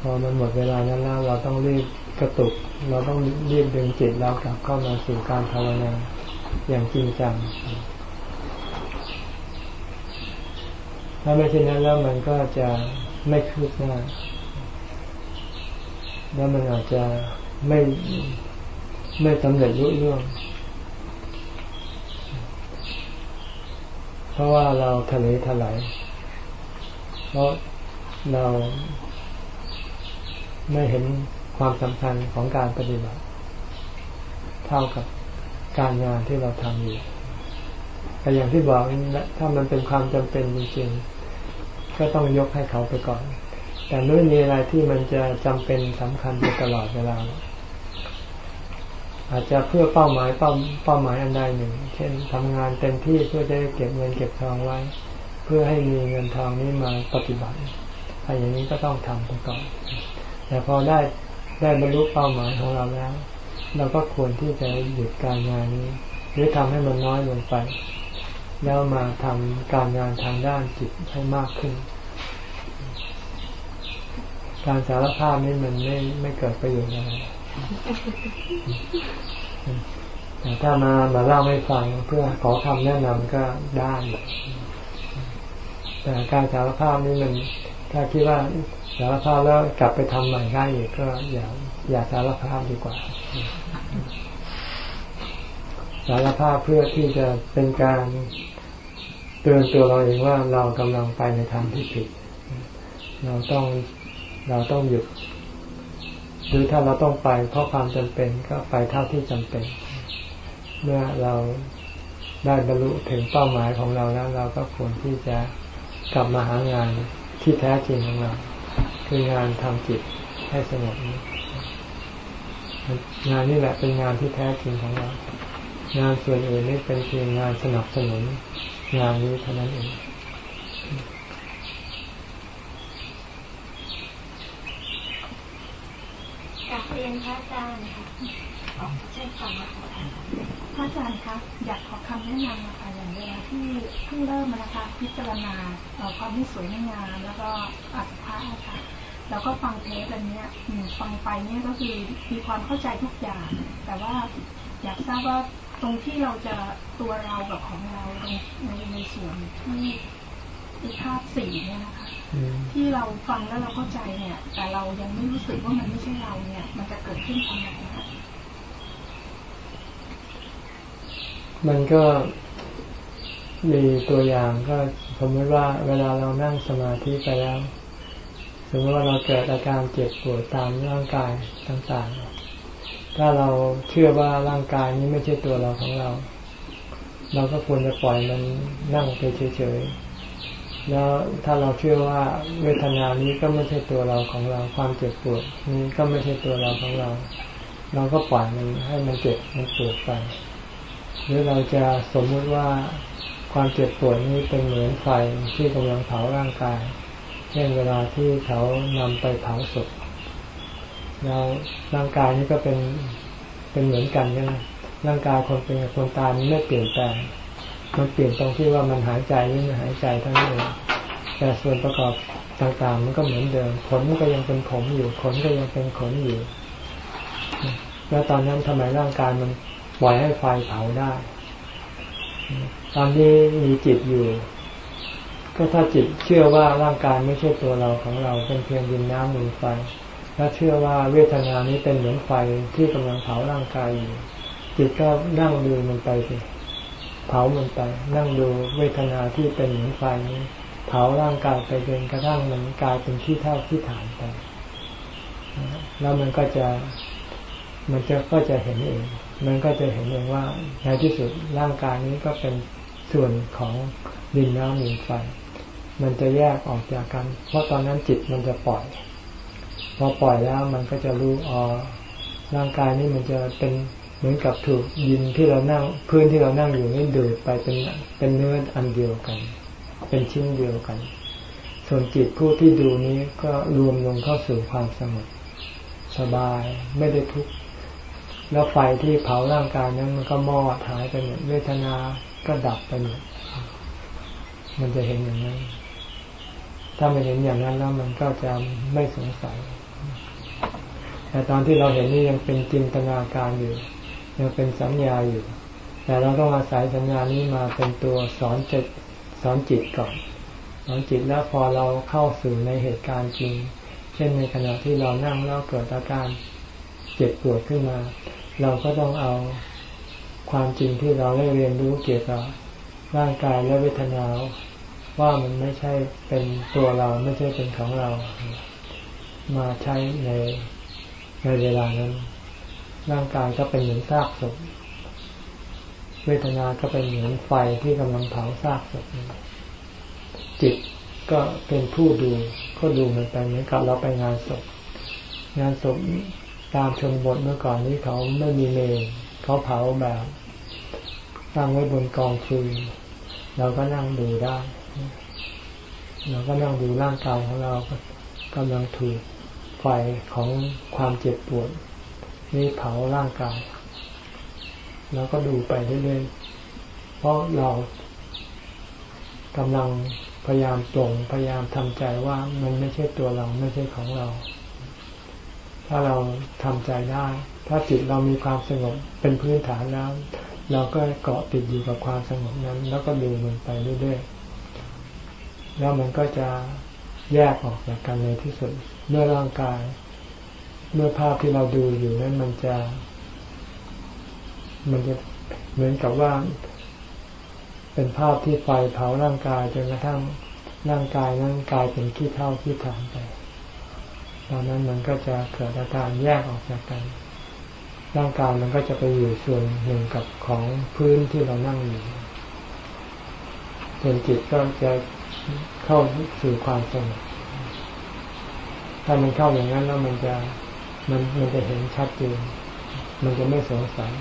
Speaker 1: พอมันหมดเวลานั้นแล้วเราต้องรีบกระตุก เราต้องรีบดึงจิตเรากลับเข้ามาสู่การภาวนาอย่างจริงจัง ถ้าไม่เช่นนั้นแล้วมันก็จะไม่คืบหน้า แล้วมันอาจจะไม่ไม่สำเร็จรุ่ร่วงเพราะว่าเราทะเลทลายเพราะเราไม่เห็นความสำคัญของการปฏิบัติ เท่ากับการงานที่เราทำอยู่ แต่อย่างที่บอกถ้ามันเป็นความจำเป็นจริงๆก็ต้องยกให้เขาไปก่อน แต่ไม่มีอะไรที่มันจะจำเป็นสำคัญไปตลอดเวลาอาจจะเพื่อเป้าหมายเป้าเป้าหมายอันใดหนึ่ง เช่นทำงานเต็มที่เพื่อจะเก็บเงินเก็บทองไว้ เพื่อให้มีเงินทองนี้มาปฏิบัติอะไรอย่างนี้ก็ต้องทำไปก่อน แต่พอได้ได้บรรลุเป้าหมายของเราแล้ว เราก็ควรที่จะหยุดการงานนี้ หรือทำให้มันน้อยลงไป แล้วมาทำการงานทางด้านจิตให้มากขึ้น การสารภาพนี่มันไม่ไม่เกิดประโยชน์อะไรแต่ถ้ามามาเล่าให้ฟังเพื่อขอคำแนะนำก็ได้แต่การสารภาพนี่มันถ้าคิดว่าสารภาพแล้วกลับไปทำใหม่ได้อีกก็อย่าอย่าสารภาพดีกว่า สารภาพเพื่อที่จะเป็นการ เตือนตัวเราเองว่าเรากำลังไปในทางที่ผิด เราต้องเราต้องหยุดหรือถ้าเราต้องไปเพราะความจำเป็นก็ไปเท่าที่จำเป็น เมื่อเราได้บรรลุถึงเป้าหมายของเราแล้ว เราก็ควรที่จะกลับมาหางานที่แท้จริงของเรา คืองานทำจิตให้สงบงานนี้แหละเป็นงานที่แท้จริงของเรา งานส่วนอื่นนี่เป็นเพียงงานสนับสนุน งานนี้เท่านั้นเอง
Speaker 3: กับเรียนพระอาจารย์ค่ะเช่นก่อนนะคะพระอาจารย์คะอยากขอคำแนะนำนะคะอย่างเวลาที่เพิ่งเริ่มมานะคะพิจารณาความที่สวยงามแล้วก็อัตภาพค่ะแล้วก็ฟังเทปอันนี้ฟังไปเนี่ยก็คือมีความเข้าใจทุกอย่าง แต่ว่าอยากทราบว่า ตรงที่เราจะตัวเรากับของเราในในส่วนที่ที่ภาพสี่เนี่ยนะคะที่เราฟังแล้วเราเข้าใจเนี่ย แต่เรายังไม่รู้สึกว่ามันไม่ใช่เราเนี่ย มันจะเกิดขึ้นตรงไหนคะ
Speaker 1: มันก็มีตัวอย่างก็สมมติว่าเวลาเรานั่งสมาธิไปแล้วสมมติว่าเราเกิดอาการเจ็บปวดตามร่างกายต่างๆ ถ้าเราเชื่อว่าร่างกายนี้ไม่ใช่ตัวเราของเรา เราก็ควรจะปล่อยมันนั่งไปเฉยๆ แล้วถ้าเราเชื่อว่าเวทนานี้ก็ไม่ใช่ตัวเราของเรา ความเจ็บปวดนี้ก็ไม่ใช่ตัวเราของเรา เราก็ปล่อยมันให้มันเจ็บมันปวดไปหรือเราจะสมมุติว่าความเจ็บปวดนี้เป็นเหมือนไฟที่กำลังเผาร่างกาย เช่นเวลาที่เขานำไปเผาศพ แล้วร่างกายนี้ก็เป็นเป็นเหมือนกันใช่ไหมร่างกายคนเป็นคนตายมันไม่เปลี่ยนแปลงมันเปลี่ยนตรงที่ว่ามันหายใจหรือไม่หายใจเท่านั้นเองแต่ส่วนประกอบต่างๆ มันก็เหมือนเดิมขนก็ยังเป็นผมอยู่ขนก็ยังเป็นขนอยู่ แล้วตอนนั้นทำไมร่างกายมันปล่อยให้ไฟเผาได้ ตอนที่มีจิตอยู่ ก็ถ้าจิตเชื่อว่าร่างกายไม่ใช่ตัวเราของเราเป็นเพียงดินน้ำลมไฟ และเชื่อว่าเวทนานี้เป็นเหมือนไฟที่กำลังเผาร่างกายอยู่จิตก็นั่งดูมันไปสิเผามันไปนั่งดูเวทนาที่เป็นเหมือนไฟนี้เผาร่างกายไปจนกระทั่งมันกลายเป็นที่เท่าที่ฐานไปแล้วมันก็จะมันจะก็จะเห็นเอง มันก็จะเห็นเองว่าในที่สุดร่างกายนี้ก็เป็นส่วนของดินน้ำลมไฟ มันจะแยกออกจากกัน เพราะตอนนั้นจิตมันจะปล่อย พอปล่อยแล้วมันก็จะรู้อ๋อร่างกายนี้มันจะเป็นเหมือนกับถูกดินที่เรานั่งพื้นที่เรานั่งอยู่นี่ดูดไปเป็นเป็นเนื้ออันเดียวกัน เป็นชิ้นเดียวกัน ส่วนจิตผู้ที่ดูนี้ก็รวมลงเข้าสู่ความสงบสบายไม่ได้ทุกข์แล้วไฟที่เผาร่างกายนั้นมันก็มอดหายไปหมดเวทนาก็ดับไปหมดมันจะเห็นอย่างนั้น ถ้ามันเห็นอย่างนั้นแล้วมันก็จะไม่สงสัย แต่ตอนที่เราเห็นนี่ยังเป็นจินตนาการอยู่ ยังเป็นสัญญาอยู่ แต่เราต้องอาศัยสัญญานี้มาเป็นตัวสอนจิตสอนจิตก่อนสอนจิตแล้วพอเราเข้าสู่ในเหตุการณ์จริง เช่นในขณะที่เรานั่งแล้วเกิดอาการเจ็บปวดขึ้นมา เราก็ต้องเอาความจริงที่เราได้เรียนรู้เกี่ยวกับร่างกายและเวทนาว่ามันไม่ใช่เป็นตัวเราไม่ใช่เป็นของเรา มาใช้ใน ในเวลานั้น ร่างกายก็เป็นเหมือนซากศพ เวทนาก็เป็นเหมือนไฟที่กำลังเผาซากศพจิตก็เป็นผู้ดูก็ดูมันไปเหมือนกับเราไปงานศพ งานศพตามชนบทเมื่อก่อนนี้เขาไม่มีเมนเขาเผาแบบตั้งไว้บนกองฟืนเราก็นั่งดูได้ เราก็นั่งดูร่างกายของเรากำลังถูก ไฟของความเจ็บปวดนี่เผาร่างกาย แล้วก็ดูไปเรื่อยๆเพราะเรากำลังพยายามตรงพยายามทำใจว่ามันไม่ใช่ตัวเราไม่ใช่ของเรา ถ้าเราทำใจได้ ถ้าจิตเรามีความสงบเป็นพื้นฐานแล้ว เราก็เกาะติดอยู่กับความสงบนั้น แล้วก็ดูมันไปเรื่อยๆแล้วมันก็จะแยกออกจากกันในที่สุด เมื่อร่างกายเมื่อภาพที่เราดูอยู่นั้นมันจะ มันจะเหมือนกับว่า เป็นภาพที่ไฟเผาร่างกายจนกระทั่งร่างกายนั้นกลายเป็นขี้เท่าขี้ฐานไป ตอนนั้นมันก็จะเกิดอาการแยกออกจากกัน ร่างกายมันก็จะไปอยู่ส่วนหนึ่งกับของพื้นที่เรานั่งอยู่ส่วนจิตก็จะเข้าสู่ความสงบ ถ้ามันเข้าอย่างนั้นแล้วมันจะมันมันจะเห็นชัดเจนมันจะไม่สงสัย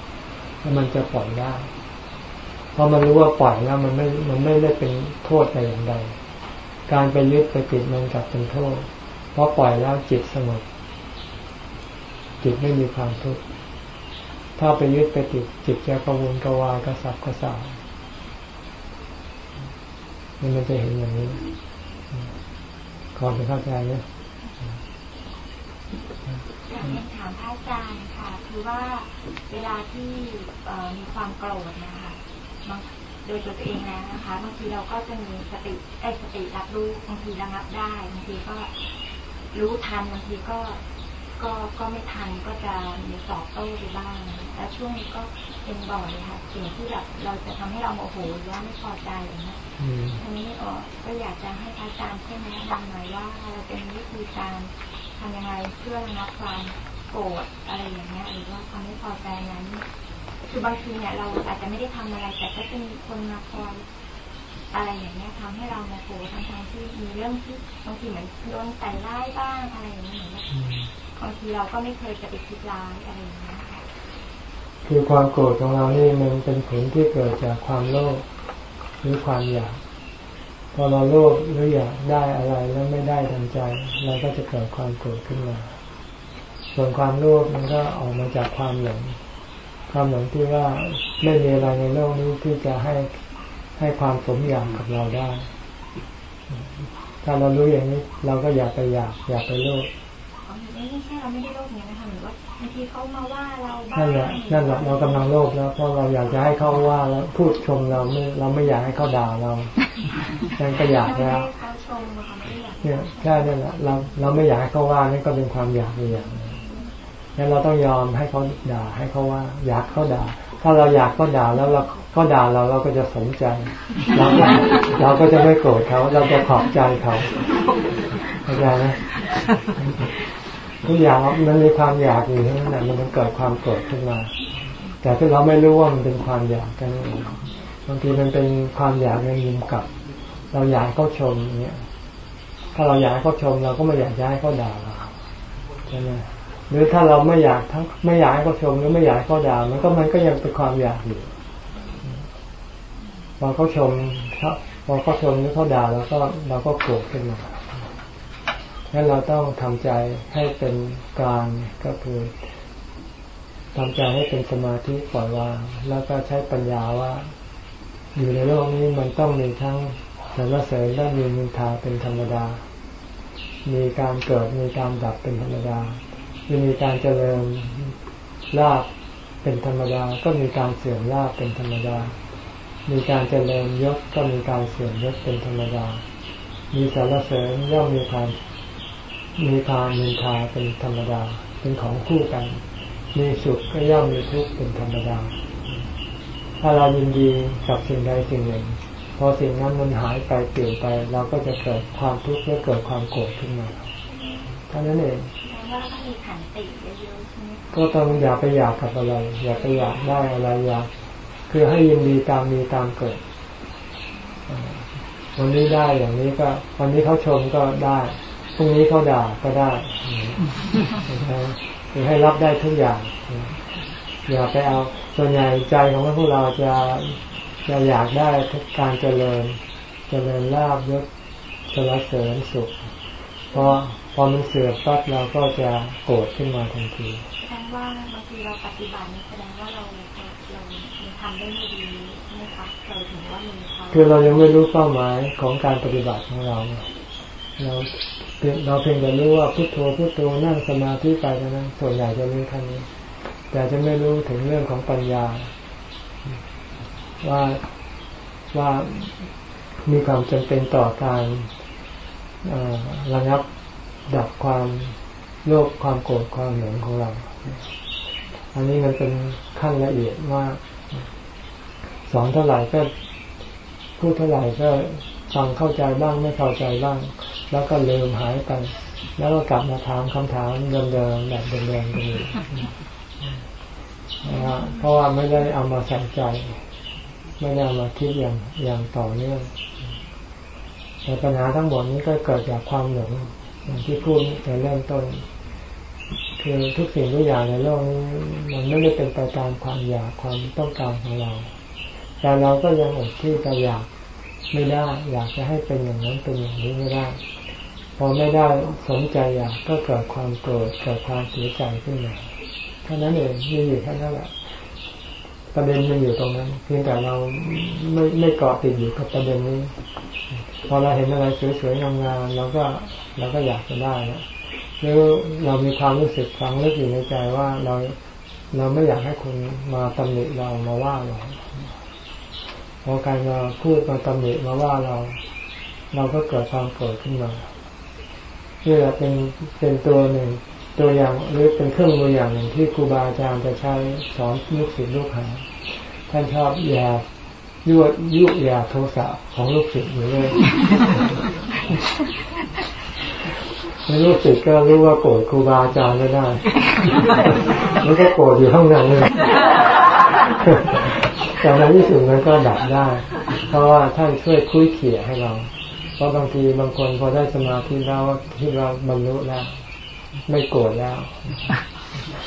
Speaker 1: แล้วมันจะปล่อยได้ เพราะมันรู้ว่าปล่อยแล้วมันไม่มันไม่ได้เป็นโทษแต่อย่างใด การไปยึดไปติดมันกลับเป็นโทษ เพราะปล่อยแล้วจิตสงบจิตไม่มีความทุกข์ถ้าไปยึดไปติดจิตจะกระวนกระวายกระสับกระส่ายมันจะเห็นอย่างนี้ขอจะเข้าใจไหม
Speaker 3: อยากเรียนถามพระอาจารย์ค่ะ คือว่าเวลาที่มีความโกรธนะคะโดยตัวเองแล้วนะคะบางทีเราก็จะมีสติไอ้สติรับรู้บางทีระงับได้บางทีก็รู้ทันบางทีก็ก็ก็ไม่ทันก็จะมีสอบโต้ไปบ้างแต่ช่วงนี้ก็เป็นบ่อยค่ะสิ่งที่แบบเราจะทำให้เราโมโหหรือว่าไม่พอใจอย่างนี้ทีนี้ออก็อยากจะให้อาจารย์ช่วยแนะนำหน่อยว่าเราเป็นวิธีการ ทำยังไงเพื่อระงับความโกรธอะไรอย่างเงี้ยหรือว่าความไม่พอใจนั้น คือบางทีเนี่ยเราอาจจะไม่ได้ทำอะไรแต่ก็จะมีคนมาคอยอะไรอย่างเงี้ยทำให้เราโมโหทั้งทที่มีเรื่องที่บางทีเหมือนโดนใส่ร้ายบ้างอะไรอย่างเงี้ยบางทีเราก็ไม่เคยจะไปคิดร้ายอะไรอย่างเงี้ย
Speaker 1: คือความโกรธของเรานี่มันเป็นผลที่เกิดจากความโลภหรือความอยาก อเราโลภหรืออยากได้อะไรแล้วไม่ได้ดังใจ เราก็จะเกิดความโกรธขึ้นมา ส่วนความโลภมันก็ออกมาจากความหลง ความหลงที่ว่าไม่มีอะไรในโลกนี้ที่จะให้ให้ความสมอยากกับเราได้ ถ้าเรารู้อย่างนี้ เราก็อยากไปอยาก อยากไปโลภ
Speaker 3: ไม่ใช่เราไม่ได้โลภเนี่ยนะคะหรือว่าบางทีเขามาว่าเราบ้าง
Speaker 1: นั่นแหละนั่นแหละเรากำลังโลภแล้วเพราะเราอยากจะให้เขาว่าแล้วพูดชมเราไม่เราไม่อยากให้เขาด่าเรานั่นก็อยากแล้วเนี่ยแค่นั่นแหละเราเราไม่อยากให้เขาว่านี่ก็เป็นความอยากอย่างงั้นเราต้องยอมให้เขาด่าให้เขาว่า อยากเขาด่า ถ้าเราอยากเขาด่าแล้วเราก็ด่าเราเราก็จะสนใจเราก็เราก็จะไม่โกรธเขา เราจะขอบใจเขาเข้าใจไหม ทุกอย่างมันมีความอยากอยู่ทั้งนั้นมันเกิดความโกรธขึ้นมา แต่ที่เราไม่รู้ว่ามันเป็นความอยากกันบางทีมันเป็นความอยากในมุมกลับ เราอยากเขาชมเนี่ยถ้าเราอยากให้เขาชม เราก็ไม่อยากให้เขาด่าเราใช่ไหมหรือถ้าเราไม่อยากทั้งไม่อยากให้เขาชมหรือไม่อยากให้เขาด่ามันก็มันก็ยังเป็นความอยากอยู่พอเขาชมพอเขาชมหรือเขาด่าแล้วก็เราก็โกรธขึ้นมา งั้นเราต้องทำใจให้เป็นกลางก็คือทำใจให้เป็นสมาธิปล่อยวาง แล้วก็ใช้ปัญญาว่า อยู่ในโลกนี้มันต้องมีทั้งสรรเสริญและมีมินทาเป็นธรรมดา มีการเกิดมีการดับเป็นธรรมดามีการเจริญลาบเป็นธรรมดา ก็มีการเสื่อมลาบเป็นธรรมดา มีการเจริญยศก็มีการเสื่อมยศเป็นธรรมดา มีสารเสริญย่อมมีความ มีทานมีทาเป็นธรรมดา เป็นของคู่กัน มีสุขก็ย่อมมีทุกข์เป็นธรรมดา ถ้าเรายินดีกับสิ่งใดสิ่งหนึ่ง พอสิ่งนั้นมันหายไปเปลี่ยนไป เราก็จะเกิดความทุกข์และเกิดความโกรธขึ้นมาเท่านั้นเองก็ต้องอย่าไปอยากกับอะไร อย่าไปอยากได้อะไรอยากคือให้ยินดีตามมีตามเกิดวันนี้ได้อย่างนี้ก็ วันนี้เขาชมก็ได้ รุ่งนี้เขาด่าก็ได้คือให้รับได้ทุกอย่าง อย่าไปเอาส่วนใหญ่ใจของพวกเราจะจะอยากได้ทุกการเจริญ เจริญลาบยศสรเสริญสุขพอพอมันเสื่อมปั๊บเราก็จะโกรธขึ้นมาทันที
Speaker 3: แสดงว่าบางทีเราปฏิบัติแสดงว่าเราเราทำได้ไม่ดีไหมคะเราถึงว่ามี
Speaker 1: คือเรายังไม่รู้เป้าหมายของการปฏิบัติของเราเรา เราเพียงแต่รู้ว่าพุทโธพุทโธนั่งสมาธิไปนั้นส่วนใหญ่จะรู้แค่นี้ แต่จะไม่รู้ถึงเรื่องของปัญญา ว่าว่ามีความจำเป็นต่อการระงับดับความโลภความโกรธความหลงของเรา อันนี้มันเป็นขั้นละเอียดว่าสอนเท่าไหร่ก็พูดเท่าไหร่ก็ฟังเข้าใจบ้างไม่เข้าใจบ้าง แล้วก็ลืมหายไปแล้วก็กลับมาถามคำถามเดิมๆแบบเดิมๆกันอยู่เพราะว่าไม่ได้เอามาใส่ใจ ไม่ได้เอามาคิดอย่างอย่างต่อเนื่องแต่ปัญหาทั้งหมดนี้ก็เกิดจากความหลงอย่างที่พูดในเริ่มต้น คือทุกสิ่งทุกอย่างในโลกนี้มันไม่ได้เป็นไปตามความอยากความต้องการของเรา แต่เราก็ยังอดที่จะอยากไม่ได้ อยากจะให้เป็นอย่างนั้นเป็นอย่างนี้ไม่ได้ พอไม่ได้สนใจอยากก็เกิดความโกรธเกิดความเสียใจขึ้นมาเท่านั้นเองมีอยู่แค่นั้นแหละประเด็นมันอยู่ตรงนั้น เพียงแต่เราไม่ไม่เกาะติดอยู่กับประเด็นนี้ พอเราเห็นอะไรสวยๆงามๆเราก็เราก็อยากจะได้แล้วหรือเรามีความรู้สึกฟังลึกอยู่ในใจว่าเราเราไม่อยากให้คนมาตำหนิเรามาว่าเราพอการมาพูดมาตำหนิมาว่าเรา เราก็เกิดความโกรธขึ้นมา นี่แหละเป็นเป็นตัวหนึ่ง ตัวอย่างหรือเป็นเครื่องมืออย่างหนึ่งที่ครูบาอาจารย์จะใช้สอนลูกศิษย์ลูกหาท่านชอบแย่ยั่วยุยาโทสะของลูกศิษย์อยู่เลยลูกศิษย์ก็รู้ว่าโกรธครูบาอาจารย์ไม่ได้แล้วก็โกรธอยู่ข้างในเลยแต่ในที่สุดมันก็ดับได้ เพราะว่าท่านช่วยคุยเขี่ยให้เรา เพราะบางทีบางคนพอได้สมาธิแล้วที่เราบรรลุแล้ว ไม่โกรธแล้ว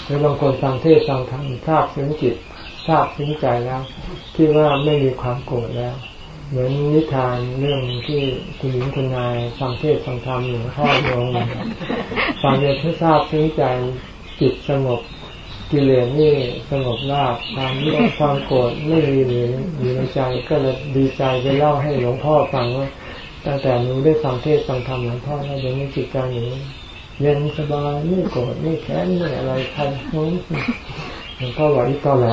Speaker 1: หรือบางคนฟังเทศฟังธรรมทราบซึ้งจิตทราบซึ้งใจแล้วคิดว่าไม่มีความโกรธแล้ว เหมือนนิทานเรื่องที่คุณหญิงคุณนายฟังเทศฟังธรรมหลวงพ่อโยงฟังเนี่ทราบซึ้งใจจิตสงบกิเลสนี่สงบราบความโลภความโกรธไม่มีอยู่ในใจก็เลยดีใจไปเล่าให้หลวงพ่อฟังว่า ตั้งแต่หนูได้ฟังเทศฟังธรรมหลวงพ่อแล้วเดี๋ยวนี้จิตใจหนูเย็นสบายไม่โกรธไม่แค้นไม่อะไรใครนู้นหลวงพ่อบอกอีกตอแหล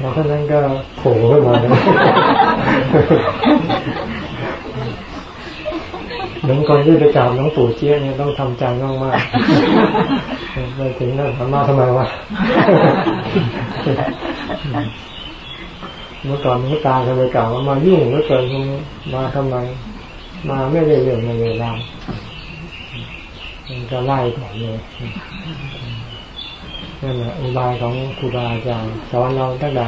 Speaker 1: พอท่านนั้นก็โผล่ขึ้นมาเลย หลวงคนที่ไปกราบหลวงปู่เจี๊ยเนี่ยต้องทำใจมากมากไปถึงนั่นทำมาทำไมวะเมื่อก่อนมันตาทำไมกล่าวว่ามายุ่งเมื่อเกินมาทำไม มาไม่ได้เรื่องในเวลามันจะไล่ก่อนเลยนั่นแหละอุบายของครูบาอาจารย์สอนเราตั้งแต่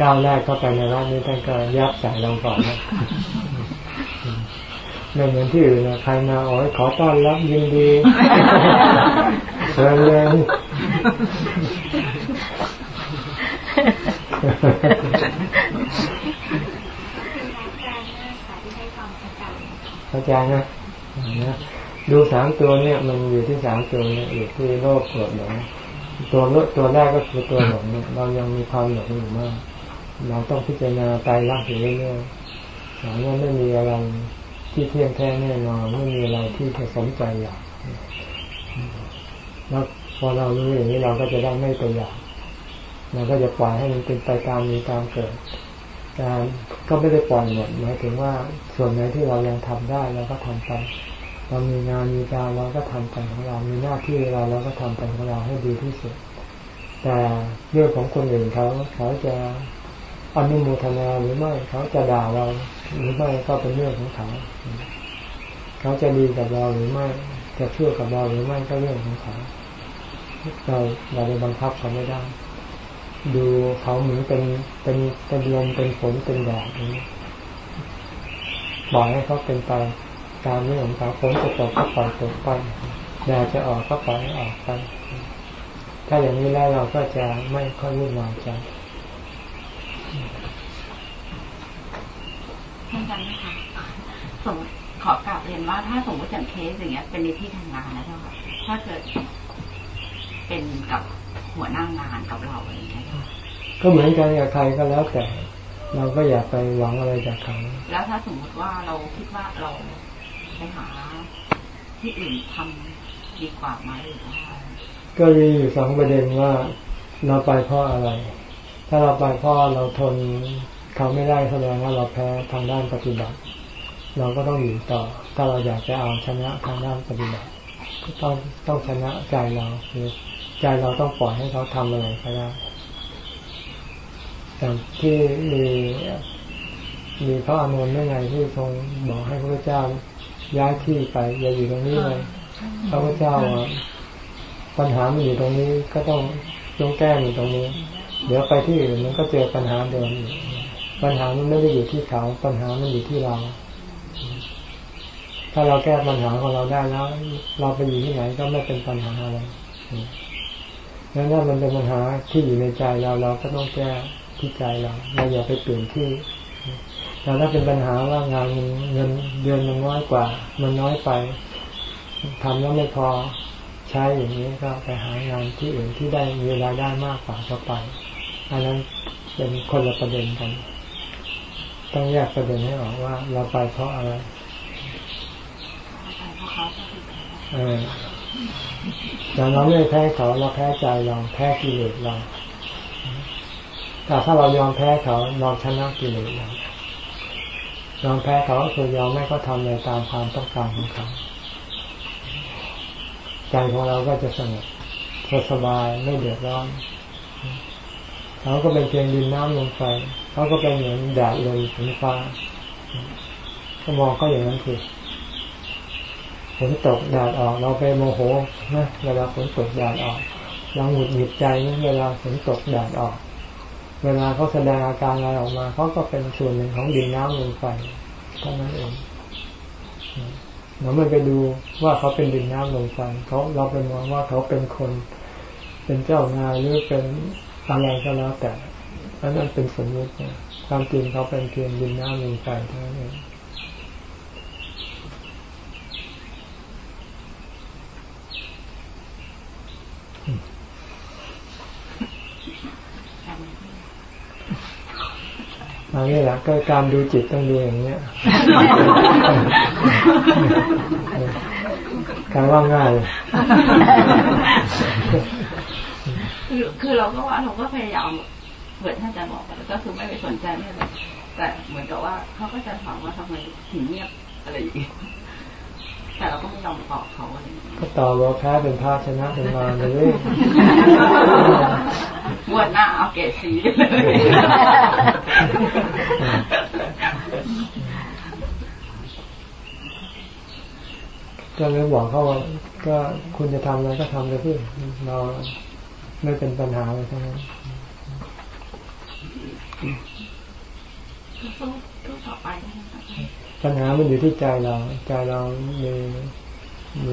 Speaker 1: ก้าวแรกเข้าไปในร้านนี้ท่านก็ยับใส่เราก่อนนะ ไม่เหมือนที่อื่นนะใครมาอ๋อขอต้อนรับยินดีเชิญเลยเข้าใจนะนะดูสามตัวเนี่ย มันอยู่ที่สามตัวเนี่ยอยู่ที่โลกโกรธหลงตัวตัวแรกก็คือตัวหลงเนี่ยเรายังมีความหลงอยู่มาก เราต้องพิจารณาตายรักอยู่เรื่อยๆสอนว่าไม่มีอะไร ที่เที่ยงแท้แน่นอนไม่มีอะไรที่จะสนใจอยากแล้วพอเรารู้อย่างนี้เราก็จะได้ไม่ตัวอยากเราก็จะปล่อยให้มันเป็นไปตามมีตามเกิดการก็ไม่ได้ปล่อยหมดหมายถึงว่าส่วนไหนที่เรายังทำได้เราก็ทำไปเรามีงานมีการเราก็ทำไปของเรา มีหน้าที่เราเราก็ทำไปของเราให้ดีที่สุด แต่เรื่องของคนอื่นเขาเขาจะ อนุโมทนาหรือไม่เขาจะด่าเราหรือไม่ก็เป็นเรื่องของเขา เขาจะดีกับเราหรือไม่จะเชื่อกับเราหรือไม่ก็เรื่องของเขาเราเราไปบังคับเขาไม่ได้ ดูเขาเหมือนเป็นเป็นเป็นลมเป็นฝนเป็นแดดนี้ปล่อยให้เขาเป็นไปตามเรื่องของเขาฝนจะตกก็ปล่อยตกไปแดดจะออกก็ปล่อยให้ออกไป ถ้าอย่างนี้แล้วเราก็จะไม่ค่อยวุ่นวายใจ
Speaker 4: ท่านอาจารย์นะคะสมขอกลับเรียนว่าถ้าสมมติอย่างเคสอย่างเงี้ย เป็นในที่ทำงานนะเจ้าค่ะถ้าเกิดเป็นกับหัวหน้างานกับเราอะไรอย่างเงี้ย
Speaker 1: ก็เหมือนกันกับใครก็แล้วแต่ เราก็อย่าไปหวังอะไรจากเขา
Speaker 4: แล้วถ้าสมมติว่าเราคิดว่าเราไปหาที่อื่นทำดีกว่าไหมหรือว่า
Speaker 1: ก็มีอยู่สองประเด็นว่าเราไปเพราะอะไร ถ้าเราไปเพราะเราทน เขาไม่ได้แสดงว่าเราแพ้ทางด้านปฏิบัติ เราก็ต้องอยู่ต่อ ถ้าเราอยากจะเอาชนะทางด้านปฏิบัติก็ต้องต้องชนะใจเราคือใจเราต้องปล่อยให้เขาทำอะไรก็ได้แต่ที่มีมีพระอานนท์ได้ไงที่ทรงบอกให้พระเจ้าย้ายที่ไป อย่าอยู่ตรงนี้เลยพระพุทธเจ้าปัญหามันอยู่ตรงนี้ก็ต้องต้องแก้อยู่ตรงนี้ เดี๋ยวไปที่อื่นมันก็เจอปัญหาเดิมอีก ปัญหามันไม่ได้อยู่ที่เขา ปัญหามันอยู่ที่เรา ถ้าเราแก้ปัญหาของเราได้แล้ว เราไปอยู่ที่ไหนก็ไม่เป็นปัญหาอะไรดังนั้นมันเป็นปัญหาที่อยู่ในใจเราเราก็ต้องแก้ที่ใจเราเราอย่าไปเปลี่ยนที่แต่ถ้าเป็นปัญหาว่างานเงินเดือนมันน้อยกว่า มันน้อยไปทำแล้วไม่พอใช้อย่างนี้ก็ไปหางานที่อื่นที่ได้มีรายได้มากกว่าก็ไปอันนั้นเป็นคนละประเด็นกัน ต้องแยกประเด็นให้ออกว่า เราไปเพราะอะไรเออแต่เราไม่แพ้เขาเราแพ้ใจเราแพ้กิเลสเราแต่ถ้าเรายอมแพ้เขาเราชนะกิเลสเรายอมแพ้เขาก็คือยอมไม่ก็ทำในตามความต้องการของเขาใจของเราก็จะสงบสบายไม่เดือดร้อนเขาก็เป็นเพียงดินน้ำลมไฟ เขาก็เป็นเหมือนแดดลมฝนฟ้าก็มองก็อย่างนั้นคือฝนตกแดดออก เราไปโมโหนะเวลาฝนตกแดดออก เราหงุดหงิดใจนะเวลาฝนตกแดดออก เวลาเขาแสดงอาการอะไรออกมาเขาก็เป็นส่วนหนึ่งของดินน้ำลมไฟเท่านั้นเองเราไม่ไปดูว่าเขาเป็นดินน้ำลมไฟเขาเราไปมองว่าเขาเป็นคน เป็นเจ้านายหรือเป็นอะไรก็แล้วแต่ อันนั้นเป็นสมมติความจริงเขาเป็นเพียงดินน้ำลมไฟเท่านั้นเองอันนี้แหละก็การดูจิตต้องดูอย่างเนี้ยการว่าง่าย
Speaker 4: คือคือเราก็ว่าเราก็พยายาม เหมือนท่านอาจารย์บอกก็คือไม่ไปสนใจไม่อะไรแต่เหมือนกับว่าเขาก็จะถามว่าทำไมถึงเงียบอะไรอย่างนี้แต่เราก็ไม่ยอมตอบเขาอะไรก็
Speaker 1: ตอบว่าแพ้เป็นพาชนะเป็นมาเลย
Speaker 4: งวดหน้าเอาเกสีเลย
Speaker 1: ก็เลยบอกเขาว่าก็คุณจะทำอะไรก็ทำเลยพี่เราไม่เป็นปัญหาเลยทั้งนั้น ปัญหามันอยู่ที่ใจเรา ใจเรามี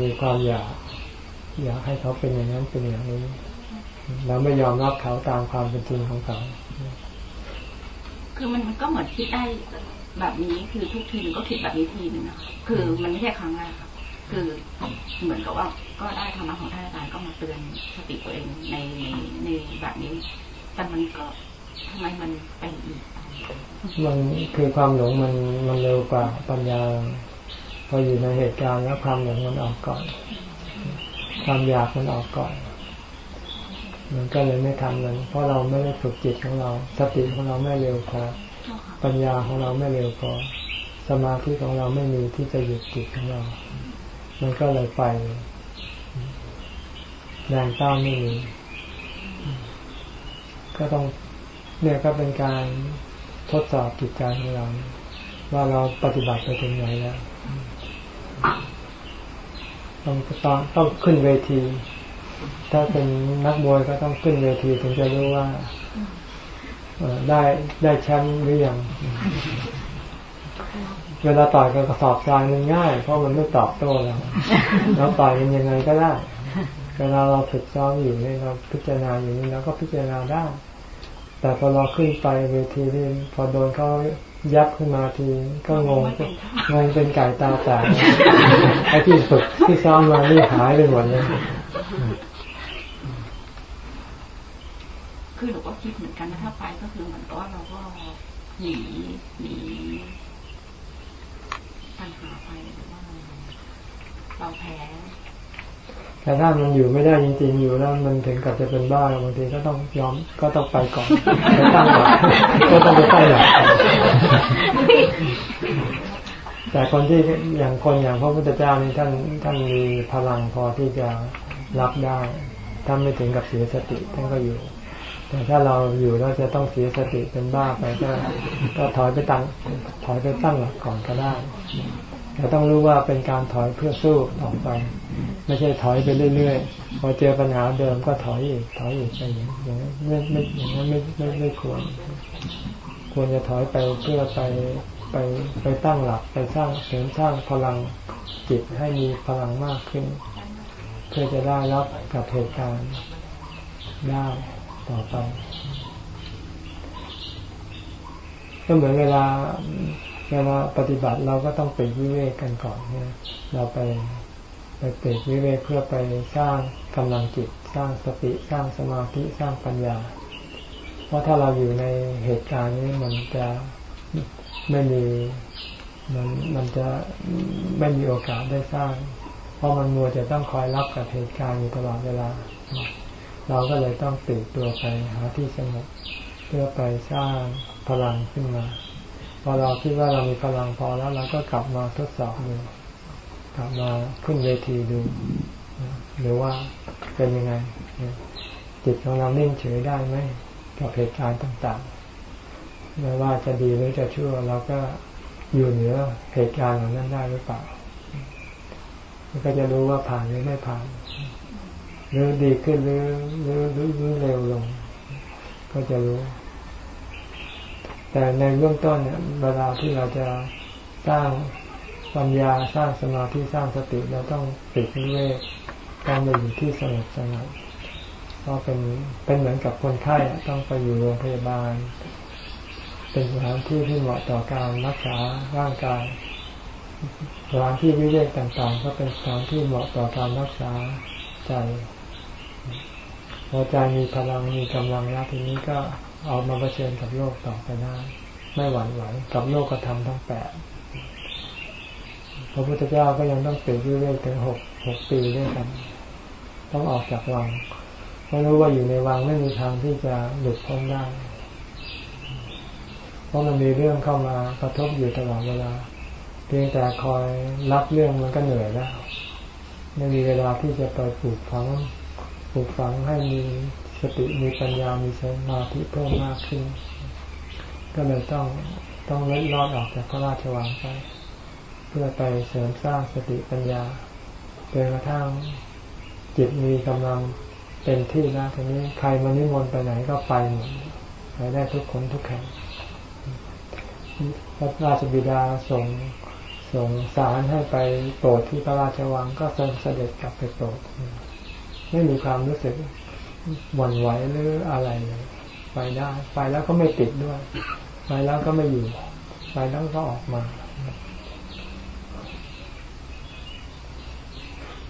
Speaker 1: มีความอยากอยากให้เขาเป็นอย่างนั้นเป็นอย่างนี้เราไม่ยอมรับเขาตามความเป็นจริงของเขา
Speaker 4: คือมันก็เหมือนคิดได้แบบนี้คือทุกทีนึงก็คิดแบบนี้ทีนึงนะคือมันไม่ใช่ครั้งแรกครับคือเหมือนกับว่าก็ได้ธรรมะของท่านอาจารย์ก็มาเตือนสติตัวเองในในแบบนี้ แต่มันก็ ทำไมมันเป็นอีก
Speaker 1: มันคือความหลงมันมันเร็วกว่าปัญญาพออยู่ในเหตุการณ์แล้วความหลงมันออกก่อน ความอยากมันออกก่อน มันก็เลยไม่ทำมันเพราะเราไม่ได้ฝึกจิตของเรา สติของเราไม่เร็วพอปัญญาของเราไม่เร็วพอสมาธิของเราไม่มีที่จะหยุดจิตของเรา มันก็เลยไปแรงต้านไม่มีก็ต้อง เนี่ยก็เป็นการทดสอบจิตใจของเรา ว่าเราปฏิบัติไปถึงไหนแล้วต้องต้องต้องขึ้นเวที ถ้าเป็นนักมวยก็ต้องขึ้นเวทีถึงจะรู้ว่าได้ได้แชมป์หรือยังเวลาต่อยกับกระสอบทรายมันง่าย เพราะมันไม่ตอบโต้เราเราต่อยมันยังไงก็ได้ เวลาเราฝึกซ้อมอยู่นี่เราพิจารณาอยู่นี่เราก็พิจารณาได้ แต่พอเราขึ้นไปเวทีนี่พอโดนเขายับขึ้นมาทีก็งงงงเป็นไก่ตาแตกไอ้ที่ฝึกที่ซ้อมมานี่หายไปหมดเลย
Speaker 4: คือหนูก็คิดเหมือนกันนะถ้าไปก็คือเหมือนกับว่าเราก็หนีหนีปัญหาไปหรือว่าเราแพ้
Speaker 1: แต่ถ้ามันอยู่ไม่ได้จริงๆอยู่แล้วมันถึงกับจะเป็นบ้าบางทีก็ต้องยอมก็ต้องไปก่อนไปตั้งหลักก็ต้องไปตั้งหลักแต่คนที่อย่างคนอย่างพระพุทธเจ้านี่ท่านท่านมีพลังพอที่จะรับได้ถ้าไม่ถึงกับเสียสติท่านก็อยู่ แต่ถ้าเราอยู่แล้วจะต้องเสียสติเป็นบ้าไปก็ก็ถอยไปตั้งถอยไปตั้งหลักก่อนก็ได้ แต่ต้องรู้ว่าเป็นการถอยเพื่อสู้ต่อไป ไม่ใช่ถอยไปเรื่อยๆ พอเจอปัญหาเดิมก็ถอยอีกถอยอีกไปอย่างนี้ไม่ไม่อย่างนั้นไม่ไม่ไม่ควร ควรจะถอยไปเพื่อไปไปไปตั้งหลักไปสร้างเสริมสร้างพลังจิตให้มีพลังมากขึ้น เพื่อจะได้รับกับเหตุการณ์ได้ต่อไปก็เหมือนเวลา เวลาปฏิบัติเราก็ต้องเปิดวิเวกกันก่อนเนี่ยเราไปไปเปิดวิเวกเพื่อไปสร้างกำลังจิต สร้างสติสร้างสมาธิสร้างปัญญา เพราะถ้าเราอยู่ในเหตุการณ์นี้มันจะไม่มีมันมันจะไม่มีโอกาสได้สร้าง เพราะมันมัวจะต้องคอยรับกับเหตุการณ์อยู่ตลอดเวลา เราก็เลยต้องตื่นตัวไปหาที่สงบเพื่อไปสร้างพลังขึ้นมา พอเราคิดว่าเรามีพลังพอแล้วเราก็กลับมาทดสอบดูกลับมาขึ้นเวทีดู หรือว่าเป็นยังไง จิตของเรานิ่งเฉยได้ไหมกับเหตุการณ์ต่างๆไม่ว่าจะดีหรือจะชั่วเราก็อยู่เหนือเหตุการณ์เหล่านั้นได้หรือเปล่าก็จะรู้ว่าผ่านหรือไม่ผ่านหรือดีขึ้นหรือหรือหรือเร็วลง ก็จะรู้ แต่ในเบื้องต้นเนี่ยเวลาที่เราจะสร้างปัญญาสร้างสมาธิสร้างสติเราต้องปิดวิเวกต้องไปอยู่ที่สงบสงบเพราะเป็นเป็นเหมือนกับคนไข้ต้องไปอยู่โรงพยาบาล เป็นสถานที่ที่เหมาะต่อการรักษาร่างกายสถานที่วิเวกต่างๆ ก็เป็นสถานที่เหมาะต่อการรักษาใจพอใจมีพลังมีกำลังแล้วทีนี้ก็ เอามาเผชิญกับโลกต่อไปได้ไม่หวั่นไหวกับโลกกระทำทั้งแปดพระพุทธเจ้าก็ยังต้องเปลี่ยนเรื่อยๆถึงหกหกปีด้วยกัน ต้องออกจากวังเพราะรู้ว่าอยู่ในวังไม่มีทางที่จะหลุดพ้นได้ เพราะมันมีเรื่องเข้ามากระทบอยู่ตลอดเวลา เพียงแต่คอยรับเรื่องมันก็เหนื่อยแล้ว ไม่มีเวลาที่จะไปปลูกฝังปลูกฝังให้มี สติมีปัญญามีสมาธิเพิ่มมากขึ้น ก็เลยต้องต้องเล็ดลอดออกจากพระราชวังไปเพื่อไปเสริมสร้างสติปัญญาจนกระทั่งจิตมีกำลังเต็มที่นะทีนี้ใครมานิมนต์ไปไหนก็ไปหมดไปได้ทุกคนทุกแห่งพระราชบิดาส่งส่งสารให้ไปโปรดที่พระราชวังก็เสด็จกลับไปโปรดไม่มีความรู้สึก หวั่นไหวหรืออะไรไปได้ไปแล้วก็ไม่ติดด้วย ไปแล้วก็ไม่อยู่ไปแล้วก็ออกมา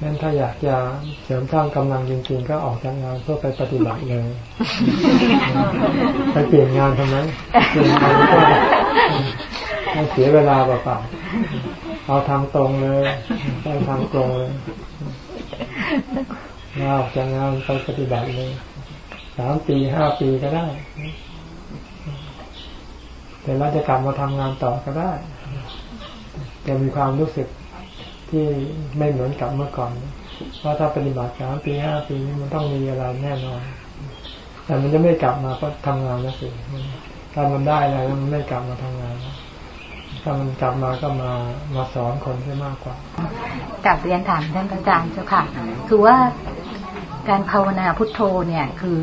Speaker 1: งั้นถ้าอยากจะเสริมสร้างกำลังจริงๆ ก็ออกจากงานเพื่อไปปฏิบัติเลย ไปเปลี่ยนงานทำไมเปลี่ยนงานก็ไม่เสียเวลาเปล่าๆเอาทางตรงเลยไปทางตรงเลย ลาออกจากงานไปปฏิบัติเลยสามปีห้าปีก็ได้แต่เราจะกลับมาทำงานต่อก็ได้จะมีความรู้สึกที่ไม่เหมือนกับเมื่อก่อนเพราะถ้าปฏิบัติสามปีห้าปีนี้มันต้องมีอะไรแน่นอน แต่มันจะไม่กลับมาก็ทำงานแล้วสิถ้ามันได้อะไรแล้วมันไม่กลับมาทำงาน ถ้ามันกลับมาก็มามาสอนคนได้มากกว่า
Speaker 5: กับเรียนถามท่านอาจารย์เจ้าค่ะ คือว่าการภาวนาพุทโธเนี่ยคือ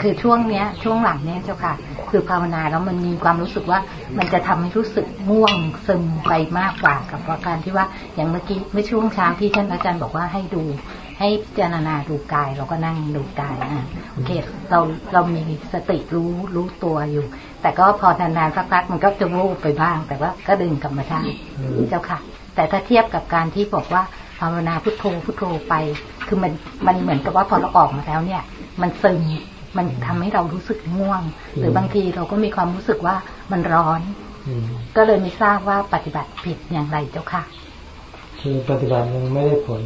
Speaker 5: คือช่วงเนี้ย ช่วงหลังเนี้ยเจ้าค่ะ คือภาวนาแล้วมันมีความรู้สึกว่ามันจะทำให้รู้สึกง่วงซึมไปมากกว่ากับการที่ว่าอย่างเมื่อกี้เมื่อช่วงเช้าที่ท่านอาจารย์บอกว่าให้ดู ให้เจารณาดูกายเราก็นั่งดูกายอะโอเคเราเรามีสติรู้รู้ตัวอยู่ แต่ก็พอนานๆสักพักมันก็จะวูบไปบ้าง แต่ว่าก็ดึงกลับมาได้เจ้าค่ะ แต่ถ้าเทียบกับการที่บอกว่าภาวนาพุทโธพุทโธไป คือมันมันเหมือนกับว่าพอเราออกมาแล้วเนี่ย มันซึมมันทำให้เรารู้สึกง่วง หรือบางทีเราก็มีความรู้สึกว่ามันร้อนก็เลยไม่ทราบว่าปฏิบัติผิดอย่างไรเจ้าค่ะ
Speaker 1: คือปฏิบัติยังไม่ได้ผล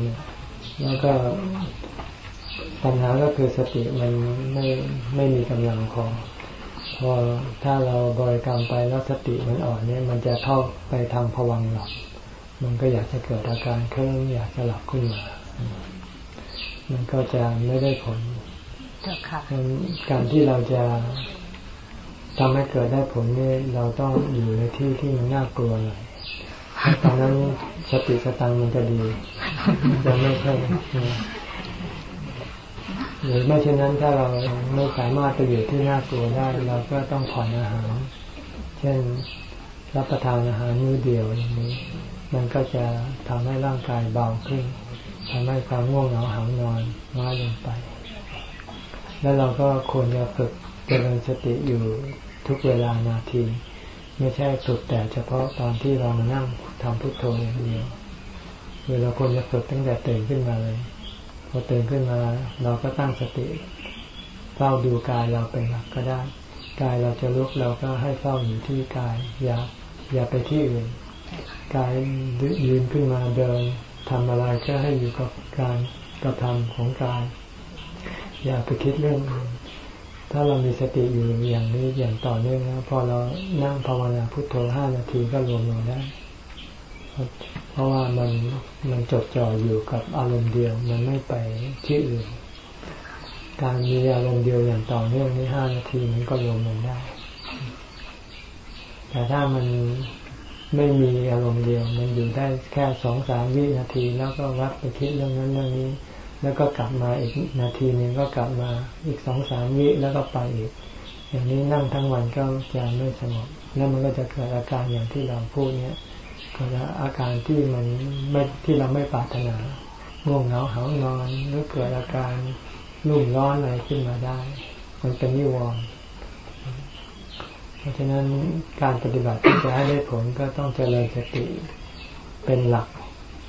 Speaker 1: แล้วก็ปัญหาก็คือสติมันไม่ไม่มีกำลังพอพอถ้าเราบริกรรมไปแล้วสติมันอ่อนเนี่ย มันจะเข้าไปทางผวังหลับมันก็อยากจะเกิดอาการเคลิ้มอยากจะหลับขึ้นมา มันก็จะไม่ได้ผลการที่เราจะทำให้เกิดได้ผลนี่เราต้องอยู่ในที่ที่มันน่ากลัวหน่อย ตอนนั้นสติสตังมันจะดีจะไม่ใช่หรือไม่เช่นนั้นถ้าเราไม่สามารถไปอยู่ที่น่ากลัวได้เราก็ต้องผ่อนอาหาร เช่นรับประทานอาหารมื้อเดียวอย่างนี้ มันก็จะทำให้ร่างกายเบาขึ้นทำให้ความง่วงเหงาหานอนน้อยลงไป แล้วเราก็ควรจะฝึกเจริญสติอยู่ทุกเวลานาที ไม่ใช่ฝึกแต่เฉพาะตอนที่เรามานั่งทำพุทโธอย่างเดียวเวลาควรจะฝึกตั้งแต่ตื่นขึ้นมาเลย พอตื่นขึ้นมา เราก็ตั้งสติเฝ้าดูกายเราเป็นหลักก็ได้ กายเราจะลุกเราก็ให้เฝ้าอยู่ที่กาย อย่าอย่าไปที่อื่นกายยืนขึ้นมาเดินทำอะไรก็ให้อยู่กับการกระทำของกาย อย่าไปคิดเรื่องอื่น ถ้าเรามีสติอยู่อย่างนี้อย่างต่อเนื่องนะพอเรานั่งภาวนาพุทโธห้านาทีก็รวมลงได้เพราะว่ามันมันจดจ่ออยู่กับอารมณ์เดียว มันไม่ไปที่อื่น การมีอารมณ์เดียวอย่างต่อเนื่องนี้ห้านาทีมันก็รวมลงได้ แต่ถ้ามันไม่มีอารมณ์เดียว มันอยู่ได้แค่สองสามวินาที แล้วก็วัดไปคิดเรื่องนั้นเรื่องนี้ แล้วก็กลับมาอีกนาทีหนึ่งก็กลับมาอีกสองสามวิแล้วก็ไปอีก อย่างนี้นั่งทั้งวันก็จะไม่สงบแล้วมันก็จะเกิดอาการอย่างที่เราพูดเนี่ยก็จะอาการที่มันไม่ที่เราไม่ปรารถนาง่วงเหงาเหานอนหรือเกิดอาการรุ่มร้อนอะไรขึ้นมาได้ มันเป็นนิวรณ์เพราะฉะนั้นการปฏิบัติที่จะให้ได้ผลก็ต้องเจริญสติเป็นหลัก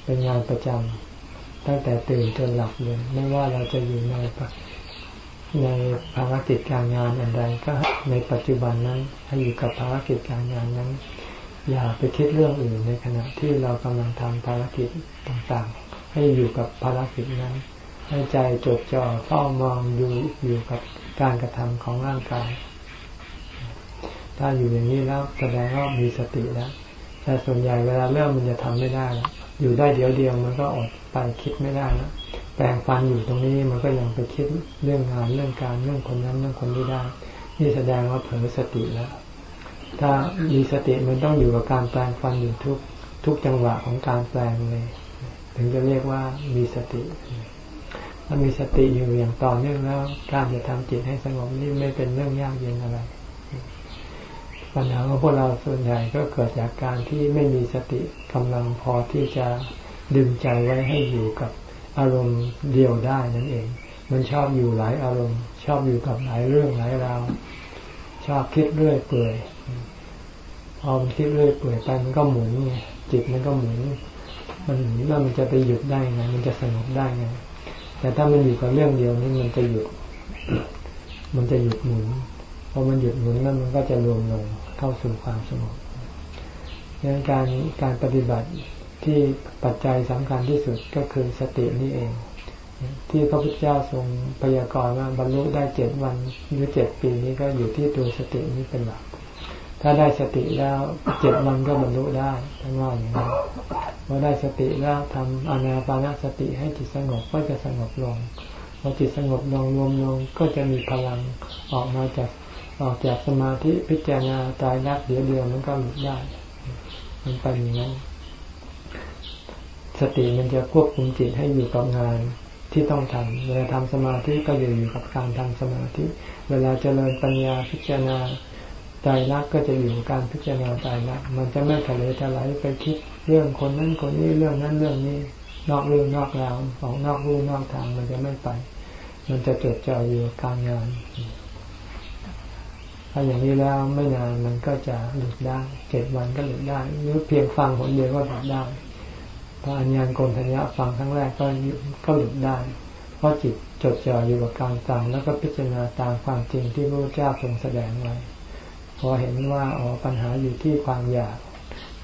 Speaker 1: เป็นงานประจำ ตั้งแต่ตื่นจนหลับเลยไม่ว่าเราจะอยู่ในในภารกิจการงานอันใดก็ในปัจจุบันนั้นให้อยู่กับภารกิจการงานนั้น อย่าไปคิดเรื่องอื่นในขณะที่เรากำลังทำภารกิจต่างๆ ให้อยู่กับภารกิจนั้น ให้ใจจดจ่อเฝ้ามองอยู่อยู่กับการกระทำของร่างกาย ถ้าอยู่อย่างนี้แล้วแสดงว่ามีสติแล้วแต่ส่วนใหญ่เวลาเริ่มมันจะทำไม่ได้แล้ว อยู่ได้เดียวเดียวมันก็อดไปคิดไม่ได้นะแปลงฟันอยู่ตรงนี้มันก็ยังไปคิดเรื่องงานเรื่องการเรื่องคนนั้นเรื่องคนนี้ได้ นี่แสดงว่าเผลอสติแล้ว ถ้ามีสติมันต้องอยู่กับการแปลงฟันอยู่ทุกทุกจังหวะของการแปลงเลย ถึงจะเรียกว่ามีสติถ้ามีสติอยู่อย่างต่อเนื่องแล้ว การจะทำจิตให้สงบนี่ไม่เป็นเรื่องยากเย็นอะไร ปัญหาของพวกเราส่วนใหญ่ก็เกิดจากการที่ไม่มีสติกำลังพอที่จะดึงใจไว้ให้อยู่กับอารมณ์เดียวได้นั่นเอง มันชอบอยู่หลายอารมณ์ ชอบอยู่กับหลายเรื่องหลายราวชอบคิดเรื่อยเปื่อยพอมันคิดเรื่อยเปื่อยไปมันก็หมุนไงจิตมันก็หมุน มันหมุนแล้วมันจะไปหยุดได้ไงมันจะสงบได้ไงแต่ถ้ามันอยู่กับเรื่องเดียวนี่มันจะหยุด มันจะหยุดหมุนพอมันหยุดหมุนแล้วมันก็จะรวมลง เข้าสู่ความสงบดังนั้นการการปฏิบัติที่ปัจจัยสำคัญที่สุดก็คือสตินี่เอง ที่พระพุทธเจ้าทรงพยากรณ์ว่าบรรลุได้เจ็ดวันหรือเจ็ดปีนี้ก็อยู่ที่ตัวสตินี้เป็นหลัก ถ้าได้สติแล้วเจ็ดวันก็บรรลุได้ทั้งว่าอย่างนี้นพอได้สติแล้วทำอนาปานสติให้จิตสงบก็จะสงบลงพอจิตสงบลงรวมลงก็จะมีพลังออกมาจาก ออกจากสมาธิพิจารณาตายนักเดียวเดียวมันก็หลุดได้ มันไปอย่างนั้นสติมันจะควบคุมจิตให้อยู่กับงานที่ที่ต้องทำเวลาทำสมาธิก็อยู่อยู่กับการทำสมาธิ เวลาเจริญปัญญาพิจารณาใจรักก็จะอยู่การพิจารณาใจรักมันจะไม่ทะเลทลายไปคิดเรื่องคนนั้นคนนี้เรื่องนั้นเรื่องนี้ นอกเรื่องนอกราวของนอกรูนอกทางมันจะไม่ไป มันจะจดจ่ออยู่กับการงาน ถ้าอย่างนี้แล้วไม่นานมันก็จะหลุดได้เจ็ดวันก็หลุดได้หรือเพียงฟังผลเดียวก็หลุดได้พระอัญญาณโกนทัญญาฟังครั้งแรกก็ก็หลุดได้ เพราะจิตจดจ่ออยู่กับการฟังแล้วก็พิจารณาตามความจริงที่พระเจ้าทรงแสดงไว้พอเห็นว่าอ๋อปัญหาอยู่ที่ความอยาก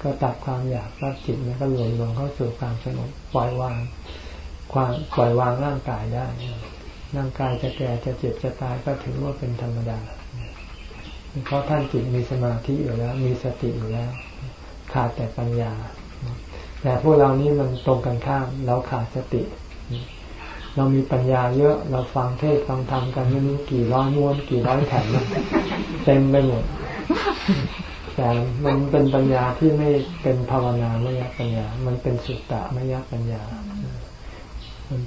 Speaker 1: ก็ตัดความอยากรับจิตมันก็รวมลงเข้าสู่ความสงบปล่อยวาง ความปล่อยวางร่างกายได้ร่างกายจะแก่จะเจ็บจะตายก็ถือว่าเป็นธรรมดา เพราะท่านจิตมีสมาธิอยู่แล้ว มีสติอยู่แล้ว ขาดแต่ปัญญา แต่พวกเรานี่มันตรงกันข้ามเราขาดสติ เรามีปัญญาเยอะเราฟังเทศฟังธรรมกันไม่รู้กี่ร้อยม้วนกี่ร้อยแผ่นเต็มไปหมดแต่มันเป็นปัญญาที่ไม่เป็นภาวนาไม่ยักปัญญา มันเป็นสุตตะไม่ยักปัญญา มัน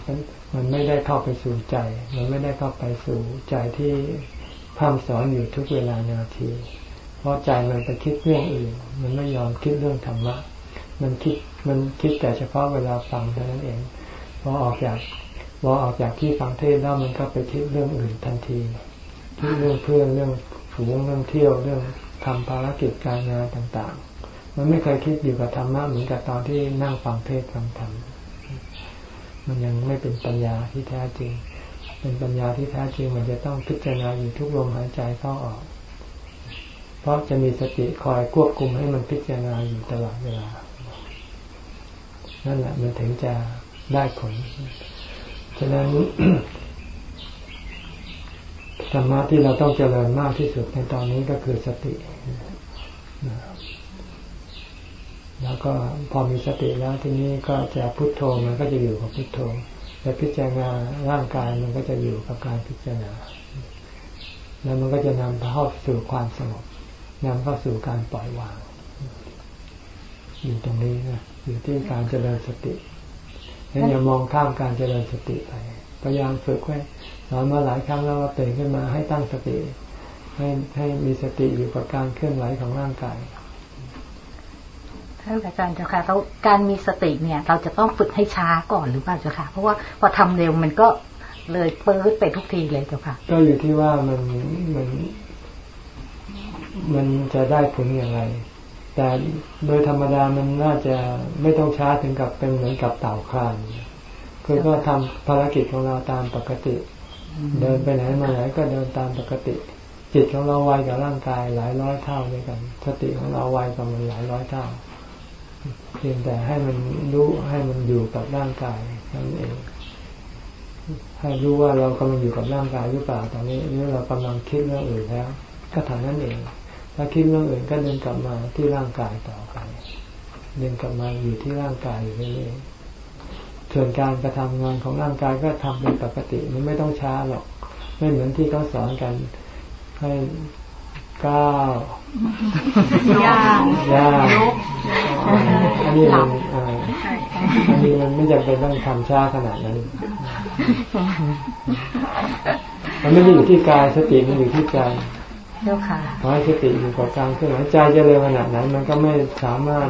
Speaker 1: มันไม่ได้เข้าไปสู่ใจ มันไม่ได้เข้าไปสู่ใจที่ พร่ำสอนอยู่ทุกเวลานาที เพราะใจมันไปคิดเรื่องอื่น มันไม่ยอมคิดเรื่องธรรมะ มันคิดมันคิดแต่เฉพาะเวลาฟังเท่านั้นเองพอออกจากพอออกจากที่ฟังเทศแล้วมันก็ไปคิดเรื่องอื่นทันทีคิดเรื่องเพื่อนเรื่องฝูงเรื่องเที่ยวเรื่องทำภารกิจการงานต่างๆ มันไม่เคยคิดอยู่กับธรรมะเหมือนกับตอนที่นั่งฟังเทศฟังธรรม มันยังไม่เป็นปัญญาที่แท้จริง เป็นปัญญาที่แท้จริงมันจะต้องพิจารณาอยู่ทุกลมหายใจเข้าออก เพราะจะมีสติคอยควบคุมให้มันพิจารณาอยู่ตลอดเวลา นั่นแหละมันถึงจะได้ผล ฉะนั้นธรรมะที่เราต้องเจริญมากที่สุดในตอนนี้ก็คือสติแล้วก็พอมีสติแล้วทีนี้ก็จะพุโทโธมันก็จะอยู่กับพุโทโธ จะพิจารณาร่างกายมันก็จะอยู่กับการพิจารณา แล้วมันก็จะนำเข้าสู่ความสงบนำเข้าสู่การปล่อยวาง อยู่ตรงนี้นะอยู่ที่การเจริญสติงั้นอย่ามองข้ามการเจริญสติไปพยายามฝึกไว้สอนมาหลายครั้งแล้วว่าตื่นขึ้นมาให้ตั้งสติ ให้ให้มีสติอยู่กับการเคลื่อนไหวของร่างกาย
Speaker 5: ท่านอาจารย์เจ้าค่ะแล้วการมีสติเนี่ย เราจะต้องฝึกให้ช้าก่อนหรือเปล่าเจ้าค่ะ เพราะว่าพอทำเร็วมันก็เลยเปิดไปทุกทีเลยเจ้าค่ะ
Speaker 1: ก็อยู่ที่ว่ามันมันมันจะได้ผลอย่างไร แต่โดยธรรมดามันน่าจะไม่ต้องช้าถึงกับเป็นเหมือนกับเต่าคลานคือก็ทำภารกิจของเราตามปกติ เดินไปไหนมาไหนก็เดินตามปกติ จิตของเราไวกับร่างกายหลายร้อยเท่าด้วยกัน สติของเราไวกว่ามันหลายร้อยเท่า เพียงแต่ให้มันรู้ให้มันอยู่กับร่างกายนั่นเองให้รู้ว่าเรากำลังอยู่กับร่างกายหรือเปล่าตอนนี้หรือเรากำลังคิดเรื่องอื่นแล้ว ก็ทำนั่นเอง ถ้าคิดเรื่องอื่นก็เดินกลับมาที่ร่างกายต่อไปเดินกลับมาอยู่ที่ร่างกายอยู่เรื่อยๆส่วนการกระทำงานของร่างกายก็ทำเป็นปกติมันไม่ต้องช้าหรอก ไม่เหมือนที่เขาสอนกัน ให้ ก้าวย่างย่างอันนี้มันอันนี้มันไม่จำเป็นต้องทำช้าขนาดนั้น มันไม่ได้อยู่ที่กายสติมันอยู่ที่ใจ
Speaker 5: เจ้าค่ะ
Speaker 1: ขอให้สติอยู่กับการเคลื่อนไหวใจจะเร็วขนาดนั้น มันก็ไม่สามารถ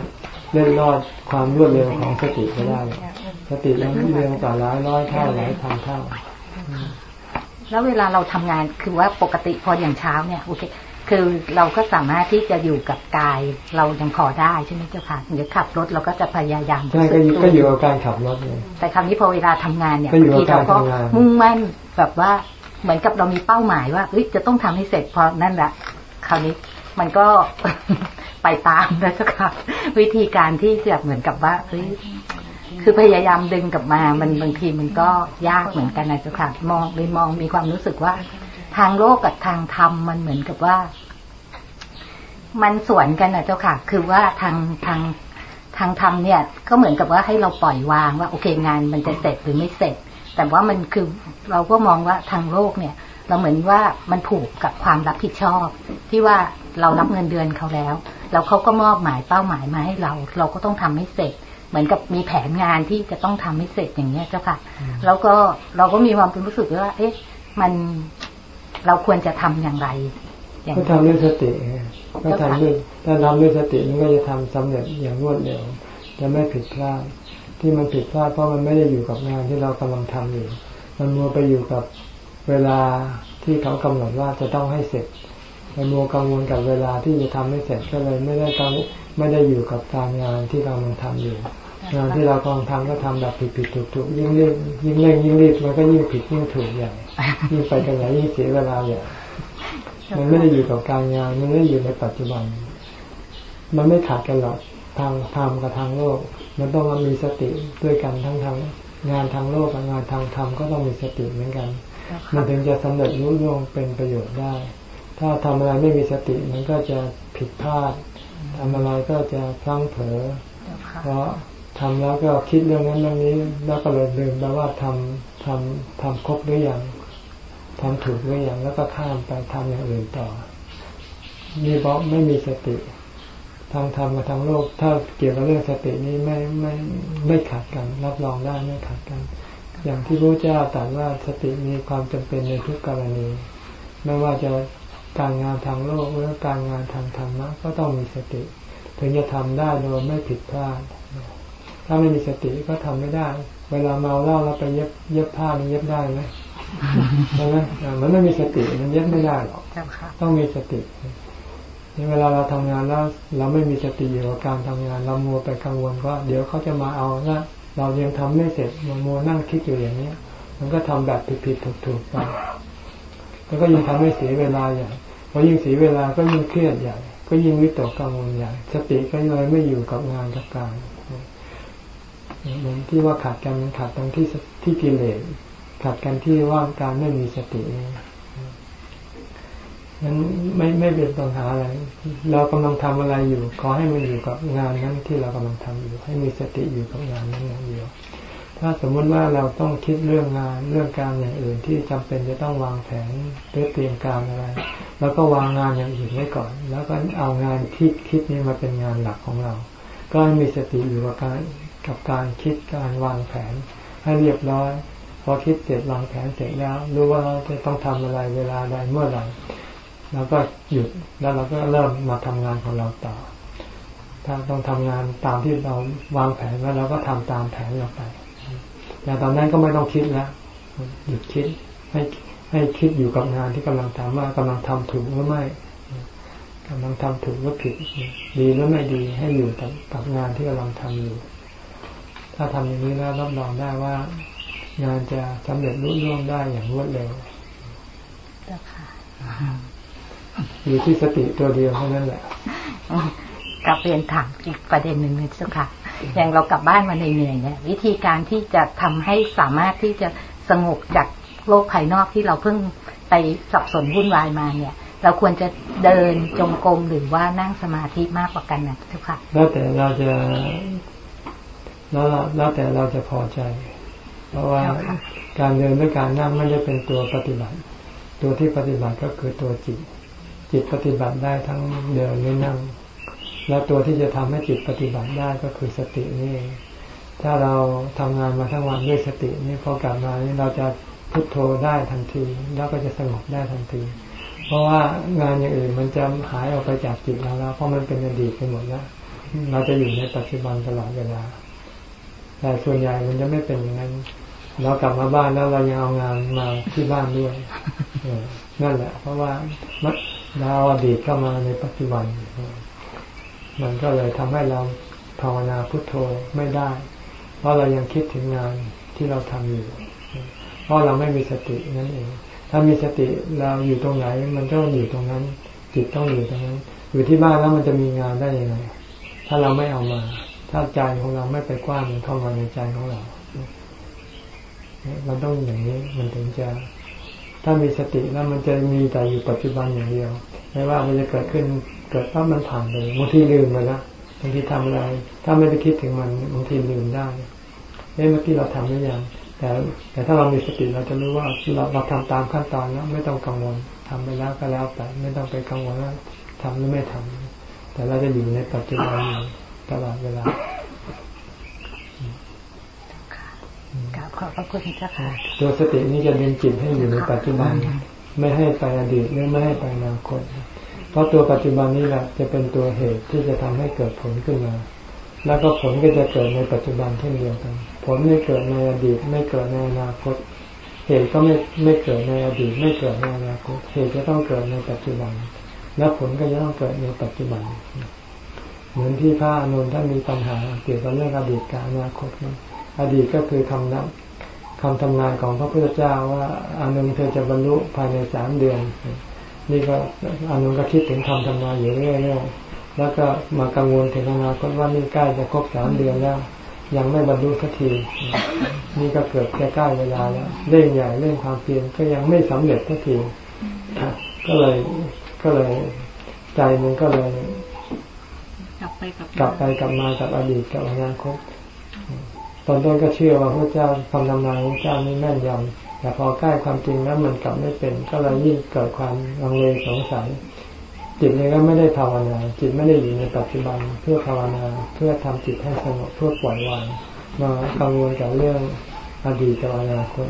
Speaker 1: เล่นรอดความรวดเร็วของสติไปได้ สติมันเร็วกว่าร้อยร้อยเท่าหลายพันเท่า
Speaker 5: แล้วเวลาเราทำงานคือว่าปกติพออย่างเช้าเนี่ยโอเค คือเราก็สามารถที่จะอยู่กับกาย เรายังพอได้ใช่ไหมเจ้าค่ะเดี๋ยวขับรถเราก็จะพยายาม
Speaker 1: ใช่ก็อยู่กับการขับรถเลย
Speaker 5: แต่ครั้นี้พอเวลาทำงานเนี่ยบางทีเราก็มุ่งมั่นแบบว่าเหมือนกับเรามีเป้าหมายว่าเฮ้ยจะต้องทำให้เสร็จพอนั่นแหละคราวนี้มันก็ไปตามนะเจ้าค่ะ วิธีการที่จะเหมือนกับว่าเฮ้ยคือพยายามดึงกลับมา มันบางทีมันก็ยากเหมือนกันนะเจ้าค่ะ มองเลยมองมีความรู้สึกว่า ทางโลกกับทางธรรมมันเหมือนกับว่า มันสวนกันนะเจ้าค่ะ คือว่าทางทางทางธรรมเนี่ย ก็เหมือนกับว่าให้เราปล่อยวางว่า โอเคงานมันจะเสร็จหรือไม่เสร็จ แต่ว่ามันคือเราก็มองว่าทางโลกเนี่ย เราเหมือนว่ามันผูกกับความรับผิดชอบ ที่ว่าเรารับเงินเดือนเขาแล้ว แล้วเขาก็มอบหมายเป้าหมายมาให้เรา เราก็ต้องทำให้เสร็จ เหมือนกับมีแผนงานที่จะต้องทำให้เสร็จอย่างเนี้ยเจ้าค่ะ แล้วก็เราก็มีความรู้สึกว่า เอ๊ะ มันเราควรจะทำอย่างไร
Speaker 1: อย่างก็ทำด้วยสติ ก็ทำด้วยถ้าทำด้วยสติมันก็จะทำสำเร็จอย่างรวดเร็ว จะไม่ผิดพลาด ที่มันผิดพลาดเพราะมันไม่ได้อยู่กับงานที่เรากำลังทำอยู่ มันมัวไปอยู่กับเวลาที่เขากำหนดว่าจะต้องให้เสร็จมันมัวกังวลกับเวลาที่จะทำให้เสร็จก็เลยไม่ได้กังไม่ได้อยู่กับการงานที่เรากำลังทำอยู่ งานที่เรากำลังทำก็ทำแบบผิดผิดถูกถูกยิ่งเร่งยิ่งเร่งยิ่งรีบมันก็ยิ่งผิดยิ่งถูกใหญ่ยิ่งไปกันใหญ่ยิ่งเสียเวลาใหญ่ มันไม่ได้อยู่กับการงาน มันไม่ได้อยู่ในปัจจุบัน มันไม่ขาดกันหรอกทางธรรมกับทางโลก มันต้องมีสติด้วยกันทั้งทางงานทางโลกกับงานทางธรรมก็ต้องมีสติเหมือนกัน มันถึงจะสำเร็จรุ่ล่วงเป็นประโยชน์ได้ ถ้าทำอะไรไม่มีสติมันก็จะผิดพลาดทำอะไรก็จะพลั้งเผลอเพราะทำแล้วก็คิดเรื่องนั้นเรื่องนี้ แล้วก็เลยลืมไปว่าทำทำทำครบหรือยัง ทำถูกหรือยังแล้วก็ข้ามไปทำอย่างอื่นต่อ นี่เพราะไม่มีสติ ทางธรรมกับทางโลก ถ้าเกี่ยวกับเรื่องสตินี้ไม่ไม่ไม่ขัดกัน รับรองได้ไม่ขัดกัน อย่างที่พระเจ้าตรัสว่าสติมีความจำเป็นในทุกกรณี ไม่ว่าจะการงานทางโลกหรือการงานทางธรรมะก็ต้องมีสติ ถึงจะทำได้โดยไม่ผิดพลาด ถ้าไม่มีสติก็ทำไม่ได้ เวลาเมาเหล้าเราไปเย็บเย็บผ้ามันเย็บได้ไหม ใช่ไหมมันไม่มีสติมันเย็บไม่ได้หรอกต้องมีสติเวลาเราทำงานแล้ว เราไม่มีสติอยู่กับการทำงาน เรามัวไปกังวลว่าเดี๋ยวเขาจะมาเอาละเรายังทำไม่เสร็จมันมัวนั่งคิดอยู่อย่างนี้มันก็ทำแบบผิดๆถูกๆไปแล้วก็ยิ่งทำให้เสียเวลาอย่างพอยิ่งเสียเวลาก็ยิ่งเครียดใหญ่ ก็ยิ่งวิตกกังวลใหญ่ สติก็เลยไม่อยู่กับงานกับการเหมือนที่ว่าขาดกันขาดตรงที่ที่กิเลส ขาดกันที่ว่าการไม่มีสตินั้นไม่ไม่เป็นปัญหาอะไร เรากำลังทำอะไรอยู่ ขอให้มันอยู่กับงานนั้นที่เรากำลังทำอยู่ ให้มีสติอยู่กับงานนั้นอย่างเดียว ถ้าสมมติว่าเราต้องคิดเรื่องงานเรื่องการอย่างอื่นที่จำเป็นจะต้องวางแผนหรือเตรียมการอะไร แล้วก็วางงานอย่างอื่นไว้ก่อน แล้วก็เอางานที่คิดนี้มาเป็นงานหลักของเรา ก็มีสติอยู่กับการกับการคิดการวางแผนให้เรียบร้อย อคิดเสร็จวางแผนเสร็จแล้วรู้ว่าเราจะต้องทำอะไรเวลาใดเมื่อไหร่เราก็หยุดแล้วเราก็เริ่มมาทำงานของเราต่อ ถ้าต้องทำงานตามที่เราวางแผนแล้วเราก็ทำตามแผนเราไปแต่ตอนนั้นก็ไม่ต้องคิดแล้วหยุดคิดให้ให้คิดอยู่กับงานที่กำลังทำว่ากำลังทำถูกหรือไม่กำลังทำถูกหรือผิด ดีหรือไม่ดีให้อยู่กับกับงานที่กำลังทำอยู่ ถ้าทำอย่างนี้แล้วรับรองได้ว่า งานจะสำเร็จรุ่ร่วงได้อย่างรวดเร็วอยู่ที่สติตัวเดียวเท่านั้นแหละ
Speaker 5: กลับเรียนถามอีกประเด็นหนึ่งนะเจ้าค่ะ อย่างเรากลับบ้านมาเหนื่อยเนี่ย วิธีการที่จะทำให้สามารถที่จะสงบจากโลกภายนอกที่เราเพิ่งไปสับสนวุ่นวายมาเนี่ย เราควรจะเดินจงกรมหรือว่านั่งสมาธิมากกว่ากันนะเจ้าค่ะ
Speaker 1: แล้วแต่เราจะแล้วแล้วแต่เราจะพอใจ เพราะว่าการเดินด้วยการนั่งไม่ได้เป็นตัวปฏิบัติ ตัวที่ปฏิบัติก็คือตัวจิต จิตปฏิบัติได้ทั้งเดินหรือนั่ง แล้วตัวที่จะทำให้จิตปฏิบัติได้ก็คือสตินี่เองถ้าเราทำงานมาทั้งวันด้วยสตินี่พอกลับมานี่เราจะพุโทโธได้ทันที แล้วก็จะสงบได้ทันทีเพราะว่างานอย่างอื่นมันจะหายออกไปจากจิตเราแล้ว เพราะมันเป็นอดีตไปหมดแล้วเราจะอยู่ในปัจจุบันตลอดเวลา แต่ส่วนใหญ่มันจะไม่เป็นอย่างนั้น เรากลับมาบ้านแล้วเรายังเอางานมาที่บ้านด้วยนั่นแหละ เพราะว่าเราอดีตเข้ามาในปัจจุบัน มันก็เลยทำให้เราภาวนาพุทโธไม่ได้ เพราะเรายังคิดถึงงานที่เราทำอยู่ เพราะเราไม่มีสตินั่นเอง ถ้ามีสติเราอยู่ตรงไหน มันก็อยู่ตรงนั้น จิตต้องอยู่ตรงนั้น อยู่ที่บ้านแล้วมันจะมีงานได้ยังไง ถ้าเราไม่เอามา ถ้าใจของเราไม่ไปกว้างมันเข้ามาในใจของเรา มันต้องอย่างนี้มันถึงจะ ถ้ามีสติแล้วมันจะมีแต่อยู่ปัจจุบันอย่างเดียว ไม่ว่ามันจะเกิดขึ้นเกิดปั๊บมันผ่านไปบางทีลืมไปแล้วบางทีทำอะไร ถ้าไม่ได้คิดถึงมันบางทีลืมได้เเมื่อกี้เราทำหรือยังแต่แต่ถ้าเรามีสติเราจะรู้ว่าเราเราทำตามขั้นตอนแล้วไม่ต้องกังวลทำไปแล้วก็แล้วแต่ไม่ต้องไปกังวลว่าทำหรือไม่ทำแต่เราจะอยู่ในปัจจุบันตลอดเวลา
Speaker 5: ขอบพระคุณเจ้าค่ะ
Speaker 1: ตัวสตินี้จะดึงจิตให้อยู่ในปัจจุบัน ไม่ให้ไปอดีตหรือไม่ให้ไปอนาคต เพราะตัวปัจจุบันนี้แหละจะเป็นตัวเหตุที่จะทำให้เกิดผลขึ้นมา แล้วก็ผลก็จะเกิดในปัจจุบันเช่นเดียวกัน ผลไม่เกิดในอดีต ไม่เกิดในอนาคต เหตุก็ไม่ไม่เกิดในอดีต ไม่เกิดในอนาคต เหตุจะต้องเกิดในปัจจุบัน และผลก็จะต้องเกิดในปัจจุบัน เหมือนที่พระอนุนท่านมีปัญหาเกี่ยวกับเรื่องอดีตกับอนาคตนะ อดีตก็คือคำนับคำทำงานของพระพุทธเจ้าว่าอานนท์เธอจะบรรลุภายในสามเดือน นี่ก็อานนท์ก็คิดถึงคำทำงานอยู่เรื่อยๆแล้วก็มากังวลถึงอนาคตว่านี่ใกล้จะครบสามเดือนแล้ว ยังไม่บรรลุสักที นี่ก็เกิดใกล้ๆเวลาแล้วเร่งใหญ่เร่งความเพียรก็ยังไม่สำเร็จสักทีก็เลยก็เลยใจมันก็เลย
Speaker 4: กลับไปกับ
Speaker 1: กลับไปกลับมากับอดีตกับอนาคต ตอนต้นก็เชื่อว่าพระเจ้าคำนำนายพระเจ้านี่แม่นยำแต่พอใกล้ความจริงแล้วมันกลับไม่เป็น ก็เลยยิ่งเกิดความลังเลสงสัยจิตเนี่ยก็ไม่ได้ภาวนา จิตไม่ได้อยู่ในปัจจุบันเพื่อภาวนา เพื่อทำจิตให้สงบเพื่อปล่อยวางมากังวลกับเรื่องอดีตกับอนาคต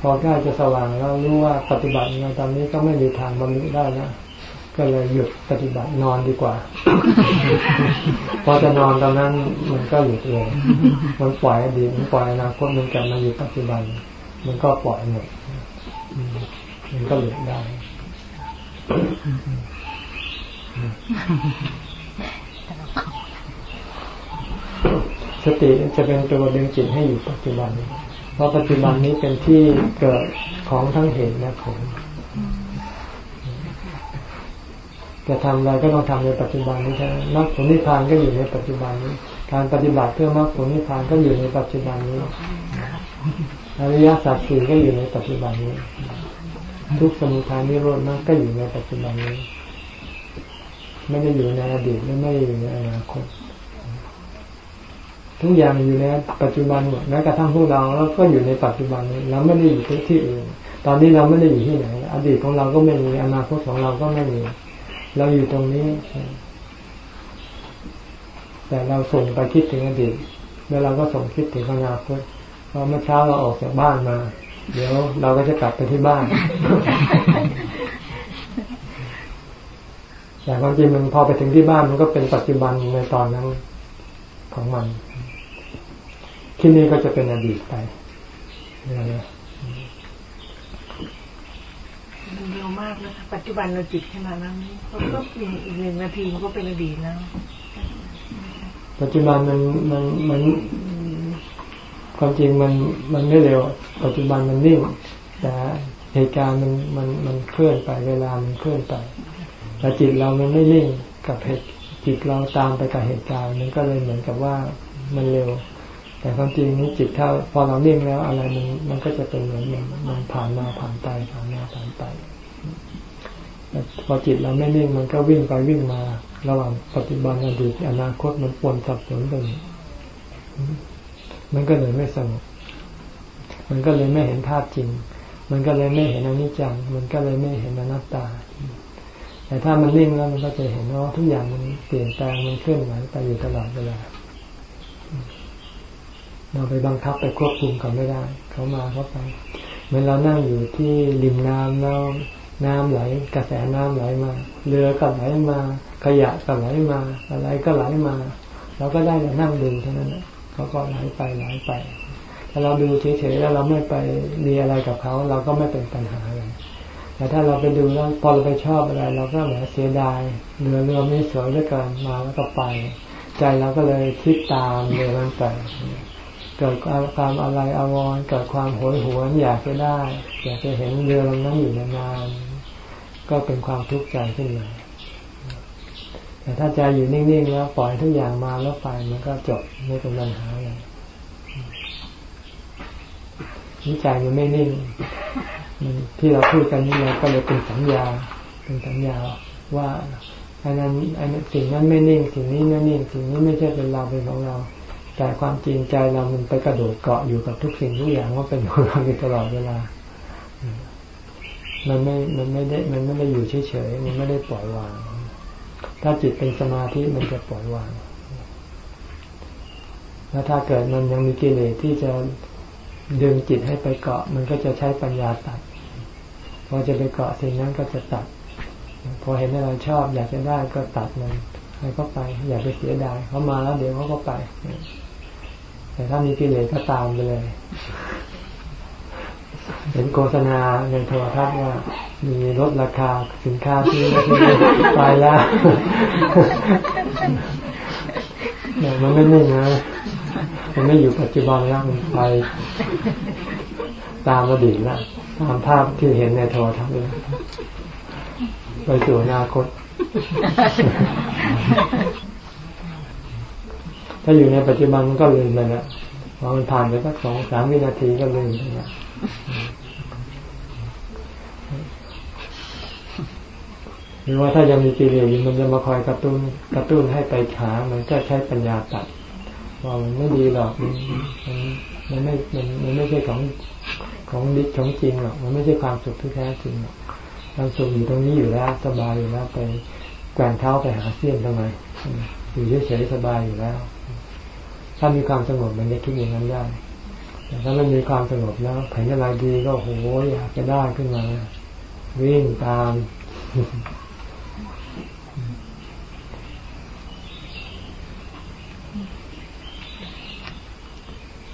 Speaker 1: พอใกล้จะสว่างแล้วรู้ว่าปฏิบัติในตอนนี้ก็ไม่มีทางบรรลุได้นะ ก็เลยหยุดปฏิบัตินอนดีกว่า พอจะนอนตอนนั้นมันก็หยุดเลยมันปล่อยอดีตมันปล่อยอนาคตมันกลับมาอยู่ปัจจุบัน มันก็ปล่อยหมดอืมมันก็หลุดได้สติจะเป็นตัวดึงจิตให้อยู่ปัจจุบัน เพราะปัจจุบันนี้เป็นที่เกิดของทั้งเหตุและผล จะทำอะไรก็ต้องทำในปัจจุบันนี้ใช่ไหมมรรคผลนิพพานก็อยู่ในปัจจุบันนี้ การปฏิบัติเพื่อมรรคผลนิพพานก็อยู่ในปัจจุบันนี้อริยสัจสี่ก็อยู่ในปัจจุบันนี้ ทุกสมุทัยนิโรธมรรคก็อยู่ในปัจจุบันนี้ ไม่ได้อยู่ในอดีตและไม่ได้อยู่ในอนาคตทุกอย่างอยู่ในปัจจุบันหมดแม้กระทั่งพวกเราเราก็อยู่ในปัจจุบันนี้เราไม่ได้อยู่ที่อื่น ตอนนี้เราไม่ได้อยู่ที่ไหน อดีตของเราก็ไม่มีอนาคตของเราก็ไม่มี เราอยู่ตรงนี้ แต่เราส่งไปคิดถึงอดีตแล้วเราก็ส่งคิดถึงอนาคตพอเมื่อเช้าเราออกจากบ้านมา เดี๋ยวเราก็จะกลับไปที่บ้าน แต่ความจริงมันพอไปถึงที่บ้านมันก็เป็นปัจจุบันในตอนนั้นของมัน ที่นี่ก็จะเป็นอดีตไปนะ
Speaker 6: มัน เร็วมากเลยค่ะปัจจุบันเราจิตขนาดนั้นเขาก็อีกหนึ่งนาทีมันก็เป็นอดีตแล้ว
Speaker 1: ปัจจุบันมันมันมันความจริงมันมันไม่เร็ว ปัจจุบันมันนิ่งแต่เหตุการณ์มันมันมันเคลื่อนไปเวลามันเคลื่อนไปแต่จิตเรามันไม่นิ่งกับเหตุจิตเราตามไปกับเหตุการณ์มันก็เลยเหมือนกับว่ามันเร็ว แต่ความจริงนี้จิตถ้าพอเรานิ่งแล้วอะไรมันมันก็จะเป็นเหมือนมันผ่านมาผ่านไปผ่านมาผ่านไป พอจิตเราไม่นิ่งมันก็วิ่งไปวิ่งมา ระหว่างปัจจุบันอดีตอนาคตมันปนสับสนกันมันก็เลยไม่สงบมันก็เลยไม่เห็นภาพจริง มันก็เลยไม่เห็นอนิจจัง มันก็เลยไม่เห็นอนัตตา แต่ถ้ามันนิ่งแล้วมันก็จะเห็นว่าทุกอย่างมันเปลี่ยนแปลงมันเคลื่อนไหวไปอยู่ตลอดเวลาเราไปบังคับไปควบคุมเขาไม่ได้ เขามาเขาไปเหมือนเรานั่งอยู่ที่ริมน้ำแล้ว น้ำไหล กระแสน้ำไหลมา เรือก็ไหลมา ขยะก็ไหลมา อะไรก็ไหลมา เราก็ได้แต่นั่งดูเท่านั้นเขาก็ไหลไปไหลไป ถ้าเราดูเฉยๆแล้วเราไม่ไปมีอะไรกับเขา เราก็ไม่เป็นปัญหาอะไรแต่ถ้าเราไปดูแล้วพอเราไปชอบอะไร เราก็แหมือนเสียดายเรือเรือไม่สวยด้วยกันมาแล้วก็ไป ใจเราก็เลยคิดตามเรือมันไป เกิดความอะไรอาวรณ์เกิดความโหยหวนอยากจะได้ อยากจะเห็นเรือลำนั้นอยู่นานๆก็เป็นความทุกข์ใจขึ้นมาแต่ถ้าใจอยู่นิ่งๆแล้วปล่อยทุกอย่างมาแล้วไปมันก็จบไม่เป็นปัญหาอะไรนี่ใจมันไม่นิ่งที่เราพูดกันนี่เราก็เลยเป็นสัญญา เป็นสัญญาว่าอันนั้นอันนั้นสิ่งนั้นไม่นิ่งสิ่งนี้ไม่นิ่งสิ่งนี้ไม่ใช่เป็นเราเป็นของเรา แต่ความจริงใจเรามันไปกระโดดเกาะอยู่กับทุกสิ่งทุกอย่างว่าเป็นของเราอยู่ตลอดเวลา มันไม่ มันไม่ได้ มันไม่ได้อยู่เฉยๆ มันไม่ได้ปล่อยวาง ถ้าจิตเป็นสมาธิมันจะปล่อยวาง แล้วถ้าเกิดมันยังมีกิเลสที่จะดึงจิตให้ไปเกาะ มันก็จะใช้ปัญญาตัด พอจะไปเกาะสิ่งนั้นก็จะตัด พอเห็นอะไรชอบ อยากจะได้ก็ตัดมันให้เขาไป อย่าไปเสียดายเขามาแล้วเดี๋ยวเขาก็ไป แต่ถ้ามีกิเลสก็ตามไปเลย เห็นโฆษณาในโทรทัศน์ว่า มีลดราคาสินค้าที่ไปแล้วมันไม่นิ่งนะมันไม่อยู่ปัจจุบันแล้วมันไปตามอดีตแล้วตามภาพที่เห็นในโทรทัศน์เลยไปสู่อนาคต ถ้าอยู่ในปัจจุบันมันก็ลืมไปแล้วพอมันผ่านไปสักสองสามวินาทีก็ลืมไปแล้วหรือว่าถ้ายังมีกิเลสมันจะมาคอยกระตุ้นกระตุ้นให้ไปหามันก็ใช้ปัญญาตัดว่ามันไม่ดีหรอกมันมันมันไม่มันมันไม่ใช่ของของดิของจริงหรอกมันไม่ใช่ความสุขที่แท้จริงหรอกความสุขอยู่ตรงนี้อยู่แล้วสบายอยู่แล้วไปแกว่งเท้าไปหาเสี้ยนทำไมอยู่เฉยๆสบายอยู่แล้ว ถ้ามีความสงบมันจะคิดอย่างนั้นได้ แต่ถ้ามันมีความสงบแล้วเห็นอะไรดีก็โหอยากจะได้ขึ้นมา วิ่งตาม